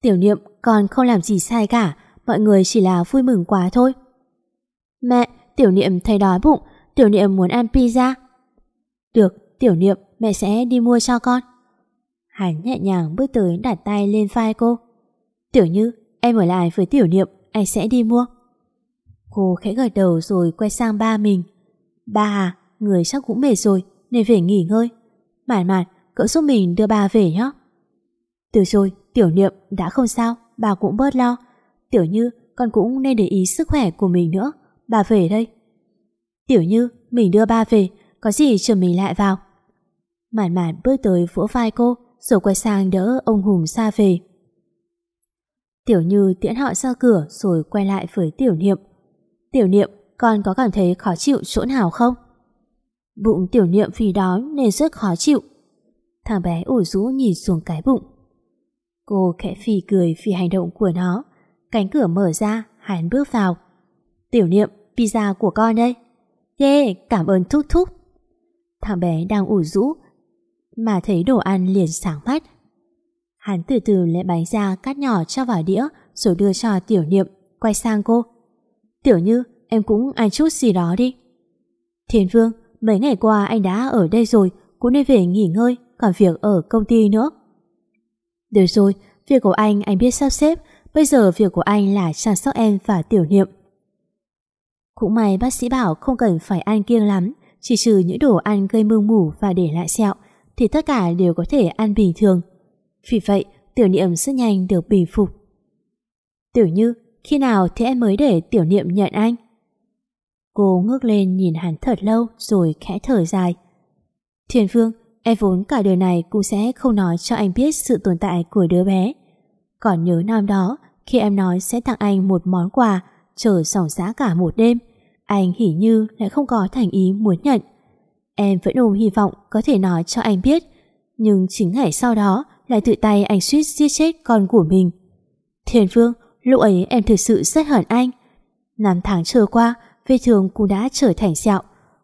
Tiểu niệm con không làm gì sai cả, mọi người chỉ là vui mừng quá thôi. Mẹ, tiểu niệm thấy đói bụng, tiểu niệm muốn ăn pizza. Được, tiểu niệm, mẹ sẽ đi mua cho con. Hắn nhẹ nhàng bước tới đặt tay lên vai cô. Tiểu Như, em ở lại với tiểu niệm, anh sẽ đi mua. Cô khẽ gật đầu rồi quay sang ba mình. Ba à, người chắc cũng mệt rồi, nên về nghỉ ngơi. Mạn mạn, cậu giúp mình đưa ba về nhé. Từ rồi, tiểu niệm đã không sao, bà cũng bớt lo. Tiểu Như, con cũng nên để ý sức khỏe của mình nữa. Bà về đây. Tiểu Như, mình đưa ba về, có gì chờ mình lại vào. Mạn mạn bước tới vỗ vai cô, rồi quay sang đỡ ông Hùng xa về. Tiểu Như tiễn họ ra cửa rồi quay lại với Tiểu Niệm. Tiểu Niệm, con có cảm thấy khó chịu chỗ nào không? Bụng Tiểu Niệm vì đó nên rất khó chịu. Thằng bé ủ rũ nhìn xuống cái bụng. Cô khẽ phì cười vì hành động của nó. Cánh cửa mở ra, hắn bước vào. Tiểu niệm, pizza của con đây. Yeah, cảm ơn thúc thúc. Thằng bé đang ủ rũ, mà thấy đồ ăn liền sáng mắt. Hắn từ từ lấy bánh ra cắt nhỏ cho vào đĩa rồi đưa cho tiểu niệm, quay sang cô. Tiểu như, em cũng ăn chút gì đó đi. Thiên Vương, mấy ngày qua anh đã ở đây rồi, cũng nên về nghỉ ngơi, còn việc ở công ty nữa. Được rồi, việc của anh anh biết sắp xếp, bây giờ việc của anh là chăm sóc em và tiểu niệm. Cũng may bác sĩ bảo không cần phải ăn kiêng lắm, chỉ trừ những đồ ăn gây mương mủ và để lại sẹo, thì tất cả đều có thể ăn bình thường. Vì vậy, tiểu niệm rất nhanh được bình phục. Tiểu như, khi nào thì em mới để tiểu niệm nhận anh? Cô ngước lên nhìn hắn thật lâu rồi khẽ thở dài. Thiên Phương, em vốn cả đời này cũng sẽ không nói cho anh biết sự tồn tại của đứa bé. Còn nhớ năm đó, khi em nói sẽ tặng anh một món quà, chờ sòng giá cả một đêm, anh hỉ như lại không có thành ý muốn nhận. Em vẫn ôm hy vọng có thể nói cho anh biết, nhưng chính ngày sau đó lại tự tay anh suýt giết chết con của mình. Thiên Phương, lúc ấy em thực sự rất hận anh. Năm tháng trôi qua, vết thương cũng đã trở thành sẹo.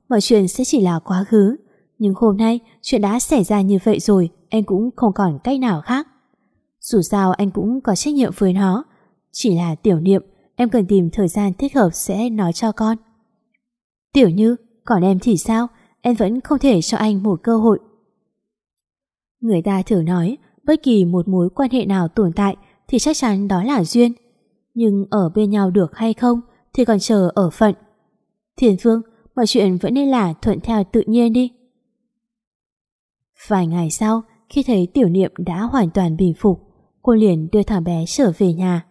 Mọi chuyện sẽ chỉ là quá khứ. Nhưng hôm nay, chuyện đã xảy ra như vậy rồi, em cũng không còn cách nào khác. Dù sao anh cũng có trách nhiệm với nó. Chỉ là tiểu niệm, em cần tìm thời gian thích hợp sẽ nói cho con. Tiểu Như, còn em thì sao? Em vẫn không thể cho anh một cơ hội. Người ta thường nói, bất kỳ một mối quan hệ nào tồn tại thì chắc chắn đó là duyên. Nhưng ở bên nhau được hay không thì còn chờ ở phận. Thiền Phương, mọi chuyện vẫn nên là thuận theo tự nhiên đi. Vài ngày sau, khi thấy tiểu niệm đã hoàn toàn bình phục, cô liền đưa thằng bé trở về nhà.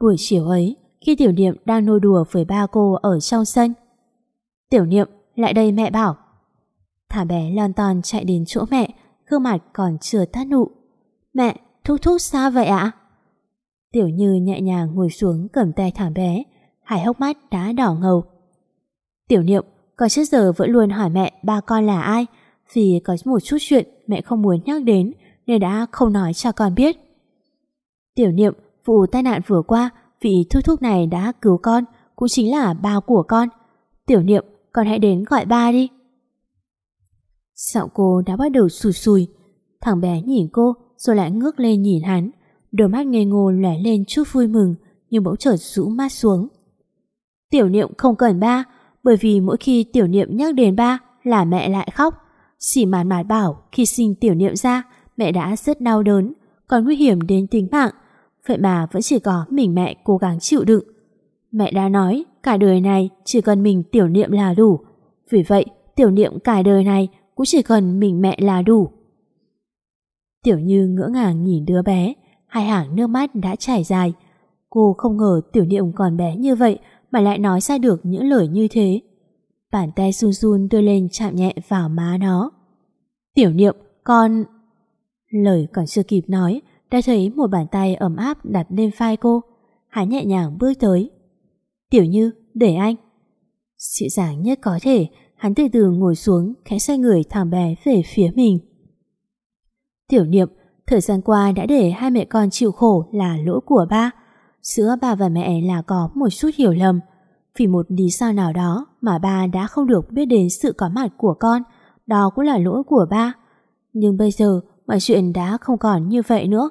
Buổi chiều ấy, khi tiểu niệm đang nô đùa với ba cô ở trong sân. Tiểu niệm, lại đây mẹ bảo. Thả bé lon ton chạy đến chỗ mẹ, gương mặt còn chưa tắt nụ. Mẹ, thúc thúc sao vậy ạ? Tiểu Như nhẹ nhàng ngồi xuống cầm tay thả bé, hai hốc mắt đã đỏ ngầu. Tiểu niệm, còn trước giờ vẫn luôn hỏi mẹ ba con là ai, vì có một chút chuyện mẹ không muốn nhắc đến nên đã không nói cho con biết. Tiểu niệm, vụ tai nạn vừa qua, vị thúc thúc này đã cứu con, cũng chính là ba của con. Tiểu niệm, con hãy đến gọi ba đi. Giọng cô đã bắt đầu sùi sùi. Thằng bé nhìn cô rồi lại ngước lên nhìn hắn. Đôi mắt ngây ngô lẻ lên chút vui mừng, nhưng bỗng chợt rũ mắt xuống. Tiểu niệm không cần ba, bởi vì mỗi khi tiểu niệm nhắc đến ba là mẹ lại khóc. Chỉ màn mạt bảo, khi sinh tiểu niệm ra, mẹ đã rất đau đớn, còn nguy hiểm đến tính mạng. Vậy mà vẫn chỉ có mình mẹ cố gắng chịu đựng. Mẹ đã nói cả đời này chỉ cần mình tiểu niệm là đủ. Vì vậy tiểu niệm cả đời này cũng chỉ cần mình mẹ là đủ. Tiểu Như ngỡ ngàng nhìn đứa bé, hai hàng nước mắt đã chảy dài. Cô không ngờ tiểu niệm còn bé như vậy mà lại nói ra được những lời như thế. Bàn tay run run đưa lên chạm nhẹ vào má nó. Tiểu niệm, con... Lời còn chưa kịp nói, đã thấy một bàn tay ấm áp đặt lên vai cô. Hắn nhẹ nhàng bước tới. Tiểu Như, để anh. Dịu dàng nhất có thể, hắn từ từ ngồi xuống, khẽ xoay người thằng bé về phía mình. Tiểu niệm, thời gian qua đã để hai mẹ con chịu khổ là lỗi của ba. Giữa ba và mẹ là có một chút hiểu lầm. Vì một lý do nào đó mà ba đã không được biết đến sự có mặt của con, đó cũng là lỗi của ba. Nhưng bây giờ mọi chuyện đã không còn như vậy nữa.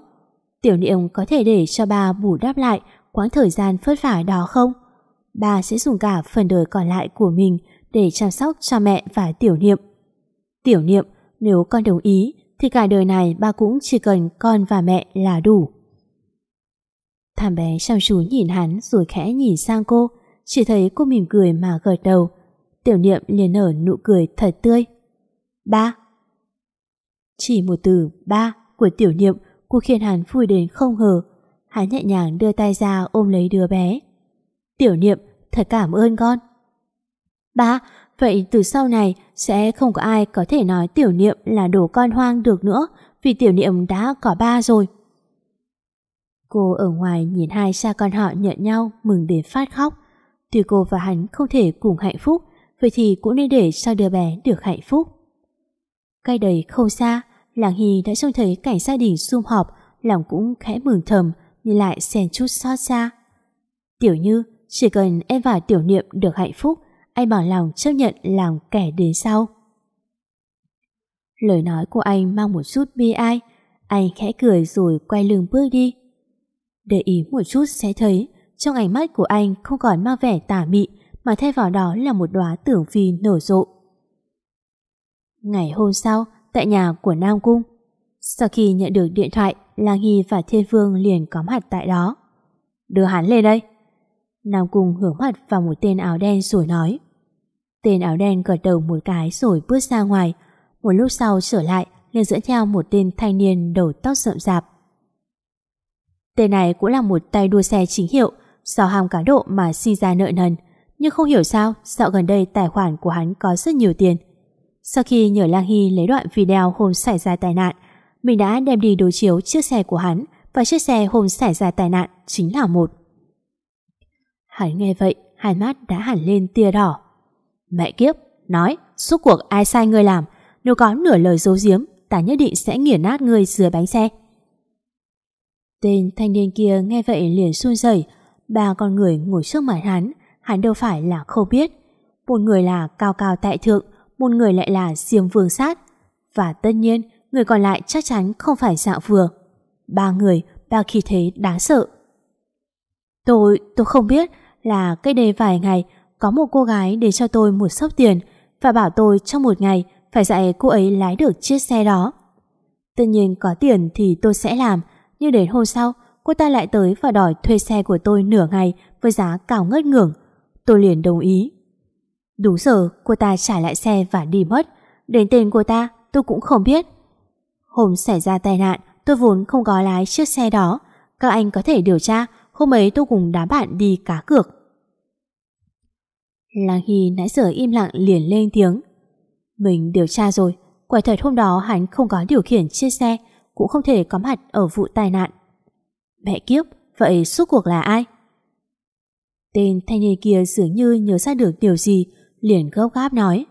Tiểu niệm có thể để cho ba bù đắp lại quãng thời gian phất vả đó không? Ba sẽ dùng cả phần đời còn lại của mình để chăm sóc cho mẹ và tiểu niệm. Tiểu niệm, nếu con đồng ý thì cả đời này ba cũng chỉ cần con và mẹ là đủ. Thằng bé chăm chú nhìn hắn rồi khẽ nhìn sang cô, chỉ thấy cô mỉm cười mà gật đầu. Tiểu niệm liền nở nụ cười thật tươi. Ba. Chỉ một từ ba của tiểu niệm cô khiến hắn vui đến không hờ. Hắn nhẹ nhàng đưa tay ra ôm lấy đứa bé. Tiểu niệm, thật cảm ơn con. Ba, vậy từ sau này sẽ không có ai có thể nói tiểu niệm là đồ con hoang được nữa vì tiểu niệm đã có ba rồi. Cô ở ngoài nhìn hai cha con họ nhận nhau mừng đến phát khóc. Tuy cô và hắn không thể cùng hạnh phúc, vậy thì cũng nên để cho đứa bé được hạnh phúc. Cây đầy không xa, Làng Hy đã trông thấy cảnh gia đình sum họp, lòng cũng khẽ mừng thầm, nhưng lại xen chút xót xa. Tiểu Như, chỉ cần em và Tiểu Niệm được hạnh phúc, anh bảo lòng chấp nhận làm kẻ đến sau. Lời nói của anh mang một chút bi ai, anh khẽ cười rồi quay lưng bước đi. Để ý một chút sẽ thấy, trong ánh mắt của anh không còn mang vẻ tà mị, mà thay vào đó là một đóa tưởng phi nở rộ. Ngày hôm sau, tại nhà của Nam Cung, sau khi nhận được điện thoại, Lang Hy và Thiên Vương liền có mặt tại đó. Đưa hắn lên đây. Nam Cung hướng mặt vào một tên áo đen rồi nói. Tên áo đen gật đầu một cái rồi bước ra ngoài. Một lúc sau trở lại, liền dẫn theo một tên thanh niên đầu tóc rậm rạp. Tên này cũng là một tay đua xe chính hiệu, do ham cá độ mà sinh ra nợ nần. Nhưng không hiểu sao, dạo gần đây tài khoản của hắn có rất nhiều tiền. Sau khi nhờ Lang Hy lấy đoạn video hôm xảy ra tai nạn, mình đã đem đi đối chiếu chiếc xe của hắn và chiếc xe hôm xảy ra tai nạn chính là một. Hắn nghe vậy, hai mắt đã hẳn lên tia đỏ. Mẹ kiếp, nói, suốt cuộc ai sai ngươi làm, nếu có nửa lời dấu giếm, ta nhất định sẽ nghiền nát ngươi dưới bánh xe. Tên thanh niên kia nghe vậy liền run rẩy, ba con người ngồi trước mặt hắn, hắn đâu phải là không biết. Một người là cao cao tại thượng, một người lại là diêm vương sát. Và tất nhiên, người còn lại chắc chắn không phải dạng vừa. Ba người, ba khi thế đáng sợ. Tôi, tôi không biết là cách đây vài ngày có một cô gái để cho tôi một sốc tiền và bảo tôi trong một ngày phải dạy cô ấy lái được chiếc xe đó. Tất nhiên có tiền thì tôi sẽ làm, nhưng đến hôm sau cô ta lại tới và đòi thuê xe của tôi nửa ngày với giá cao ngất ngưỡng. Tôi liền đồng ý. Đúng giờ cô ta trả lại xe và đi mất. Đến tên cô ta tôi cũng không biết. Hôm xảy ra tai nạn tôi vốn không có lái chiếc xe đó. Các anh có thể điều tra hôm ấy tôi cùng đám bạn đi cá cược. Lang Hy nãy giờ im lặng liền lên tiếng. Mình điều tra rồi, quả thật hôm đó hắn không có điều khiển chiếc xe, cũng không thể có mặt ở vụ tai nạn. Mẹ kiếp, vậy suốt cuộc là ai? Tên thanh niên kia dường như nhớ ra được điều gì, liền gấp gáp nói.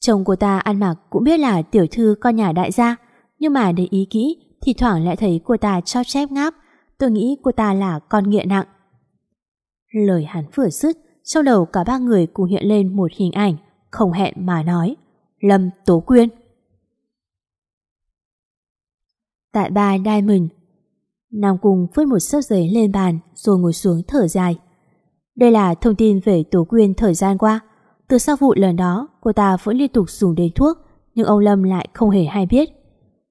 Chồng của ta ăn mặc cũng biết là tiểu thư con nhà đại gia, nhưng mà để ý kỹ, thì thoảng lại thấy cô ta cho chép ngáp, tôi nghĩ cô ta là con nghiện nặng. Lời hắn vừa dứt, trong đầu cả ba người cùng hiện lên một hình ảnh, không hẹn mà nói. Lâm Tố Quyên. Tại ba Diamond, Nam Cung vứt một sấp giấy lên bàn rồi ngồi xuống thở dài. Đây là thông tin về Tố Quyên thời gian qua. Từ sau vụ lần đó, cô ta vẫn liên tục dùng đến thuốc, nhưng ông Lâm lại không hề hay biết.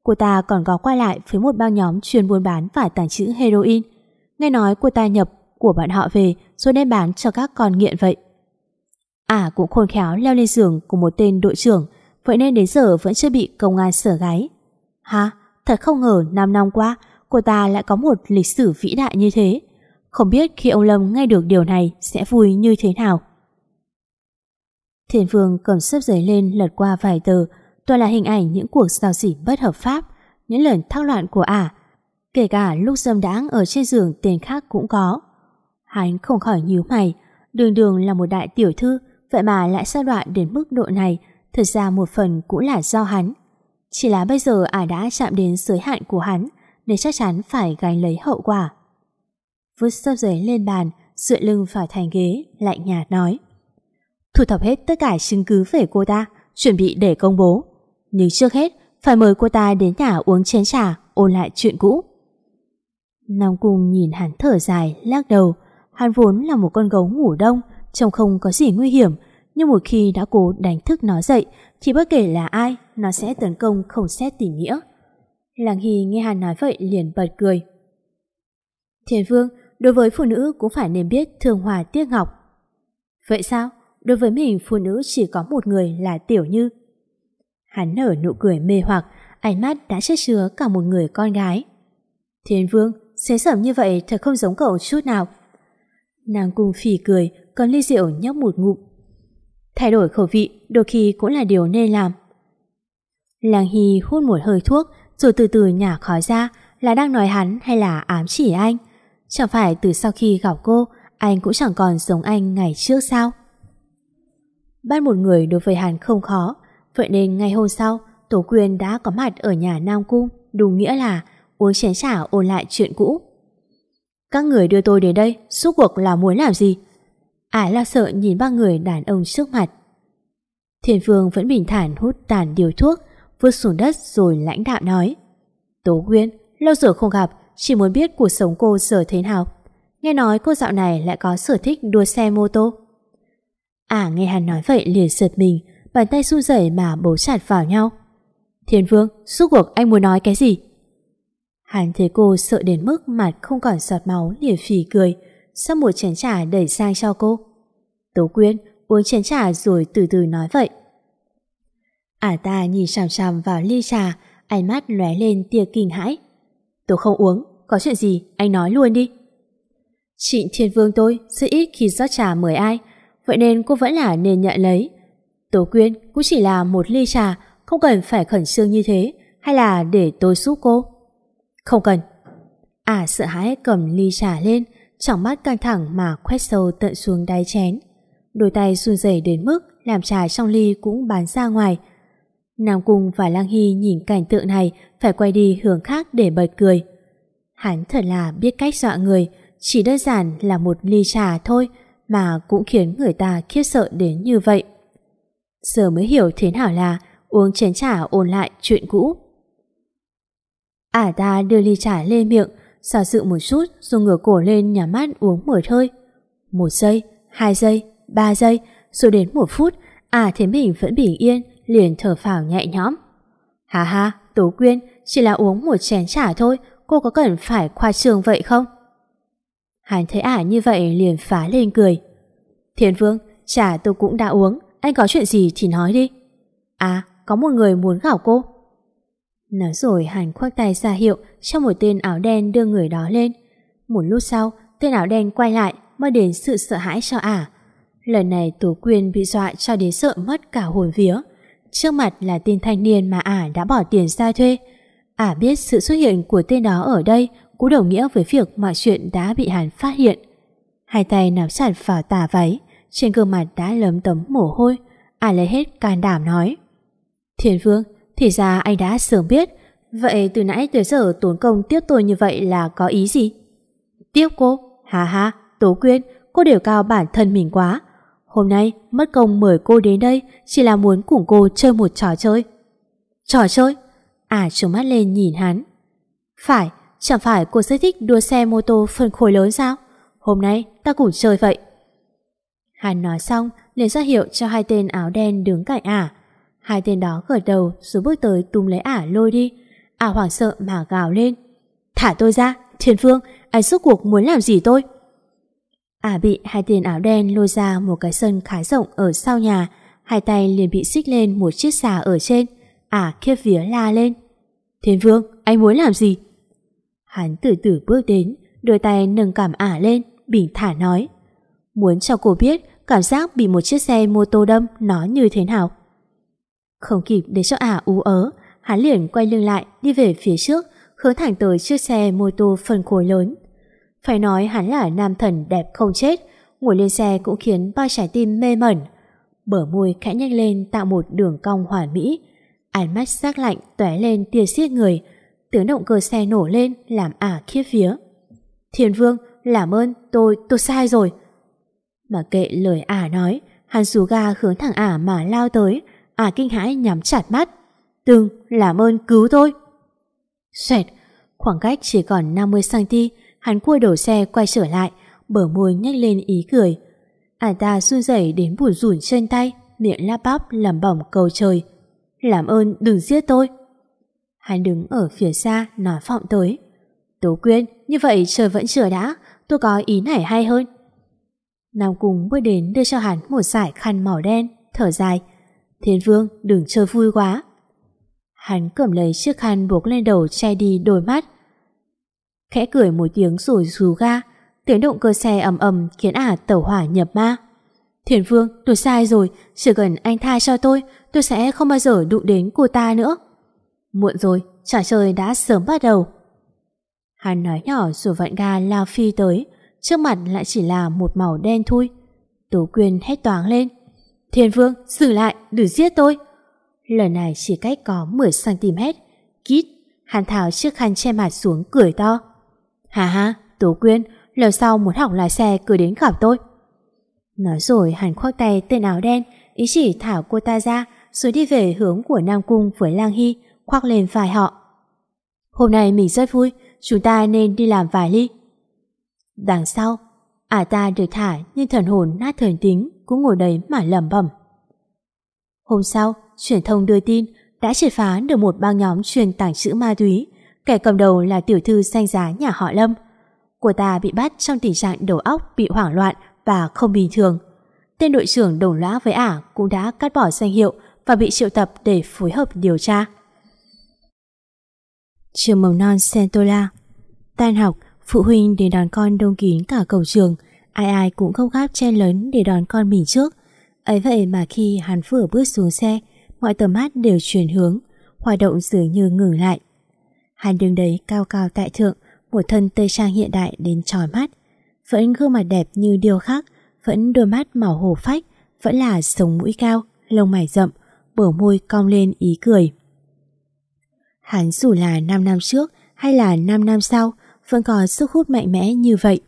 Cô ta còn có qua lại với một bao nhóm chuyên buôn bán và tàng trữ heroin. Nghe nói cô ta nhập của bọn họ về rồi đem bán cho các con nghiện vậy. À cũng khôn khéo leo lên giường của một tên đội trưởng, vậy nên đến giờ vẫn chưa bị công an sở gáy. Ha, thật không ngờ 5 năm qua cô ta lại có một lịch sử vĩ đại như thế. Không biết khi ông Lâm nghe được điều này sẽ vui như thế nào. Thiền Vương cầm sấp giấy lên lật qua vài tờ, toàn là hình ảnh những cuộc giao dịch bất hợp pháp, những lần thác loạn của ả. Kể cả lúc dâm đãng ở trên giường tên khác cũng có. Hắn không khỏi nhíu mày, đường đường là một đại tiểu thư, vậy mà lại sa đoạn đến mức độ này, thật ra một phần cũng là do hắn. Chỉ là bây giờ ả đã chạm đến giới hạn của hắn, nên chắc chắn phải gánh lấy hậu quả. Vứt sấp giấy lên bàn, dựa lưng vào thành ghế, lạnh nhạt nói. Thu thập hết tất cả chứng cứ về cô ta, chuẩn bị để công bố. Nhưng trước hết, phải mời cô ta đến nhà uống chén trà, ôn lại chuyện cũ. Nam Cung nhìn hắn thở dài, lắc đầu. Hắn vốn là một con gấu ngủ đông, trông không có gì nguy hiểm, nhưng một khi đã cố đánh thức nó dậy, thì bất kể là ai, nó sẽ tấn công không xét tình nghĩa. Làng Hy nghe hắn nói vậy liền bật cười. Thiên Vương, đối với phụ nữ cũng phải nên biết thương hòa tiếc ngọc. Vậy sao? Đối với mình phụ nữ chỉ có một người là Tiểu Như. Hắn nở nụ cười mê hoặc, ánh mắt đã chất chứa cả một người con gái. Thiên Vương, xế sẩm như vậy thật không giống cậu chút nào. Nàng cung phì cười, còn ly rượu nhấp một ngụm. Thay đổi khẩu vị đôi khi cũng là điều nên làm. Làng Hy hút một hơi thuốc rồi từ từ nhả khói ra là đang nói hắn hay là ám chỉ anh. Chẳng phải từ sau khi gặp cô anh cũng chẳng còn giống anh ngày trước sao? Bắt một người đối với hắn không khó vậy nên ngày hôm sau Tố Quyên đã có mặt ở nhà Nam Cung, đúng nghĩa là uống chén trà ôn lại chuyện cũ. Các người đưa tôi đến đây, suốt cuộc là muốn làm gì? Ả lo sợ nhìn ba người đàn ông trước mặt. Thiên phương vẫn bình thản hút tàn điều thuốc, vứt xuống đất rồi lãnh đạo nói. Tố Quyên, lâu rồi không gặp, chỉ muốn biết cuộc sống cô giờ thế nào. Nghe nói cô dạo này lại có sở thích đua xe mô tô. À nghe hắn nói vậy liền sợt mình, bàn tay run rẩy mà bấu chặt vào nhau. Thiên Vương, suốt cuộc anh muốn nói cái gì? Hắn thấy cô sợ đến mức mặt không còn giọt máu liền phì cười, sau một chén trà đẩy sang cho cô. Tố Quyên uống chén trà rồi từ từ nói vậy. Ả ta nhìn chằm chằm vào ly trà, ánh mắt lóe lên tia kinh hãi. Tố không uống, có chuyện gì anh nói luôn đi. Trịnh Thiên Vương tôi rất ít khi rót trà mời ai, vậy nên cô vẫn là nên nhận lấy. Tố Quyên cũng chỉ là một ly trà, không cần phải khẩn trương như thế, hay là để tôi giúp cô? Không cần. À sợ hãi cầm ly trà lên, chẳng mắt căng thẳng mà khoét sâu tận xuống đáy chén. Đôi tay run rẩy đến mức làm trà trong ly cũng bán ra ngoài. Nam Cung và Lang Hy nhìn cảnh tượng này phải quay đi hướng khác để bật cười. Hắn thật là biết cách dọa người, chỉ đơn giản là một ly trà thôi mà cũng khiến người ta khiếp sợ đến như vậy. Giờ mới hiểu thế nào là uống chén trà ôn lại chuyện cũ. Ả ta đưa ly trà lên miệng, xào sự một chút rồi ngửa cổ lên nhắm mắt uống một hơi. Một giây, hai giây, ba giây, rồi đến một phút, à Ả thấy mình vẫn bình yên, liền thở phào nhẹ nhõm. Hà hà, Tố Quyên, chỉ là uống một chén trà thôi, cô có cần phải khoa trương vậy không? Hắn thấy ả như vậy liền phá lên cười. Thiên Vương, trà tôi cũng đã uống, anh có chuyện gì thì nói đi. À, có một người muốn gảo cô. Nói rồi hàn khoác tay ra hiệu cho một tên áo đen đưa người đó lên. Một lúc sau, tên áo đen quay lại mới đến sự sợ hãi cho ả. Lần này Tố Quyên bị dọa cho đến sợ mất cả hồn vía. Trước mặt là tên thanh niên mà ả đã bỏ tiền ra thuê. Ả biết sự xuất hiện của tên đó ở đây cũng đồng nghĩa với việc mọi chuyện đã bị hàn phát hiện. Hai tay nắm chặt vào tà váy, trên gương mặt đã lấm tấm mồ hôi. Ả lấy hết can đảm nói. Thiên Vương, thì ra anh đã sớm biết. Vậy từ nãy tới giờ tốn công tiếp tôi như vậy là có ý gì? Tiếp cô? Hà hà, Tố Quyên, cô đều cao bản thân mình quá. Hôm nay mất công mời cô đến đây chỉ là muốn cùng cô chơi một trò chơi. Trò chơi? À trông mắt lên nhìn hắn. Phải, chẳng phải cô rất thích đua xe mô tô phân khối lớn sao? Hôm nay ta cùng chơi vậy. Hắn nói xong liền ra hiệu cho hai tên áo đen đứng cạnh ả. Hai tên đó gật đầu rồi bước tới tung lấy ả lôi đi. Ả hoảng sợ mà gào lên. Thả tôi ra, Thiên Phương, anh suốt cuộc muốn làm gì tôi? Ả bị hai tên áo đen lôi ra một cái sân khá rộng ở sau nhà, hai tay liền bị xích lên một chiếc xà ở trên. Ả khiếp vía la lên. Thiên Vương, anh muốn làm gì? Hắn từ từ bước đến, đôi tay nâng cảm Ả lên, bình thả nói. Muốn cho cô biết cảm giác bị một chiếc xe mô tô đâm nó như thế nào. Không kịp để cho Ả ú ớ, hắn liền quay lưng lại đi về phía trước, hướng thẳng tới chiếc xe mô tô phân khối lớn. Phải nói hắn là nam thần đẹp không chết, ngồi lên xe cũng khiến bao trái tim mê mẩn. Bờ môi khẽ nhếch lên tạo một đường cong hoàn mỹ, ánh mắt sắc lạnh tóe lên tia xiết người, tiếng động cơ xe nổ lên làm ả khiếp vía. Thiên Vương, làm ơn, tôi, tôi sai rồi. Mà kệ lời ả nói, hắn xù ga hướng thẳng ả mà lao tới, ả kinh hãi nhắm chặt mắt. Từng, làm ơn cứu tôi. Xoẹt, khoảng cách chỉ còn 50cm, hắn cua đổ xe quay trở lại, bờ môi nhếch lên ý cười. Ả ta run rẩy đến buồn rủn chân tay, miệng lắp bắp làm bỏng cầu trời. Làm ơn đừng giết tôi. Hắn đứng ở phía xa nói vọng tới. Tố Quyên, như vậy trời vẫn chưa đã, tôi có ý này hay hơn. Nam Cung bước đến đưa cho hắn một giải khăn màu đen, thở dài. Thiên Vương, đừng chơi vui quá. Hắn cầm lấy chiếc khăn buộc lên đầu che đi đôi mắt. Khẽ cười một tiếng rồi rú ga, tiếng động cơ xe ầm ầm khiến ả tẩu hỏa nhập ma. Thiên Vương, tôi sai rồi, chỉ cần anh tha cho tôi, tôi sẽ không bao giờ đụng đến cô ta nữa. Muộn rồi, trò chơi đã sớm bắt đầu. Hắn nói nhỏ rồi vặn ga lao phi tới, trước mặt lại chỉ là một màu đen thui. Tố Quyên hét toáng lên. Thiên Vương, xử lại, đừng giết tôi. Lần này chỉ cách có 10cm. Kít, hắn tháo chiếc khăn che mặt xuống cười to. Hà ha, Tố Quyên, lần sau muốn học lái xe cứ đến gặp tôi. Nói rồi hắn khoác tay tên áo đen, ý chỉ thảo cô ta ra, rồi đi về hướng của Nam Cung với Lang Hy, khoác lên vai họ. Hôm nay mình rất vui, chúng ta nên đi làm vài ly. Đằng sau, ả ta được thả nhưng thần hồn nát thần tính cũng ngồi đấy mà lẩm bẩm. Hôm sau, truyền thông đưa tin đã triệt phá được một băng nhóm truyền tàng trữ ma túy. Kẻ cầm đầu là tiểu thư danh giá nhà họ Lâm. Cô ta bị bắt trong tình trạng đầu óc bị hoảng loạn và không bình thường. Tên đội trưởng đồng lõa với ả cũng đã cắt bỏ danh hiệu và bị triệu tập để phối hợp điều tra. Trường mầm non Sentola Tan học, phụ huynh đến đón con đông kín cả cổng trường, ai ai cũng không gáp chen lớn để đón con mình trước. Ấy vậy mà khi hắn vừa bước xuống xe, mọi tầm mắt đều chuyển hướng, hoạt động dường như ngừng lại. Hắn đứng đấy cao cao tại thượng, một thân tây trang hiện đại đến trói mắt. Vẫn gương mặt đẹp như điêu khắc, vẫn đôi mắt màu hồ phách, vẫn là sống mũi cao, lông mày rậm, bờ môi cong lên ý cười. Hắn dù là 5 năm trước hay là 5 năm sau vẫn có sức hút mạnh mẽ như vậy.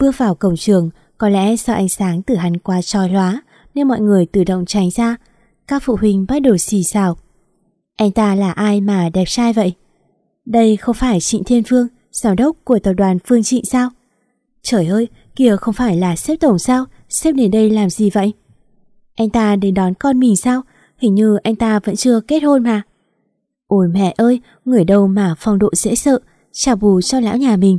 Bước vào cổng trường, có lẽ do ánh sáng từ hắn quá trói lóa nên mọi người tự động tránh ra. Các phụ huynh bắt đầu xì xào. Anh ta là ai mà đẹp trai vậy? Đây không phải Trịnh Thiên Phương, giám đốc của tập đoàn Phương Trịnh sao? Trời ơi, kìa không phải là sếp tổng sao? Sếp đến đây làm gì vậy? Anh ta đến đón con mình sao? Hình như anh ta vẫn chưa kết hôn mà. Ôi mẹ ơi, người đâu mà phong độ dễ sợ, trả bù cho lão nhà mình.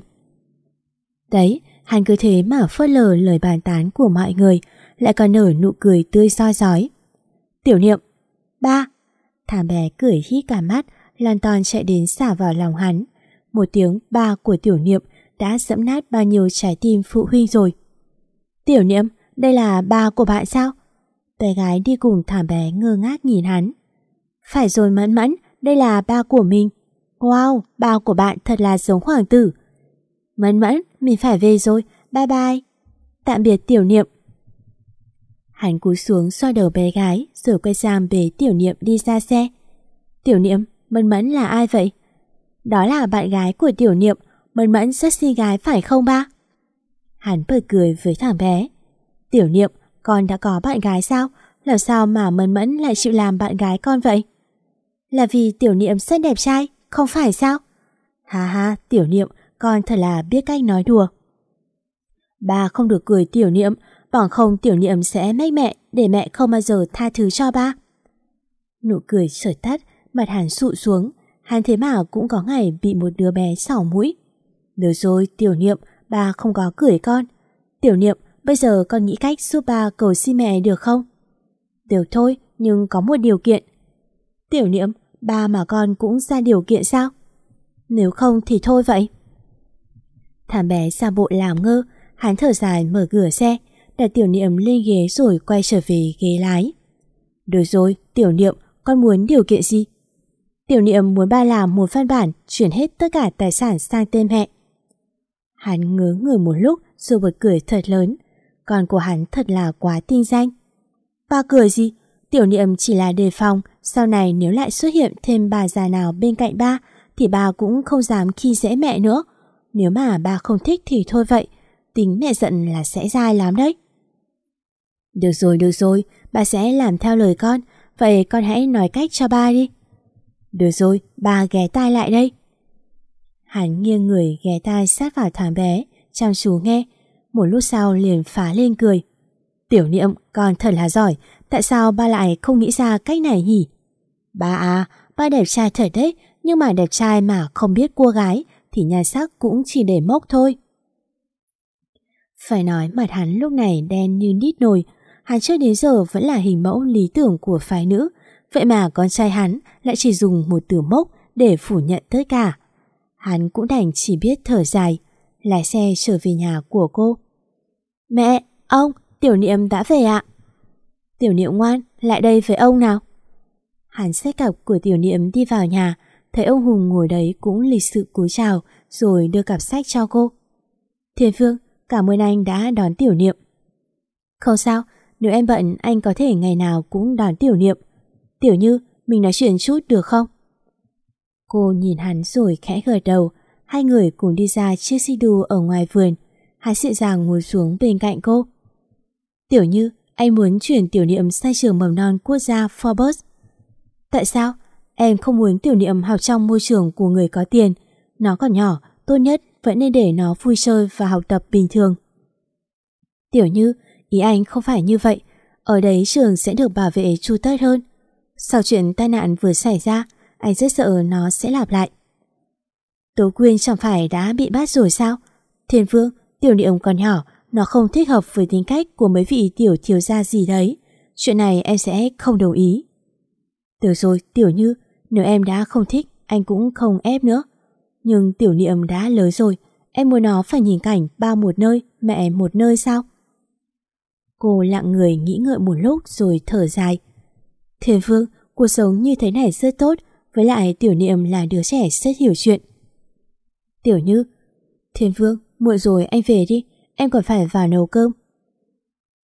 Đấy, hắn cứ thế mà phớt lờ lời bàn tán của mọi người, lại còn nở nụ cười tươi soi rói. Tiểu niệm, ba. Thảm bé cười hít cả mắt, lan toàn chạy đến xả vào lòng hắn. Một tiếng ba của tiểu niệm đã dẫm nát bao nhiêu trái tim phụ huynh rồi. Tiểu niệm, đây là ba của bạn sao? Bé gái đi cùng thảm bé ngơ ngác nhìn hắn. Phải rồi mẫn mẫn, đây là ba của mình. Wow, bao của bạn thật là giống hoàng tử. Mẫn mẫn, mình phải về rồi, bye bye. Tạm biệt tiểu niệm. Hắn cúi xuống xoa đầu bé gái rồi quay sang bế tiểu niệm đi ra xe. Tiểu niệm, mẫn mẫn là ai vậy? Đó là bạn gái của tiểu niệm, mẫn mẫn rất xinh gái phải không ba? Hắn bật cười với thằng bé. Tiểu niệm, con đã có bạn gái sao? Làm sao mà mẫn mẫn lại chịu làm bạn gái con vậy? Là vì tiểu niệm rất đẹp trai, không phải sao? Ha ha, tiểu niệm, con thật là biết cách nói đùa. Ba không được cười tiểu niệm, bằng không tiểu niệm sẽ mách mẹ để mẹ không bao giờ tha thứ cho ba. Nụ cười sởi tắt, mặt hàn sụ xuống, hắn thế mà cũng có ngày bị một đứa bé sỏ mũi. Được rồi, tiểu niệm, ba không có cười con. Tiểu niệm, bây giờ con nghĩ cách giúp ba cầu xin mẹ được không? Được thôi, nhưng có một điều kiện. Tiểu niệm, ba mà con cũng ra điều kiện sao? Nếu không thì thôi vậy. Thảm bé ra bộ làm ngơ, hắn thở dài mở cửa xe, đặt tiểu niệm lên ghế rồi quay trở về ghế lái. Được rồi, tiểu niệm, con muốn điều kiện gì? Tiểu niệm muốn ba làm một văn bản chuyển hết tất cả tài sản sang tên mẹ. Hắn ngớ người một lúc rồi bật cười thật lớn. Con của hắn thật là quá tinh danh. Ba cười gì? Tiểu niệm chỉ là đề phòng, sau này nếu lại xuất hiện thêm bà già nào bên cạnh ba, thì ba cũng không dám khi dễ mẹ nữa. Nếu mà ba không thích thì thôi vậy, tính mẹ giận là sẽ dai lắm đấy. Được rồi, được rồi, ba sẽ làm theo lời con, vậy con hãy nói cách cho ba đi. Được rồi, ba ghé tai lại đây. Hắn nghiêng người ghé tai sát vào thằng bé, chăm chú nghe, một lúc sau liền phá lên cười. Tiểu niệm, con thật là giỏi, tại sao ba lại không nghĩ ra cách này nhỉ? Ba à, ba đẹp trai thật đấy, nhưng mà đẹp trai mà không biết cua gái thì nhan sắc cũng chỉ để mốc thôi. Phải nói mặt hắn lúc này đen như nít nồi, hắn trước đến giờ vẫn là hình mẫu lý tưởng của phái nữ, vậy mà con trai hắn lại chỉ dùng một từ mốc để phủ nhận tất cả. Hắn cũng đành chỉ biết thở dài, lái xe trở về nhà của cô. Mẹ, ông, tiểu niệm đã về ạ. Tiểu niệm ngoan, lại đây với ông nào. Hắn xách cặp của tiểu niệm đi vào nhà, thấy ông Hùng ngồi đấy cũng lịch sự cúi chào rồi đưa cặp sách cho cô. Thiên Phương, cảm ơn anh đã đón tiểu niệm. Không sao, nếu em bận anh có thể ngày nào cũng đón tiểu niệm. Tiểu Như, mình nói chuyện chút được không? Cô nhìn hắn rồi khẽ gật đầu, hai người cùng đi ra chiếc xích đu ở ngoài vườn. Hắn dịu dàng ngồi xuống bên cạnh cô. Tiểu Như, anh muốn chuyển tiểu niệm sang trường mầm non quốc gia Forbes. Tại sao? Em không muốn tiểu niệm học trong môi trường của người có tiền. Nó còn nhỏ, tốt nhất vẫn nên để nó vui chơi và học tập bình thường. Tiểu Như, ý anh không phải như vậy. Ở đấy trường sẽ được bảo vệ chu tất hơn. Sau chuyện tai nạn vừa xảy ra, anh rất sợ nó sẽ lặp lại. Tố Quyên chẳng phải đã bị bắt rồi sao? Thiên Vương, tiểu niệm còn nhỏ, nó không thích hợp với tính cách của mấy vị tiểu thiếu gia gì đấy. Chuyện này em sẽ không đồng ý. Được rồi, tiểu như, nếu em đã không thích, anh cũng không ép nữa. Nhưng tiểu niệm đã lớn rồi, em muốn nó phải nhìn cảnh ba một nơi, mẹ một nơi sao? Cô lặng người nghĩ ngợi một lúc rồi thở dài. Thiên Phương, cuộc sống như thế này rất tốt, với lại tiểu niệm là đứa trẻ rất hiểu chuyện. Tiểu Như, Thiên Phương, muộn rồi anh về đi, em còn phải vào nấu cơm.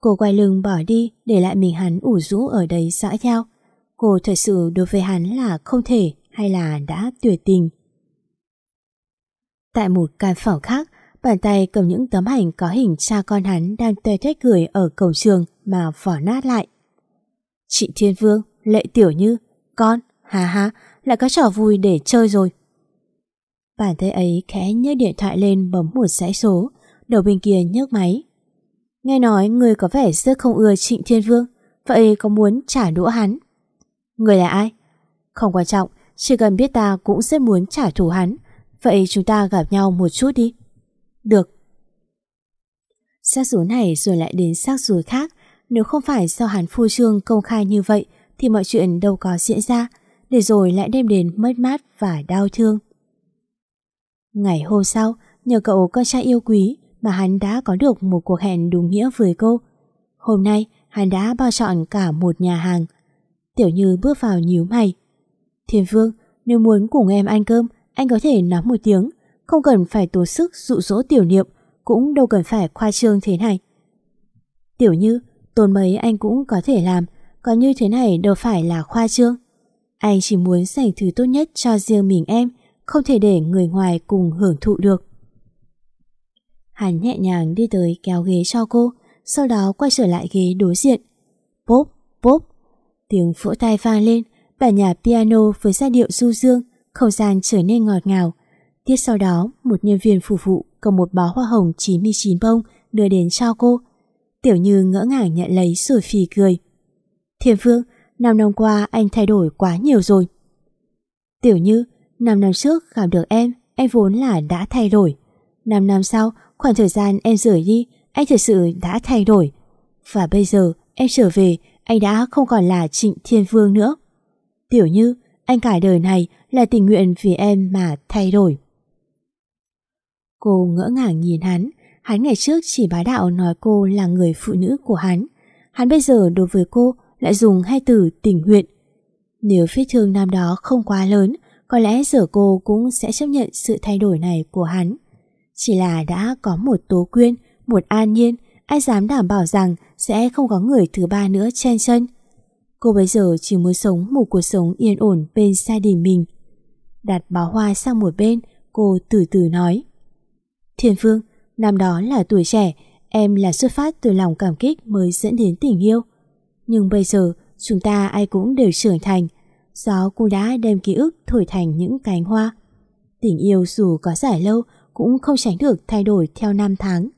Cô quay lưng bỏ đi để lại mình hắn ủ rũ ở đấy xã giao. Cô thật sự đối với hắn là không thể hay là đã tuyệt tình. Tại một căn phòng khác, bàn tay cầm những tấm ảnh có hình cha con hắn đang tê thét cười ở cổng trường mà vỏ nát lại. Chị Thiên Vương, Lệ Tiểu Như, con, hà hà, lại có trò vui để chơi rồi. Bàn tay ấy khẽ nhấc điện thoại lên bấm một dãy số, đầu bên kia nhấc máy. Nghe nói người có vẻ rất không ưa Trịnh Thiên Vương, vậy có muốn trả đũa hắn? Người là ai? Không quan trọng, chỉ cần biết ta cũng rất muốn trả thù hắn, vậy chúng ta gặp nhau một chút đi. Được. Xác số này rồi lại đến xác số khác, nếu không phải do hắn phu trương công khai như vậy thì mọi chuyện đâu có diễn ra, để rồi lại đem đến mất mát và đau thương. Ngày hôm sau, nhờ cậu con trai yêu quý mà hắn đã có được một cuộc hẹn đúng nghĩa với cô. Hôm nay, hắn đã bao chọn cả một nhà hàng. Tiểu Như bước vào nhíu mày. Thiên Vương, nếu muốn cùng em ăn cơm, anh có thể nói một tiếng, không cần phải tố sức dụ dỗ tiểu niệm, cũng đâu cần phải khoa trương thế này. Tiểu Như, tốn mấy anh cũng có thể làm, còn như thế này đâu phải là khoa trương. Anh chỉ muốn dành thứ tốt nhất cho riêng mình em, không thể để người ngoài cùng hưởng thụ được. Hắn nhẹ nhàng đi tới kéo ghế cho cô, sau đó quay trở lại ghế đối diện. Bốp, bốp, tiếng phỗ tai vang lên, bản nhạc piano với giai điệu du dương, không gian trở nên ngọt ngào. Tiếp sau đó, một nhân viên phục vụ cầm một bó hoa hồng 99 bông đưa đến cho cô. Tiểu Như ngỡ ngàng nhận lấy rồi phì cười. Thiên Phương, năm năm qua anh thay đổi quá nhiều rồi. Tiểu Như, năm năm trước gặp được em, anh vốn là đã thay đổi. Năm năm sau, khoảng thời gian em rời đi, anh thật sự đã thay đổi. Và bây giờ, em trở về, anh đã không còn là Trịnh Thiên Vương nữa. Tiểu Như, anh cả đời này là tình nguyện vì em mà thay đổi. Cô ngỡ ngàng nhìn hắn, hắn ngày trước chỉ bá đạo nói cô là người phụ nữ của hắn. Hắn bây giờ đối với cô lại dùng hai từ tình nguyện. Nếu vết thương năm đó không quá lớn, có lẽ giờ cô cũng sẽ chấp nhận sự thay đổi này của hắn. Chỉ là đã có một tố quyên, một an nhiên, ai dám đảm bảo rằng sẽ không có người thứ ba nữa chen chân. Cô bây giờ chỉ muốn sống một cuộc sống yên ổn bên gia đình mình. Đặt bó hoa sang một bên, cô từ từ nói. Thiên Phương, năm đó là tuổi trẻ, em là xuất phát từ lòng cảm kích mới dẫn đến tình yêu. Nhưng bây giờ, chúng ta ai cũng đều trưởng thành. Gió cũng đã đem ký ức thổi thành những cánh hoa. Tình yêu dù có dài lâu cũng không tránh được thay đổi theo năm tháng.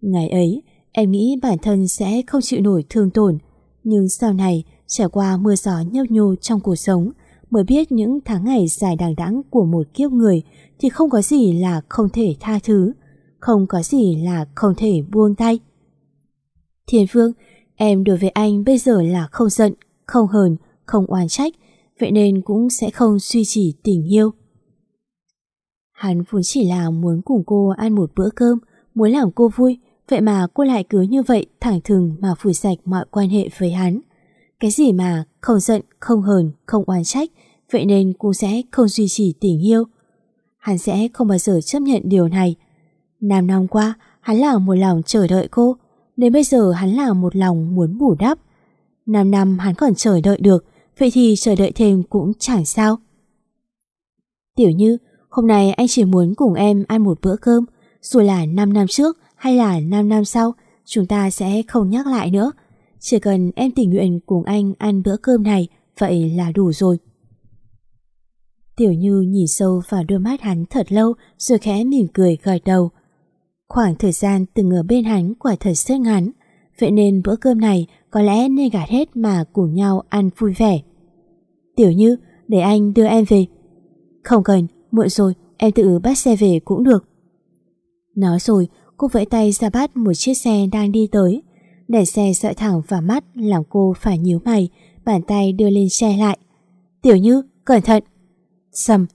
Ngày ấy, em nghĩ bản thân sẽ không chịu nổi thương tổn, nhưng sau này, trải qua mưa gió nhấp nhô trong cuộc sống, mới biết những tháng ngày dài đằng đẵng của một kiếp người thì không có gì là không thể tha thứ, không có gì là không thể buông tay. Thiên Phương, em đối với anh bây giờ là không giận, không hờn, không oan trách, vậy nên cũng sẽ không duy trì tình yêu. Hắn vốn chỉ là muốn cùng cô ăn một bữa cơm, muốn làm cô vui, vậy mà cô lại cứ như vậy thẳng thừng mà phủi sạch mọi quan hệ với hắn. Cái gì mà không giận, không hờn, không oán trách, vậy nên cô sẽ không duy trì tình yêu. Hắn sẽ không bao giờ chấp nhận điều này. Năm năm qua, hắn là một lòng chờ đợi cô, đến bây giờ hắn là một lòng muốn bù đắp. Năm năm hắn còn chờ đợi được vậy thì chờ đợi thêm cũng chẳng sao. Tiểu Như, hôm nay anh chỉ muốn cùng em ăn một bữa cơm, dù là 5 năm trước hay là 5 năm sau, chúng ta sẽ không nhắc lại nữa. Chỉ cần em tình nguyện cùng anh ăn bữa cơm này, vậy là đủ rồi. Tiểu Như nhìn sâu vào đôi mắt hắn thật lâu rồi khẽ mỉm cười gật đầu. Khoảng thời gian từng ở bên hắn quả thật rất ngắn, vậy nên bữa cơm này có lẽ nên gạt hết mà cùng nhau ăn vui vẻ. Tiểu Như, để anh đưa em về. Không cần, muộn rồi, em tự bắt xe về cũng được. Nói rồi, cô vẫy tay ra bắt một chiếc xe đang đi tới. Đèn xe dọi thẳng vào mắt làm cô phải nhíu mày, bàn tay đưa lên che lại. Tiểu Như, cẩn thận! Sầm!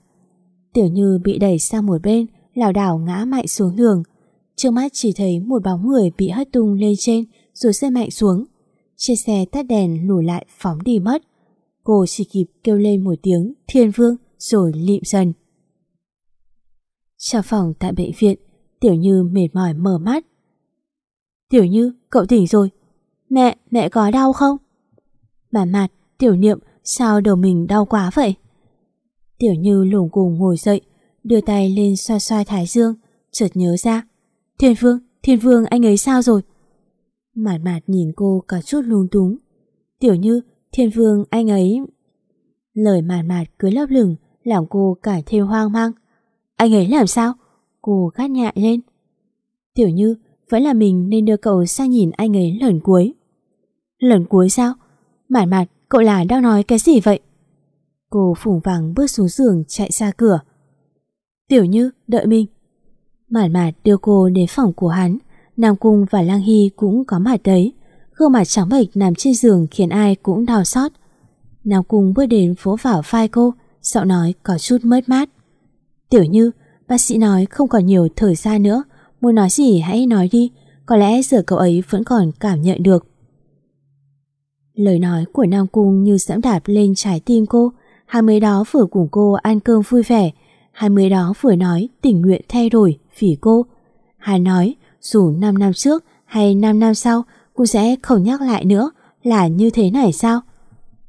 Tiểu Như bị đẩy sang một bên, lảo đảo ngã mạnh xuống đường. Trước mắt chỉ thấy một bóng người bị hất tung lên trên rồi xe mạnh xuống. Chiếc xe tắt đèn lùi lại phóng đi mất. Cô chỉ kịp kêu lên một tiếng thiên vương rồi lịm dần. Trong phòng tại bệnh viện, Tiểu Như mệt mỏi mở mắt. Tiểu Như, cậu tỉnh rồi. Mẹ, mẹ có đau không? Bà mặt, Tiểu Niệm, sao đầu mình đau quá vậy? Tiểu Như lủng cùng ngồi dậy, đưa tay lên xoa xoa thái dương, chợt nhớ ra. Thiên Vương, Thiên Vương anh ấy sao rồi? Mạt mạt nhìn cô cả chút lung túng. Tiểu Như, Thiên Vương anh ấy... Lời mạt mạt cứ lấp lửng làm cô cả thêm hoang mang. Anh ấy làm sao? Cô gắt nhại lên. Tiểu Như, vẫn là mình nên đưa cậu sang nhìn anh ấy lần cuối. Lần cuối sao? mạn mạt, cậu là đang nói cái gì vậy? Cô phủng vàng bước xuống giường chạy ra cửa. Tiểu Như, đợi mình. mạn mạt đưa cô đến phòng của hắn. Nam Cung và Lang Hy cũng có mặt đấy. Gương mặt trắng bệch nằm trên giường khiến ai cũng đau xót. Nam Cung bước đến phố vào vai cô, giọng nói có chút mất mát. Tiểu Như, bác sĩ nói không còn nhiều thời gian nữa, muốn nói gì hãy nói đi, có lẽ giờ cậu ấy vẫn còn cảm nhận được. Lời nói của Nam Cung như dẫm đạp lên trái tim cô, hai mươi đó vừa cùng cô ăn cơm vui vẻ, hai mươi đó vừa nói tình nguyện thay đổi vì cô. Hai nói dù 5 năm trước hay 5 năm sau cô sẽ không nhắc lại nữa là như thế này sao?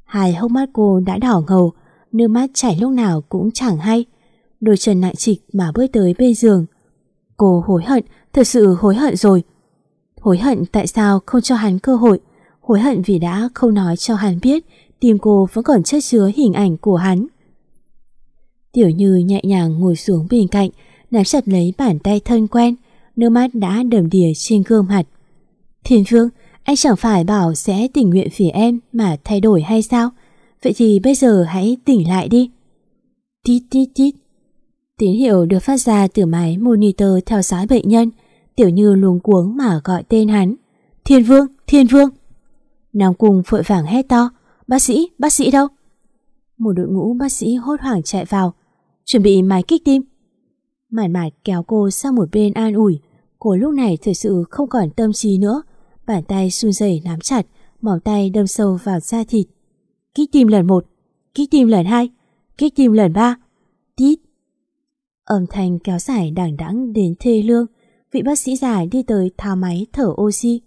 Hai hốc mắt cô đã đỏ ngầu, nước mắt chảy lúc nào cũng chẳng hay. Đôi chân nặng trịch mà bước tới bên giường. Cô hối hận, thật sự hối hận rồi. Hối hận tại sao không cho hắn cơ hội, hối hận vì đã không nói cho hắn biết tim cô vẫn còn chất chứa hình ảnh của hắn. Tiểu Như nhẹ nhàng ngồi xuống bên cạnh, nắm chặt lấy bàn tay thân quen, nước mắt đã đầm đìa trên gương mặt. Thiên Vương, anh chẳng phải bảo sẽ tình nguyện vì em mà thay đổi hay sao? Vậy thì bây giờ hãy tỉnh lại đi. Tít tít tít. Tín hiệu được phát ra từ máy monitor theo dõi bệnh nhân. Tiểu Như luống cuống mà gọi tên hắn. Thiên Vương, Thiên Vương. Nam Cung vội vàng hét to. Bác sĩ, bác sĩ đâu? Một đội ngũ bác sĩ hốt hoảng chạy vào. Chuẩn bị máy kích tim. Mải mải kéo cô sang một bên an ủi. Cô lúc này thật sự không còn tâm trí nữa. Bàn tay run rẩy nắm chặt, mỏng tay đâm sâu vào da thịt. Kích tim lần một, kích tim lần hai, kích tim lần ba. Tít. Âm thanh kéo dài đằng đẳng đến thê lương. Vị bác sĩ già đi tới tháo máy thở oxy.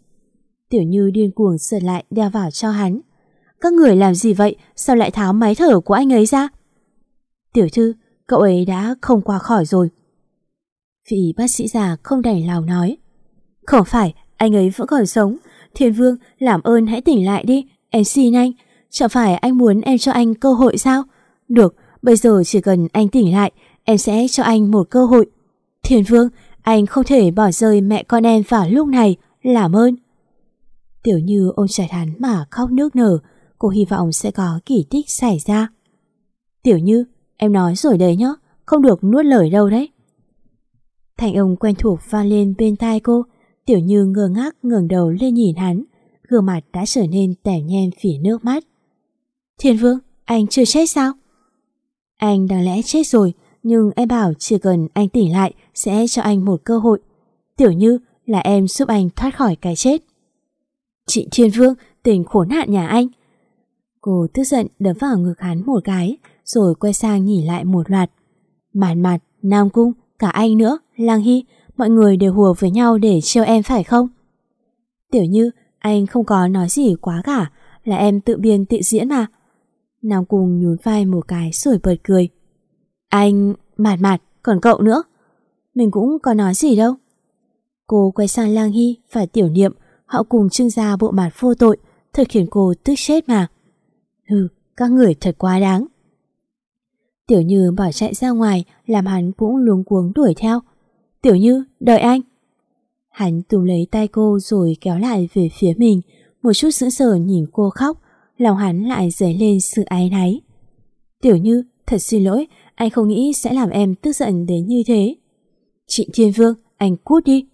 Tiểu Như điên cuồng sượt lại đeo vào cho hắn. Các người làm gì vậy? Sao lại tháo máy thở của anh ấy ra? Tiểu Thư, cậu ấy đã không qua khỏi rồi. Vị bác sĩ già không đành lòng nói. Không phải, anh ấy vẫn còn sống. Thiên Vương, làm ơn hãy tỉnh lại đi, em xin anh. Chẳng phải anh muốn em cho anh cơ hội sao? Được, bây giờ chỉ cần anh tỉnh lại, em sẽ cho anh một cơ hội. Thiên Vương, anh không thể bỏ rơi mẹ con em vào lúc này, làm ơn. Tiểu Như ôm chặt hắn mà khóc nước nở, cô hy vọng sẽ có kỳ tích xảy ra. Tiểu Như, em nói rồi đấy nhá, không được nuốt lời đâu đấy. Thành ông quen thuộc vang lên bên tai cô, Tiểu Như ngơ ngác ngẩng đầu lên nhìn hắn, gương mặt đã trở nên tẻ nhem phỉ nước mắt. Thiên Vương, anh chưa chết sao? Anh đáng lẽ chết rồi, nhưng em bảo chỉ cần anh tỉnh lại sẽ cho anh một cơ hội. Tiểu Như là em giúp anh thoát khỏi cái chết. Chị Thiên Vương, tình khốn nạn nhà anh. Cô tức giận đấm vào ngực hắn một cái, rồi quay sang nhìn lại một loạt. Màn mặt, Nam Cung, cả anh nữa, Lang Hy, mọi người đều hùa với nhau để trêu em phải không? Tiểu Như, anh không có nói gì quá cả, là em tự biên tự diễn mà. Nam Cung nhún vai một cái rồi bật cười. Anh, mạt mạt, còn cậu nữa. Mình cũng có nói gì đâu. Cô quay sang Lang Hy và Tiểu Niệm, họ cùng trưng ra bộ mặt vô tội, thật khiến cô tức chết mà. Hừ, các người thật quá đáng. Tiểu Như bỏ chạy ra ngoài, làm hắn cũng luống cuống đuổi theo. Tiểu Như, đợi anh. Hắn túm lấy tay cô rồi kéo lại về phía mình, một chút sững sờ nhìn cô khóc, lòng hắn lại dấy lên sự ái náy. Tiểu Như, thật xin lỗi, anh không nghĩ sẽ làm em tức giận đến như thế. Trịnh Thiên Vương, anh cút đi.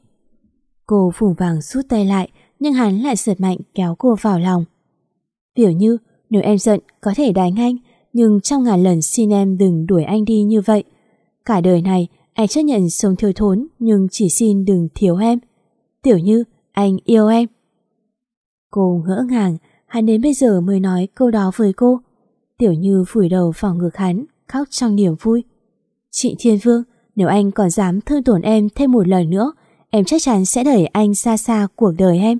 Cô phủ vàng rút tay lại, nhưng hắn lại giật mạnh kéo cô vào lòng. Tiểu Như, nếu em giận có thể đánh anh, nhưng trong ngàn lần xin em đừng đuổi anh đi như vậy. Cả đời này, anh chấp nhận sống thiếu thốn nhưng chỉ xin đừng thiếu em. Tiểu Như, anh yêu em. Cô ngỡ ngàng, hắn đến bây giờ mới nói câu đó với cô. Tiểu Như phủi đầu vào ngực hắn, khóc trong niềm vui. Chị Thiên Vương, nếu anh còn dám thương tổn em thêm một lời nữa, em chắc chắn sẽ đẩy anh xa xa cuộc đời em.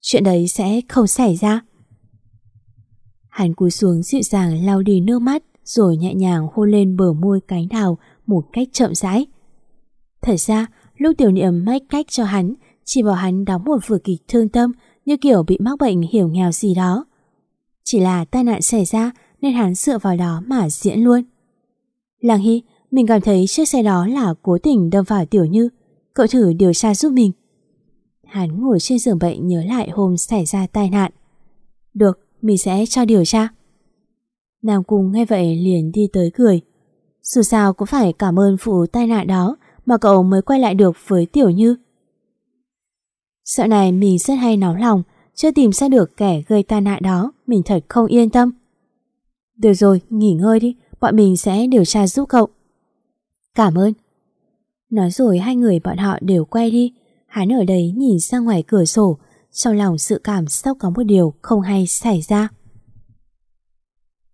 Chuyện đấy sẽ không xảy ra. Hắn cúi xuống dịu dàng lau đi nước mắt rồi nhẹ nhàng hôn lên bờ môi cánh đào một cách chậm rãi. Thật ra, lúc tiểu niệm mách cách cho hắn, chỉ bảo hắn đóng một vở kịch thương tâm như kiểu bị mắc bệnh hiểu nghèo gì đó. Chỉ là tai nạn xảy ra nên hắn dựa vào đó mà diễn luôn. Làng Hy, mình cảm thấy chiếc xe đó là cố tình đâm vào Tiểu Như. Cậu thử điều tra giúp mình. Hắn ngồi trên giường bệnh nhớ lại hôm xảy ra tai nạn. Được, mình sẽ cho điều tra. Nam Cung nghe vậy liền đi tới cười. Dù sao cũng phải cảm ơn vụ tai nạn đó mà cậu mới quay lại được với Tiểu Như. Sợ này mình rất hay nóng lòng, chưa tìm ra được kẻ gây tai nạn đó, mình thật không yên tâm. Được rồi, nghỉ ngơi đi, bọn mình sẽ điều tra giúp cậu. Cảm ơn. Nói rồi hai người bọn họ đều quay đi, hắn ở đấy nhìn ra ngoài cửa sổ, trong lòng sự cảm sắp có một điều không hay xảy ra.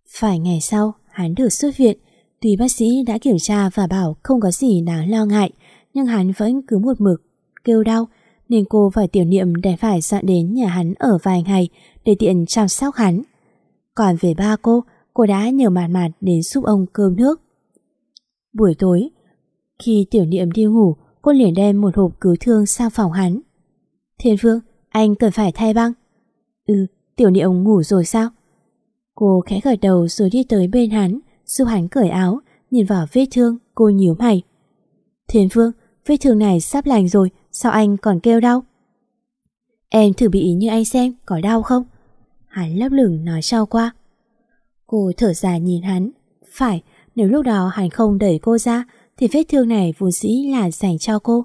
Phải ngày sau, hắn được xuất viện, tuy bác sĩ đã kiểm tra và bảo không có gì đáng lo ngại, nhưng hắn vẫn cứ một mực kêu đau, nên cô và tiểu niệm để phải dọn đến nhà hắn ở vài ngày để tiện chăm sóc hắn. Còn về ba cô, cô đã nhờ mạn mạn đến giúp ông cơm nước. Buổi tối, khi tiểu niệm đi ngủ, cô liền đem một hộp cứu thương sang phòng hắn. Thiên Phương, anh cần phải thay băng. Ừ, tiểu niệm ngủ rồi sao? Cô khẽ gật đầu rồi đi tới bên hắn, giúp hắn cởi áo, nhìn vào vết thương, cô nhíu mày. Thiên Phương, vết thương này sắp lành rồi, sao anh còn kêu đau? Em thử bị như anh xem, có đau không? Hắn lấp lửng nói sau qua. Cô thở dài nhìn hắn. Phải, nếu lúc đó hắn không đẩy cô ra, thì vết thương này vốn dĩ là dành cho cô.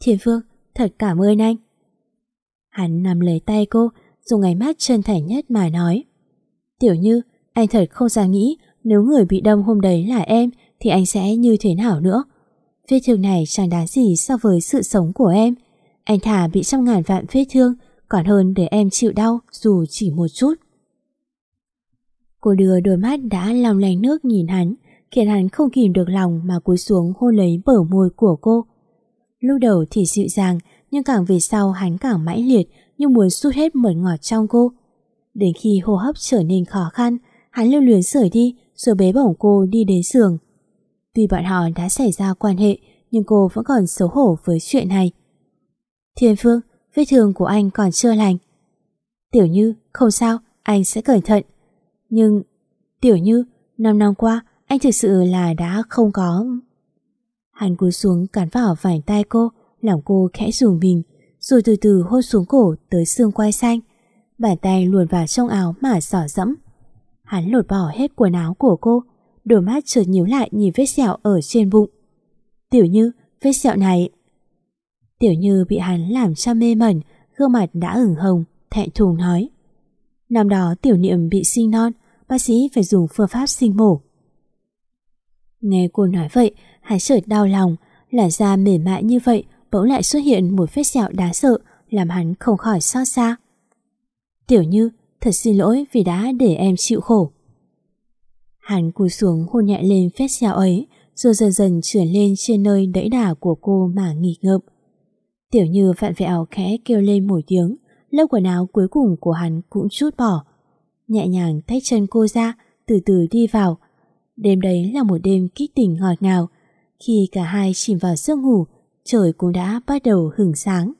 Thiên Phương, thật cảm ơn anh. Hắn nằm lấy tay cô, dùng ánh mắt chân thành nhất mà nói. Tiểu Như, anh thật không dám nghĩ nếu người bị đâm hôm đấy là em thì anh sẽ như thế nào nữa. Vết thương này chẳng đáng gì so với sự sống của em. Anh thả bị trăm ngàn vạn vết thương còn hơn để em chịu đau dù chỉ một chút. Cô đưa đôi mắt đã lòng lành nước nhìn hắn khiến hắn không kìm được lòng mà cúi xuống hôn lấy bờ môi của cô. Lúc đầu thì dịu dàng nhưng càng về sau hắn càng mãnh liệt như muốn sút hết mật ngọt trong cô. Đến khi hô hấp trở nên khó khăn, hắn lưu luyến rời đi rồi bế bổng cô đi đến giường. Tuy bọn họ đã xảy ra quan hệ, nhưng cô vẫn còn xấu hổ với chuyện này. Thiên Phương, vết thương của anh còn chưa lành. Tiểu Như, không sao, anh sẽ cẩn thận. Nhưng, Tiểu Như, năm năm qua, anh thực sự là đã không có... Hắn cúi xuống cắn vào vành tay cô, làm cô khẽ rùng mình, rồi từ từ hôn xuống cổ tới xương quai xanh. Bàn tay luồn vào trong áo mà sỏ dẫm. Hắn lột bỏ hết quần áo của cô, đôi mắt chợt nhíu lại nhìn vết sẹo ở trên bụng. Tiểu Như, vết sẹo này... Tiểu Như bị hắn làm cho mê mẩn, gương mặt đã ửng hồng, thẹn thùng nói. Năm đó tiểu niệm bị sinh non, bác sĩ phải dùng phương pháp sinh mổ. Nghe cô nói vậy, hắn chợt đau lòng, làn da mềm mại như vậy bỗng lại xuất hiện một vết sẹo đáng sợ, làm hắn không khỏi xót xa. Tiểu Như, thật xin lỗi vì đã để em chịu khổ. Hắn cúi xuống hôn nhẹ lên vết sẹo ấy, rồi dần dần chuyển lên trên nơi đẫy đà của cô mà nghỉ ngợm. Tiểu Như vặn vẹo khẽ kêu lên một tiếng, lớp quần áo cuối cùng của hắn cũng chút bỏ. Nhẹ nhàng tách chân cô ra, từ từ đi vào. Đêm đấy là một đêm kích tình ngọt ngào. Khi cả hai chìm vào giấc ngủ, trời cũng đã bắt đầu hừng sáng.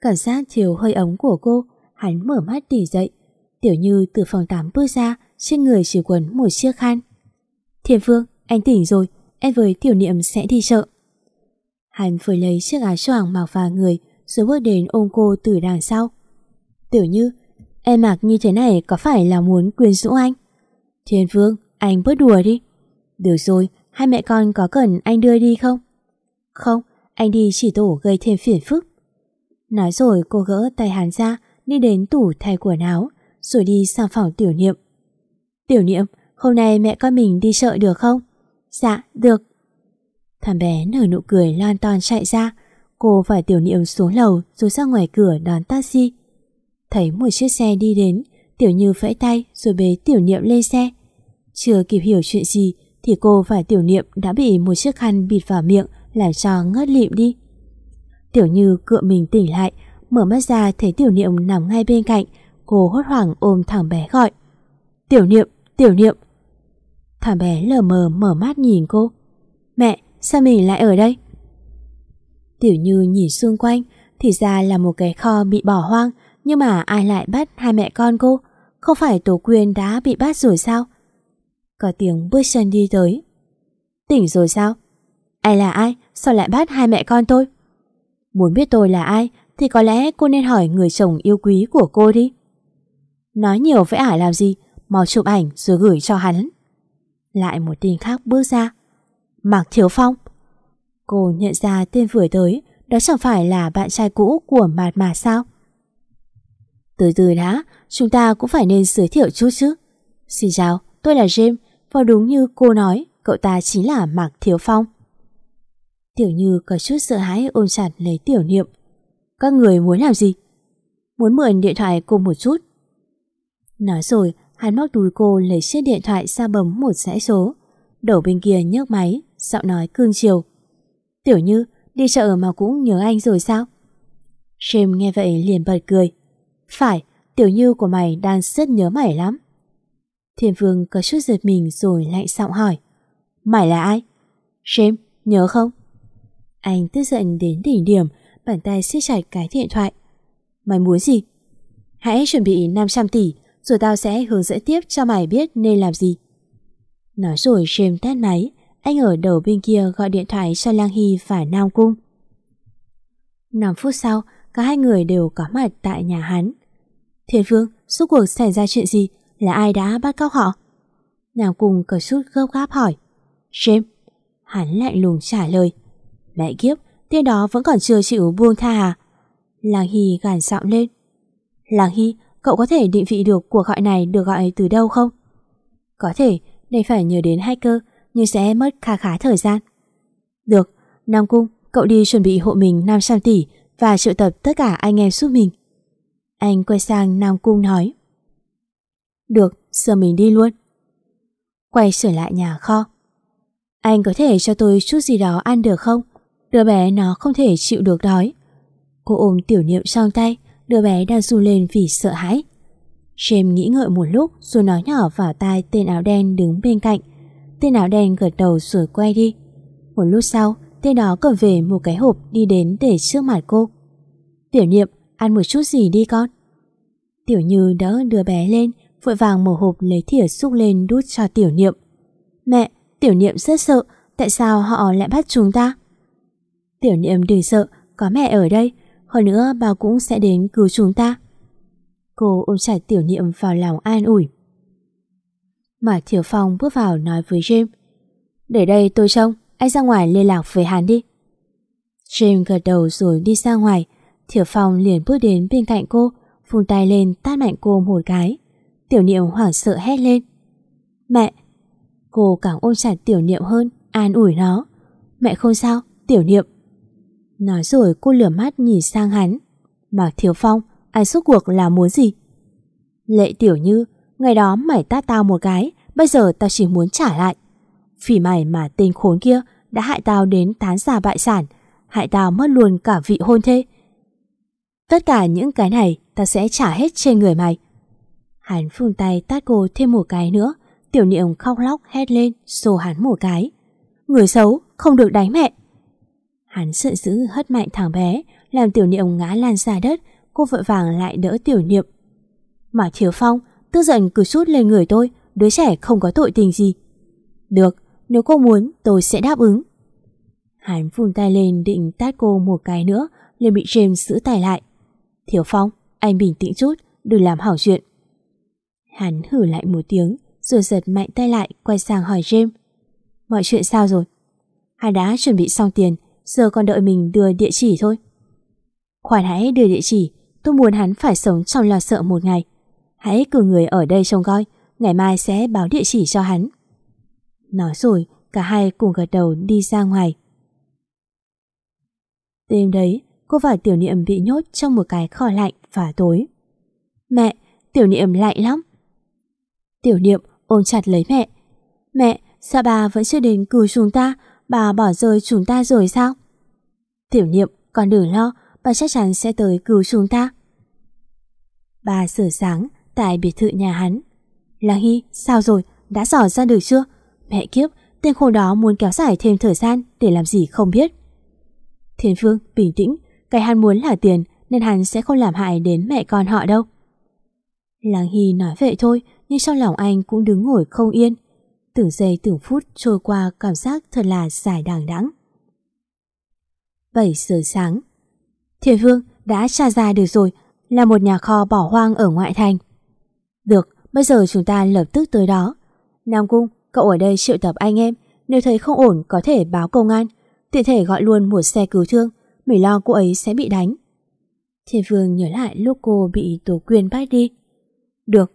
Cảm giác chiều hơi ống của cô, hắn mở mắt tỉnh dậy. Tiểu Như từ phòng tắm bước ra, trên người chỉ quấn một chiếc khăn. Thiên Phương, anh tỉnh rồi, em với Tiểu Niệm sẽ đi chợ. Hắn vừa lấy chiếc áo choàng mặc vào người, rồi bước đến ôm cô từ đằng sau. Tiểu Như, em mặc như thế này có phải là muốn quyến rũ anh? Thiên Phương, anh bớt đùa đi. Được rồi, hai mẹ con có cần anh đưa đi không? Không, anh đi chỉ tổ gây thêm phiền phức. Nói rồi cô gỡ tay hắn ra, đi đến tủ thay quần áo, rồi đi sang phòng tiểu niệm. Tiểu niệm, hôm nay mẹ con mình đi chợ được không? Dạ, được. Thằng bé nở nụ cười lan toàn chạy ra, cô phải tiểu niệm xuống lầu rồi ra ngoài cửa đón taxi. Thấy một chiếc xe đi đến, tiểu như vẫy tay rồi bế tiểu niệm lên xe. Chưa kịp hiểu chuyện gì thì cô và tiểu niệm đã bị một chiếc khăn bịt vào miệng làm cho ngất lịm đi. Tiểu như cựa mình tỉnh lại, mở mắt ra thấy tiểu niệm nằm ngay bên cạnh, cô hốt hoảng ôm thằng bé gọi. Tiểu niệm, tiểu niệm. Thằng bé lờ mờ mở mắt nhìn cô. Mẹ, sao mình lại ở đây? Tiểu như nhìn xung quanh, thì ra là một cái kho bị bỏ hoang, nhưng mà ai lại bắt hai mẹ con cô? Không phải Tố Quyên đã bị bắt rồi sao? Có tiếng bước chân đi tới. Tỉnh rồi sao? Ai là ai? Sao lại bắt hai mẹ con tôi? Muốn biết tôi là ai thì có lẽ cô nên hỏi người chồng yêu quý của cô đi. Nói nhiều với ả làm gì, mau chụp ảnh rồi gửi cho hắn. Lại một tin khác bước ra. Mạc Thiếu Phong. Cô nhận ra tên vừa tới, đó chẳng phải là bạn trai cũ của Mạt Mà sao? Từ từ đã, chúng ta cũng phải nên giới thiệu chút chứ. Xin chào, tôi là James, và đúng như cô nói, cậu ta chính là Mạc Thiếu Phong. Tiểu Như có chút sợ hãi ôm chặt lấy tiểu niệm. Các người muốn làm gì? Muốn mượn điện thoại cô một chút. Nói rồi, hắn móc túi cô lấy chiếc điện thoại ra bấm một dãy số. Đầu bên kia nhấc máy, giọng nói cương chiều. Tiểu Như, đi chợ mà cũng nhớ anh rồi sao? James nghe vậy liền bật cười. Phải, Tiểu Như của mày đang rất nhớ mày lắm. Thiên Vương có chút giật mình rồi lạnh giọng hỏi. Mày là ai? James, nhớ không? Anh tức giận đến đỉnh điểm, bàn tay siết chặt cái điện thoại. Mày muốn gì? Hãy chuẩn bị 500 tỷ, rồi tao sẽ hướng dẫn tiếp cho mày biết nên làm gì. Nói rồi James tắt máy, anh ở đầu bên kia gọi điện thoại cho Lang Hy và Nam Cung. 5 phút sau, cả hai người đều có mặt tại nhà hắn. Thiên Phương, suốt cuộc xảy ra chuyện gì? Là ai đã bắt cóc họ? Nam Cung cờ chút gấp gáp hỏi. James. Hắn lạnh lùng trả lời. Mẹ kiếp, tên đó vẫn còn chưa chịu buông tha à? Làng Hy gàn giọng lên. Làng Hy, cậu có thể định vị được cuộc gọi này được gọi từ đâu không? Có thể, đây phải nhờ đến hacker, nhưng sẽ mất khá khá thời gian. Được, Nam Cung, cậu đi chuẩn bị hộ mình 500 tỷ và triệu tập tất cả anh em giúp mình. Anh quay sang Nam Cung nói. Được, giờ mình đi luôn. Quay trở lại nhà kho. Anh có thể cho tôi chút gì đó ăn được không? Đứa bé nó không thể chịu được đói. Cô ôm tiểu niệm trong tay, đứa bé đang run lên vì sợ hãi. James nghĩ ngợi một lúc rồi nói nhỏ vào tai tên áo đen đứng bên cạnh. Tên áo đen gật đầu rồi quay đi. Một lúc sau, tên đó cầm về một cái hộp đi đến để trước mặt cô. Tiểu niệm, ăn một chút gì đi con. Tiểu Như đỡ đứa bé lên, vội vàng mở hộp lấy thìa xúc lên đút cho tiểu niệm. Mẹ, tiểu niệm rất sợ, tại sao họ lại bắt chúng ta? Tiểu niệm đừng sợ, có mẹ ở đây, hơn nữa bà cũng sẽ đến cứu chúng ta. Cô ôm chặt tiểu niệm vào lòng an ủi mà Thiểu Phong bước vào nói với James. Để đây tôi trông, anh ra ngoài liên lạc với hắn đi. James gật đầu rồi đi ra ngoài. Thiểu Phong liền bước đến bên cạnh cô, phun tay lên tát mạnh cô một cái. Tiểu niệm hoảng sợ hét lên. Mẹ! Cô càng ôm chặt tiểu niệm hơn, an ủi nó. Mẹ không sao, tiểu niệm. Nói rồi cô lửa mắt nhìn sang hắn. Mạc Thiếu Phong, anh suốt cuộc là muốn gì? Lệ tiểu như, ngày đó mày tát tao một cái, bây giờ tao chỉ muốn trả lại. Vì mày mà tên khốn kia đã hại tao đến tán giả bại sản, hại tao mất luôn cả vị hôn thê. Tất cả những cái này tao sẽ trả hết trên người mày. Hắn phương tay tát cô thêm một cái nữa, tiểu niệm khóc lóc hét lên, xô hắn một cái. Người xấu, không được đánh mẹ. Hắn sợ dữ hất mạnh thằng bé, làm tiểu niệm ngã lan ra đất, cô vội vàng lại đỡ tiểu niệm. Mà Thiếu Phong, tức giận cứ sút lên người tôi, đứa trẻ không có tội tình gì. Được, nếu cô muốn tôi sẽ đáp ứng. Hắn vùn tay lên định tát cô một cái nữa, liền bị James giữ tay lại. Thiếu Phong, anh bình tĩnh chút, đừng làm hỏng chuyện. Hắn hử lại một tiếng, rồi giật mạnh tay lại quay sang hỏi James. Mọi chuyện sao rồi? Hắn đã chuẩn bị xong tiền, giờ còn đợi mình đưa địa chỉ thôi. Khoan hãy đưa địa chỉ, tôi muốn hắn phải sống trong lo sợ một ngày. Hãy cử người ở đây trông coi, ngày mai sẽ báo địa chỉ cho hắn. Nói rồi, cả hai cùng gật đầu đi ra ngoài. Đêm đấy, cô và tiểu niệm bị nhốt trong một cái kho lạnh và tối. Mẹ, tiểu niệm lạnh lắm. Tiểu niệm ôm chặt lấy mẹ. Mẹ, sao bà vẫn chưa đến cứu chúng ta, bà bỏ rơi chúng ta rồi sao? Tiểu niệm, con đừng lo, bà chắc chắn sẽ tới cứu chúng ta. Bà sửa sáng tại biệt thự nhà hắn. Lang Hy, sao rồi, đã dò ra được chưa? Mẹ kiếp, tên khổ đó muốn kéo dài thêm thời gian để làm gì không biết. Thiên Phương, bình tĩnh, cái hắn muốn là tiền nên hắn sẽ không làm hại đến mẹ con họ đâu. Làng Hy nói vậy thôi, nhưng trong lòng anh cũng đứng ngồi không yên. Từng giây từng phút trôi qua cảm giác thật là dài đàng đẵng. 7 giờ sáng Thiên Phương đã tra ra được rồi, là một nhà kho bỏ hoang ở ngoại thành. Được, bây giờ chúng ta lập tức tới đó. Nam Cung, cậu ở đây triệu tập anh em, nếu thấy không ổn có thể báo công an, tiện thể gọi luôn một xe cứu thương, mình lo cô ấy sẽ bị đánh. Thiên Vương nhớ lại lúc cô bị Tố Quyên bắt đi. Được.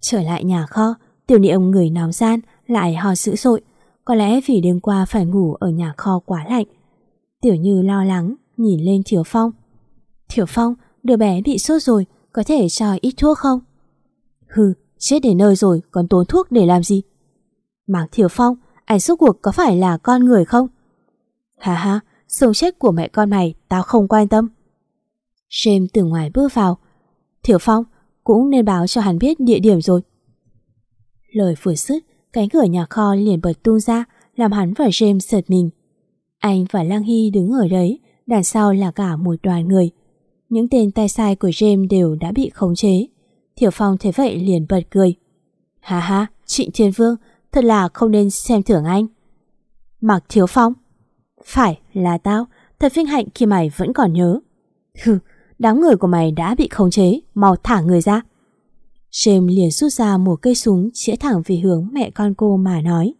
Trở lại nhà kho, tiểu niệm người nóng gian lại ho dữ dội, có lẽ vì đêm qua phải ngủ ở nhà kho quá lạnh. Tiểu Như lo lắng, nhìn lên Thiếu Phong. Thiếu Phong, đứa bé bị sốt rồi, có thể cho ít thuốc không? Hừ, chết đến nơi rồi, còn tốn thuốc để làm gì? Mạc Thiểu Phong, anh suốt cuộc có phải là con người không? Hà hà, sống chết của mẹ con mày tao không quan tâm. James từ ngoài bước vào. Thiểu Phong cũng nên báo cho hắn biết địa điểm rồi. Lời vừa dứt, cánh cửa nhà kho liền bật tung ra, làm hắn và James giật mình. Anh và Lang Hy đứng ở đấy, đằng sau là cả một đoàn người. Những tên tay sai của James đều đã bị khống chế. Thiểu Phong thấy vậy liền bật cười. Hà ha, Trịnh Thiên Vương, thật là không nên xem thưởng anh. Mặc Thiếu Phong. Phải, là tao, thật vinh hạnh khi mày vẫn còn nhớ. Hừ, đám người của mày đã bị khống chế, mau thả người ra. James liền rút ra một cây súng chĩa thẳng về hướng mẹ con cô mà nói.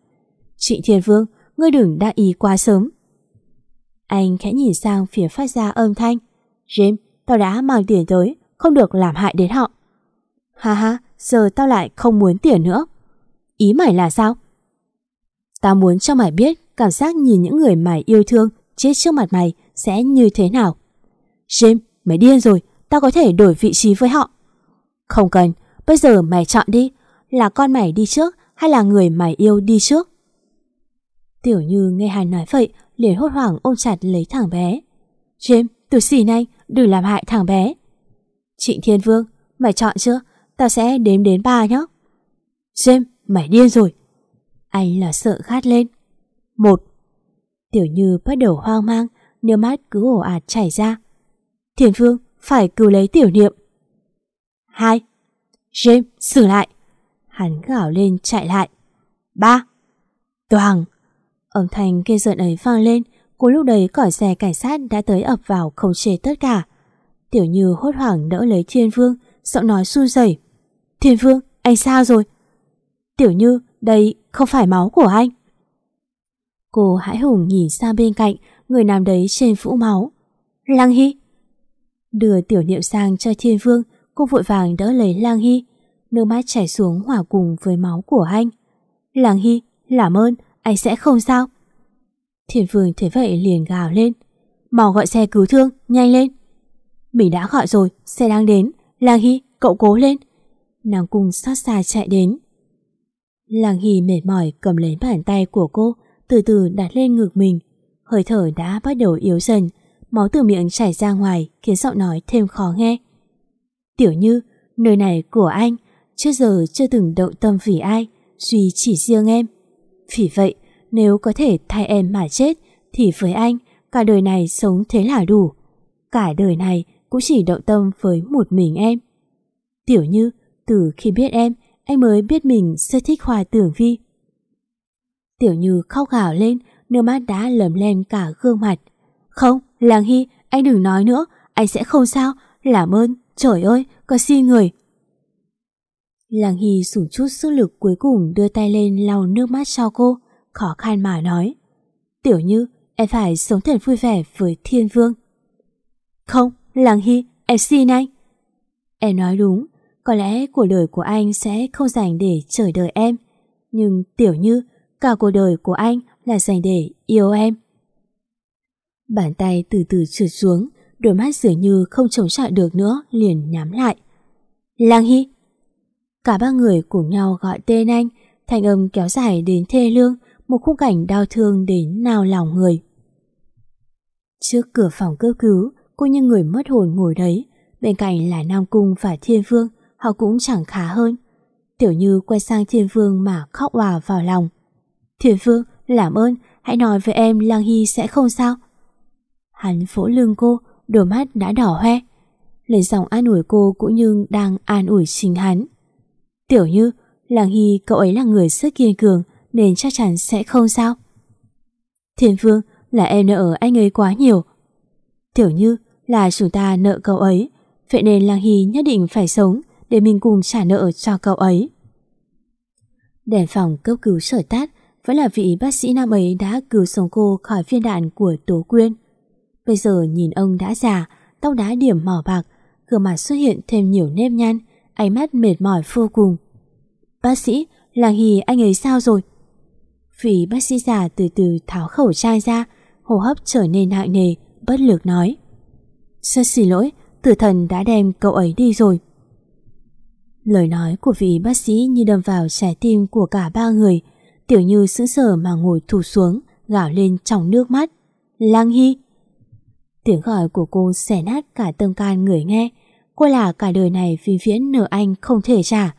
Trịnh Thiên Vương, ngươi đừng đa ý quá sớm. Anh khẽ nhìn sang phía phát ra âm thanh. James, tao đã mang tiền tới, không được làm hại đến họ. Ha ha, giờ tao lại không muốn tiền nữa. Ý mày là sao? Tao muốn cho mày biết cảm giác nhìn những người mày yêu thương chết trước mặt mày sẽ như thế nào. Jim, mày điên rồi, tao có thể đổi vị trí với họ. Không cần, bây giờ mày chọn đi, là con mày đi trước hay là người mày yêu đi trước? Tiểu Như nghe hai nói vậy, liền hốt hoảng ôm chặt lấy thằng bé. Jim, từ xì này, đừng làm hại thằng bé. Trịnh Thiên Vương, mày chọn chưa? Tao sẽ đếm đến ba nhé. James, mày điên rồi. Anh là sợ khát lên. Một. Tiểu Như bắt đầu hoang mang, nước mắt cứ ổ ạt chảy ra. thiền Phương phải cứu lấy tiểu niệm. Hai. James, xử lại. Hắn gào lên chạy lại. Ba. Toàn. Âm thanh kê giận ấy vang lên, cùng lúc đấy còi xe cảnh sát đã tới ập vào không chế tất cả. Tiểu Như hốt hoảng đỡ lấy Thiên Vương, giọng nói run rẩy. Thiên Vương, anh sao rồi? Tiểu Như, đây không phải máu của anh. Cô hãi hùng nhìn sang bên cạnh, người nằm đấy trên vũ máu. Lang Hy. Đưa tiểu niệm sang cho Thiên Vương, cô vội vàng đỡ lấy Lang Hy. Nước mắt chảy xuống hòa cùng với máu của anh. Lang Hy, làm ơn, anh sẽ không sao. Thiên Vương thấy vậy liền gào lên. Mau gọi xe cứu thương, nhanh lên. Mình đã gọi rồi, xe đang đến. Lang Hy, cậu cố lên. Nàng cung xót xa chạy đến. Lang hì mệt mỏi cầm lấy bàn tay của cô, từ từ đặt lên ngực mình. Hơi thở đã bắt đầu yếu dần, máu từ miệng chảy ra ngoài khiến giọng nói thêm khó nghe. Tiểu Như, nơi này của anh, trước giờ chưa từng động tâm vì ai, duy chỉ riêng em. Vì vậy, nếu có thể thay em mà chết, thì với anh, cả đời này sống thế là đủ. Cả đời này cũng chỉ động tâm với một mình em. Tiểu Như, từ khi biết em, anh mới biết mình rất thích Hoa Tưởng Vi. Tiểu Như khóc gào lên, nước mắt đã lấm lem cả gương mặt. Không, Làng Hy, anh đừng nói nữa, anh sẽ không sao, làm ơn, trời ơi, có xin người. Làng Hy dùng chút sức lực cuối cùng đưa tay lên lau nước mắt cho cô, khó khăn mà nói. Tiểu Như, em phải sống thật vui vẻ với Thiên Vương. Không, Làng Hy, em xin anh. Em nói đúng, có lẽ cuộc đời của anh sẽ không dành để chờ đợi em. Nhưng Tiểu Như, cả cuộc đời của anh là dành để yêu em. Bàn tay từ từ trượt xuống, đôi mắt dường như không chống chọi được nữa liền nhắm lại. Lang Hy! Cả ba người cùng nhau gọi tên anh, thanh âm kéo dài đến thê lương, một khung cảnh đau thương đến nào lòng người. Trước cửa phòng cấp cứu, cô như người mất hồn ngồi đấy, bên cạnh là Nam Cung và Thiên Vương, họ cũng chẳng khá hơn. Tiểu Như quay sang Thiên Vương mà khóc hòa vào lòng. Thiên Vương, làm ơn, hãy nói với em Lang Hy sẽ không sao. Hắn vỗ lưng cô, đôi mắt đã đỏ hoe. Lời giọng an ủi cô cũng như đang an ủi chính hắn. Tiểu Như, Lang Hy cậu ấy là người rất kiên cường nên chắc chắn sẽ không sao. Thiên Vương, là em nợ anh ấy quá nhiều. Tiểu Như, là chúng ta nợ cậu ấy, vậy nên Lang Hy nhất định phải sống để mình cùng trả nợ cho cậu ấy. Đèn phòng cấp cứu sở tát vẫn là vị bác sĩ nam ấy đã cứu sống cô khỏi viên đạn của Tố Quyên. Bây giờ nhìn ông đã già, tóc đã điểm mỏ bạc, gương mặt xuất hiện thêm nhiều nếp nhăn, ánh mắt mệt mỏi vô cùng. Bác sĩ, làng hì anh ấy sao rồi? Vị bác sĩ già từ từ tháo khẩu trang ra, hô hấp trở nên nặng nề, bất lực nói. Rất xin lỗi, tử thần đã đem cậu ấy đi rồi. Lời nói của vị bác sĩ như đâm vào trái tim của cả ba người, Tiểu Như sững sờ mà ngồi thụt xuống, gào lên trong nước mắt. Lang Hy! Tiếng gọi của cô xẻ nát cả tâm can người nghe. Cô là cả đời này vì viễn nợ anh không thể trả.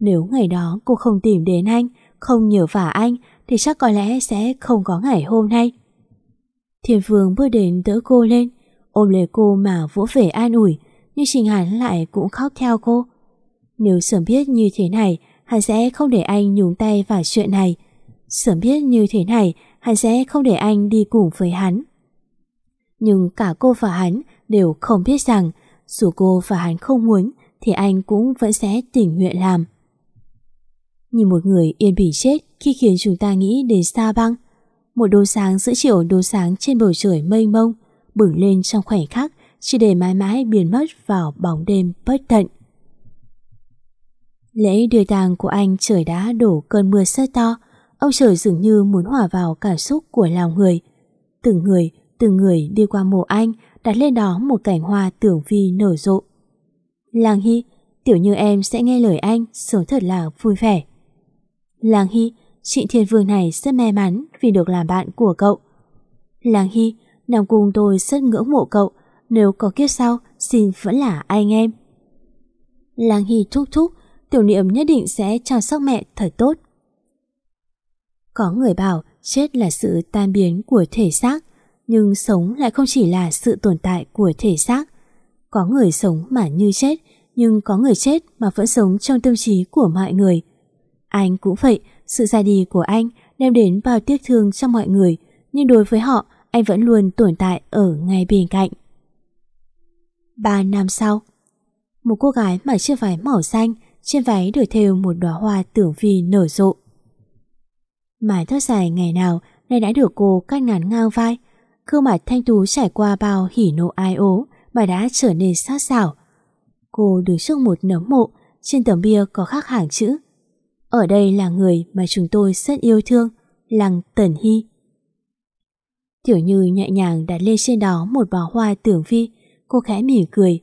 Nếu ngày đó cô không tìm đến anh, không nhờ vả anh, thì chắc có lẽ sẽ không có ngày hôm nay. Thiên Vương bước đến đỡ cô lên, ôm lấy cô mà vỗ về an ủi, nhưng Trình Hắn lại cũng khóc theo cô. Nếu sớm biết như thế này, hắn sẽ không để anh nhúng tay vào chuyện này. Sớm biết như thế này, hắn sẽ không để anh đi cùng với hắn. Nhưng cả cô và hắn đều không biết rằng dù cô và hắn không muốn thì anh cũng vẫn sẽ tình nguyện làm. Như một người yên bỉ chết khi khiến chúng ta nghĩ đến xa băng. Một đô sáng giữa chiều đô sáng trên bầu trời mây mông bừng lên trong khoảnh khắc chỉ để mãi mãi biến mất vào bóng đêm bất tận. Lễ đưa tang của anh trời đã đổ cơn mưa rất to, ông trời dường như muốn hòa vào cảm xúc của lòng người. Từng người, từng người đi qua mộ anh đặt lên đó một cảnh hoa tưởng vi nở rộ. Làng Hy, tiểu như em sẽ nghe lời anh, sống thật là vui vẻ. Làng Hy, chị Thiên Vương này rất may mắn vì được làm bạn của cậu. Làng Hy, Nam Cung tôi rất ngưỡng mộ cậu, nếu có kiếp sau, xin vẫn là anh em. Làng Hy thúc thúc, tiểu niệm nhất định sẽ chăm sóc mẹ thật tốt. Có người bảo chết là sự tan biến của thể xác, nhưng sống lại không chỉ là sự tồn tại của thể xác. Có người sống mà như chết, nhưng có người chết mà vẫn sống trong tâm trí của mọi người. Anh cũng vậy, sự ra đi của anh đem đến bao tiếc thương cho mọi người, nhưng đối với họ, anh vẫn luôn tồn tại ở ngay bên cạnh. Ba năm sau, một cô gái mặc chiếc váy màu xanh, trên váy được thêu một đóa hoa tưởng vi nở rộ. Mái tóc dài ngày nào nay đã được cô cắt ngắn ngang vai, gương mặt thanh tú trải qua bao hỉ nộ ai ố mà đã trở nên sát sảo. Cô đứng trước một nấm mộ, trên tấm bia có khắc hàng chữ. Ở đây là người mà chúng tôi rất yêu thương, Lăng Tần Hy. Tiểu Như nhẹ nhàng đặt lên trên đó một bó hoa tưởng vi, cô khẽ mỉm cười.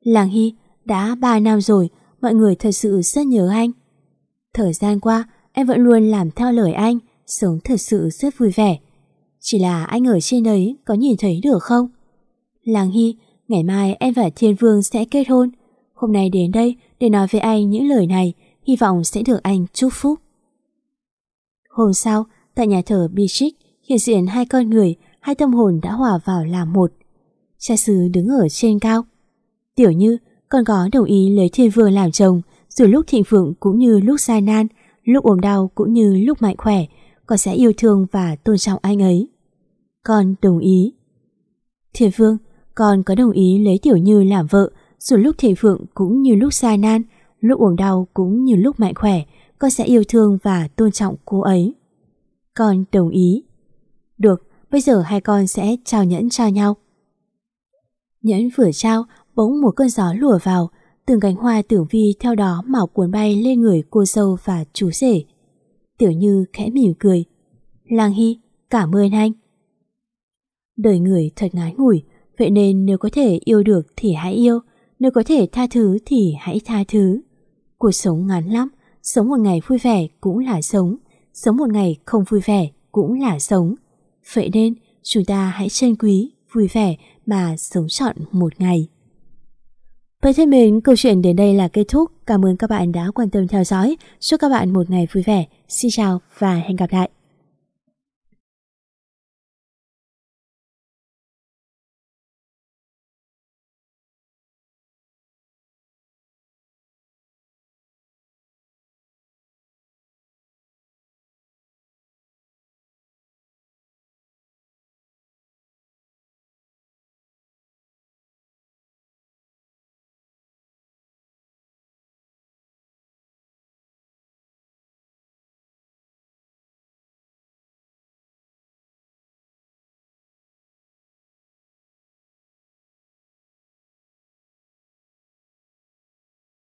Lăng Hy, đã 3 năm rồi, mọi người thật sự rất nhớ anh. Thời gian qua, em vẫn luôn làm theo lời anh, sống thật sự rất vui vẻ. Chỉ là anh ở trên đấy có nhìn thấy được không? Làng Hy, ngày mai em và Thiên Vương sẽ kết hôn. Hôm nay đến đây để nói với anh những lời này, hy vọng sẽ được anh chúc phúc. Hôm sau, tại nhà thờ Bichik hiện diện hai con người, hai tâm hồn đã hòa vào làm một. Cha xứ đứng ở trên cao. Tiểu như, con có đồng ý lấy thiên vương làm chồng, dù lúc thịnh vượng cũng như lúc sai nan, lúc ốm đau cũng như lúc mạnh khỏe, con sẽ yêu thương và tôn trọng anh ấy. Con đồng ý. Thiên vương, con có đồng ý lấy Tiểu Như làm vợ, dù lúc thịnh vượng cũng như lúc sai nan, lúc ốm đau cũng như lúc mạnh khỏe, con sẽ yêu thương và tôn trọng cô ấy. Con đồng ý. Được, bây giờ hai con sẽ trao nhẫn cho nhau. Nhẫn vừa trao, bỗng một cơn gió lùa vào, từng cánh hoa tưởng vi theo đó màu cuốn bay lên người cô dâu và chú rể. Tiểu Như khẽ mỉm cười. Lang Hy, cảm ơn anh. Đời người thật ngái ngủi, vậy nên nếu có thể yêu được thì hãy yêu, nếu có thể tha thứ thì hãy tha thứ. Cuộc sống ngắn lắm, sống một ngày vui vẻ cũng là sống, sống một ngày không vui vẻ cũng là sống. Vậy nên chúng ta hãy trân quý, vui vẻ mà sống trọn một ngày. Vậy thân mến, câu chuyện đến đây là kết thúc. Cảm ơn các bạn đã quan tâm theo dõi. Chúc các bạn một ngày vui vẻ. Xin chào và hẹn gặp lại.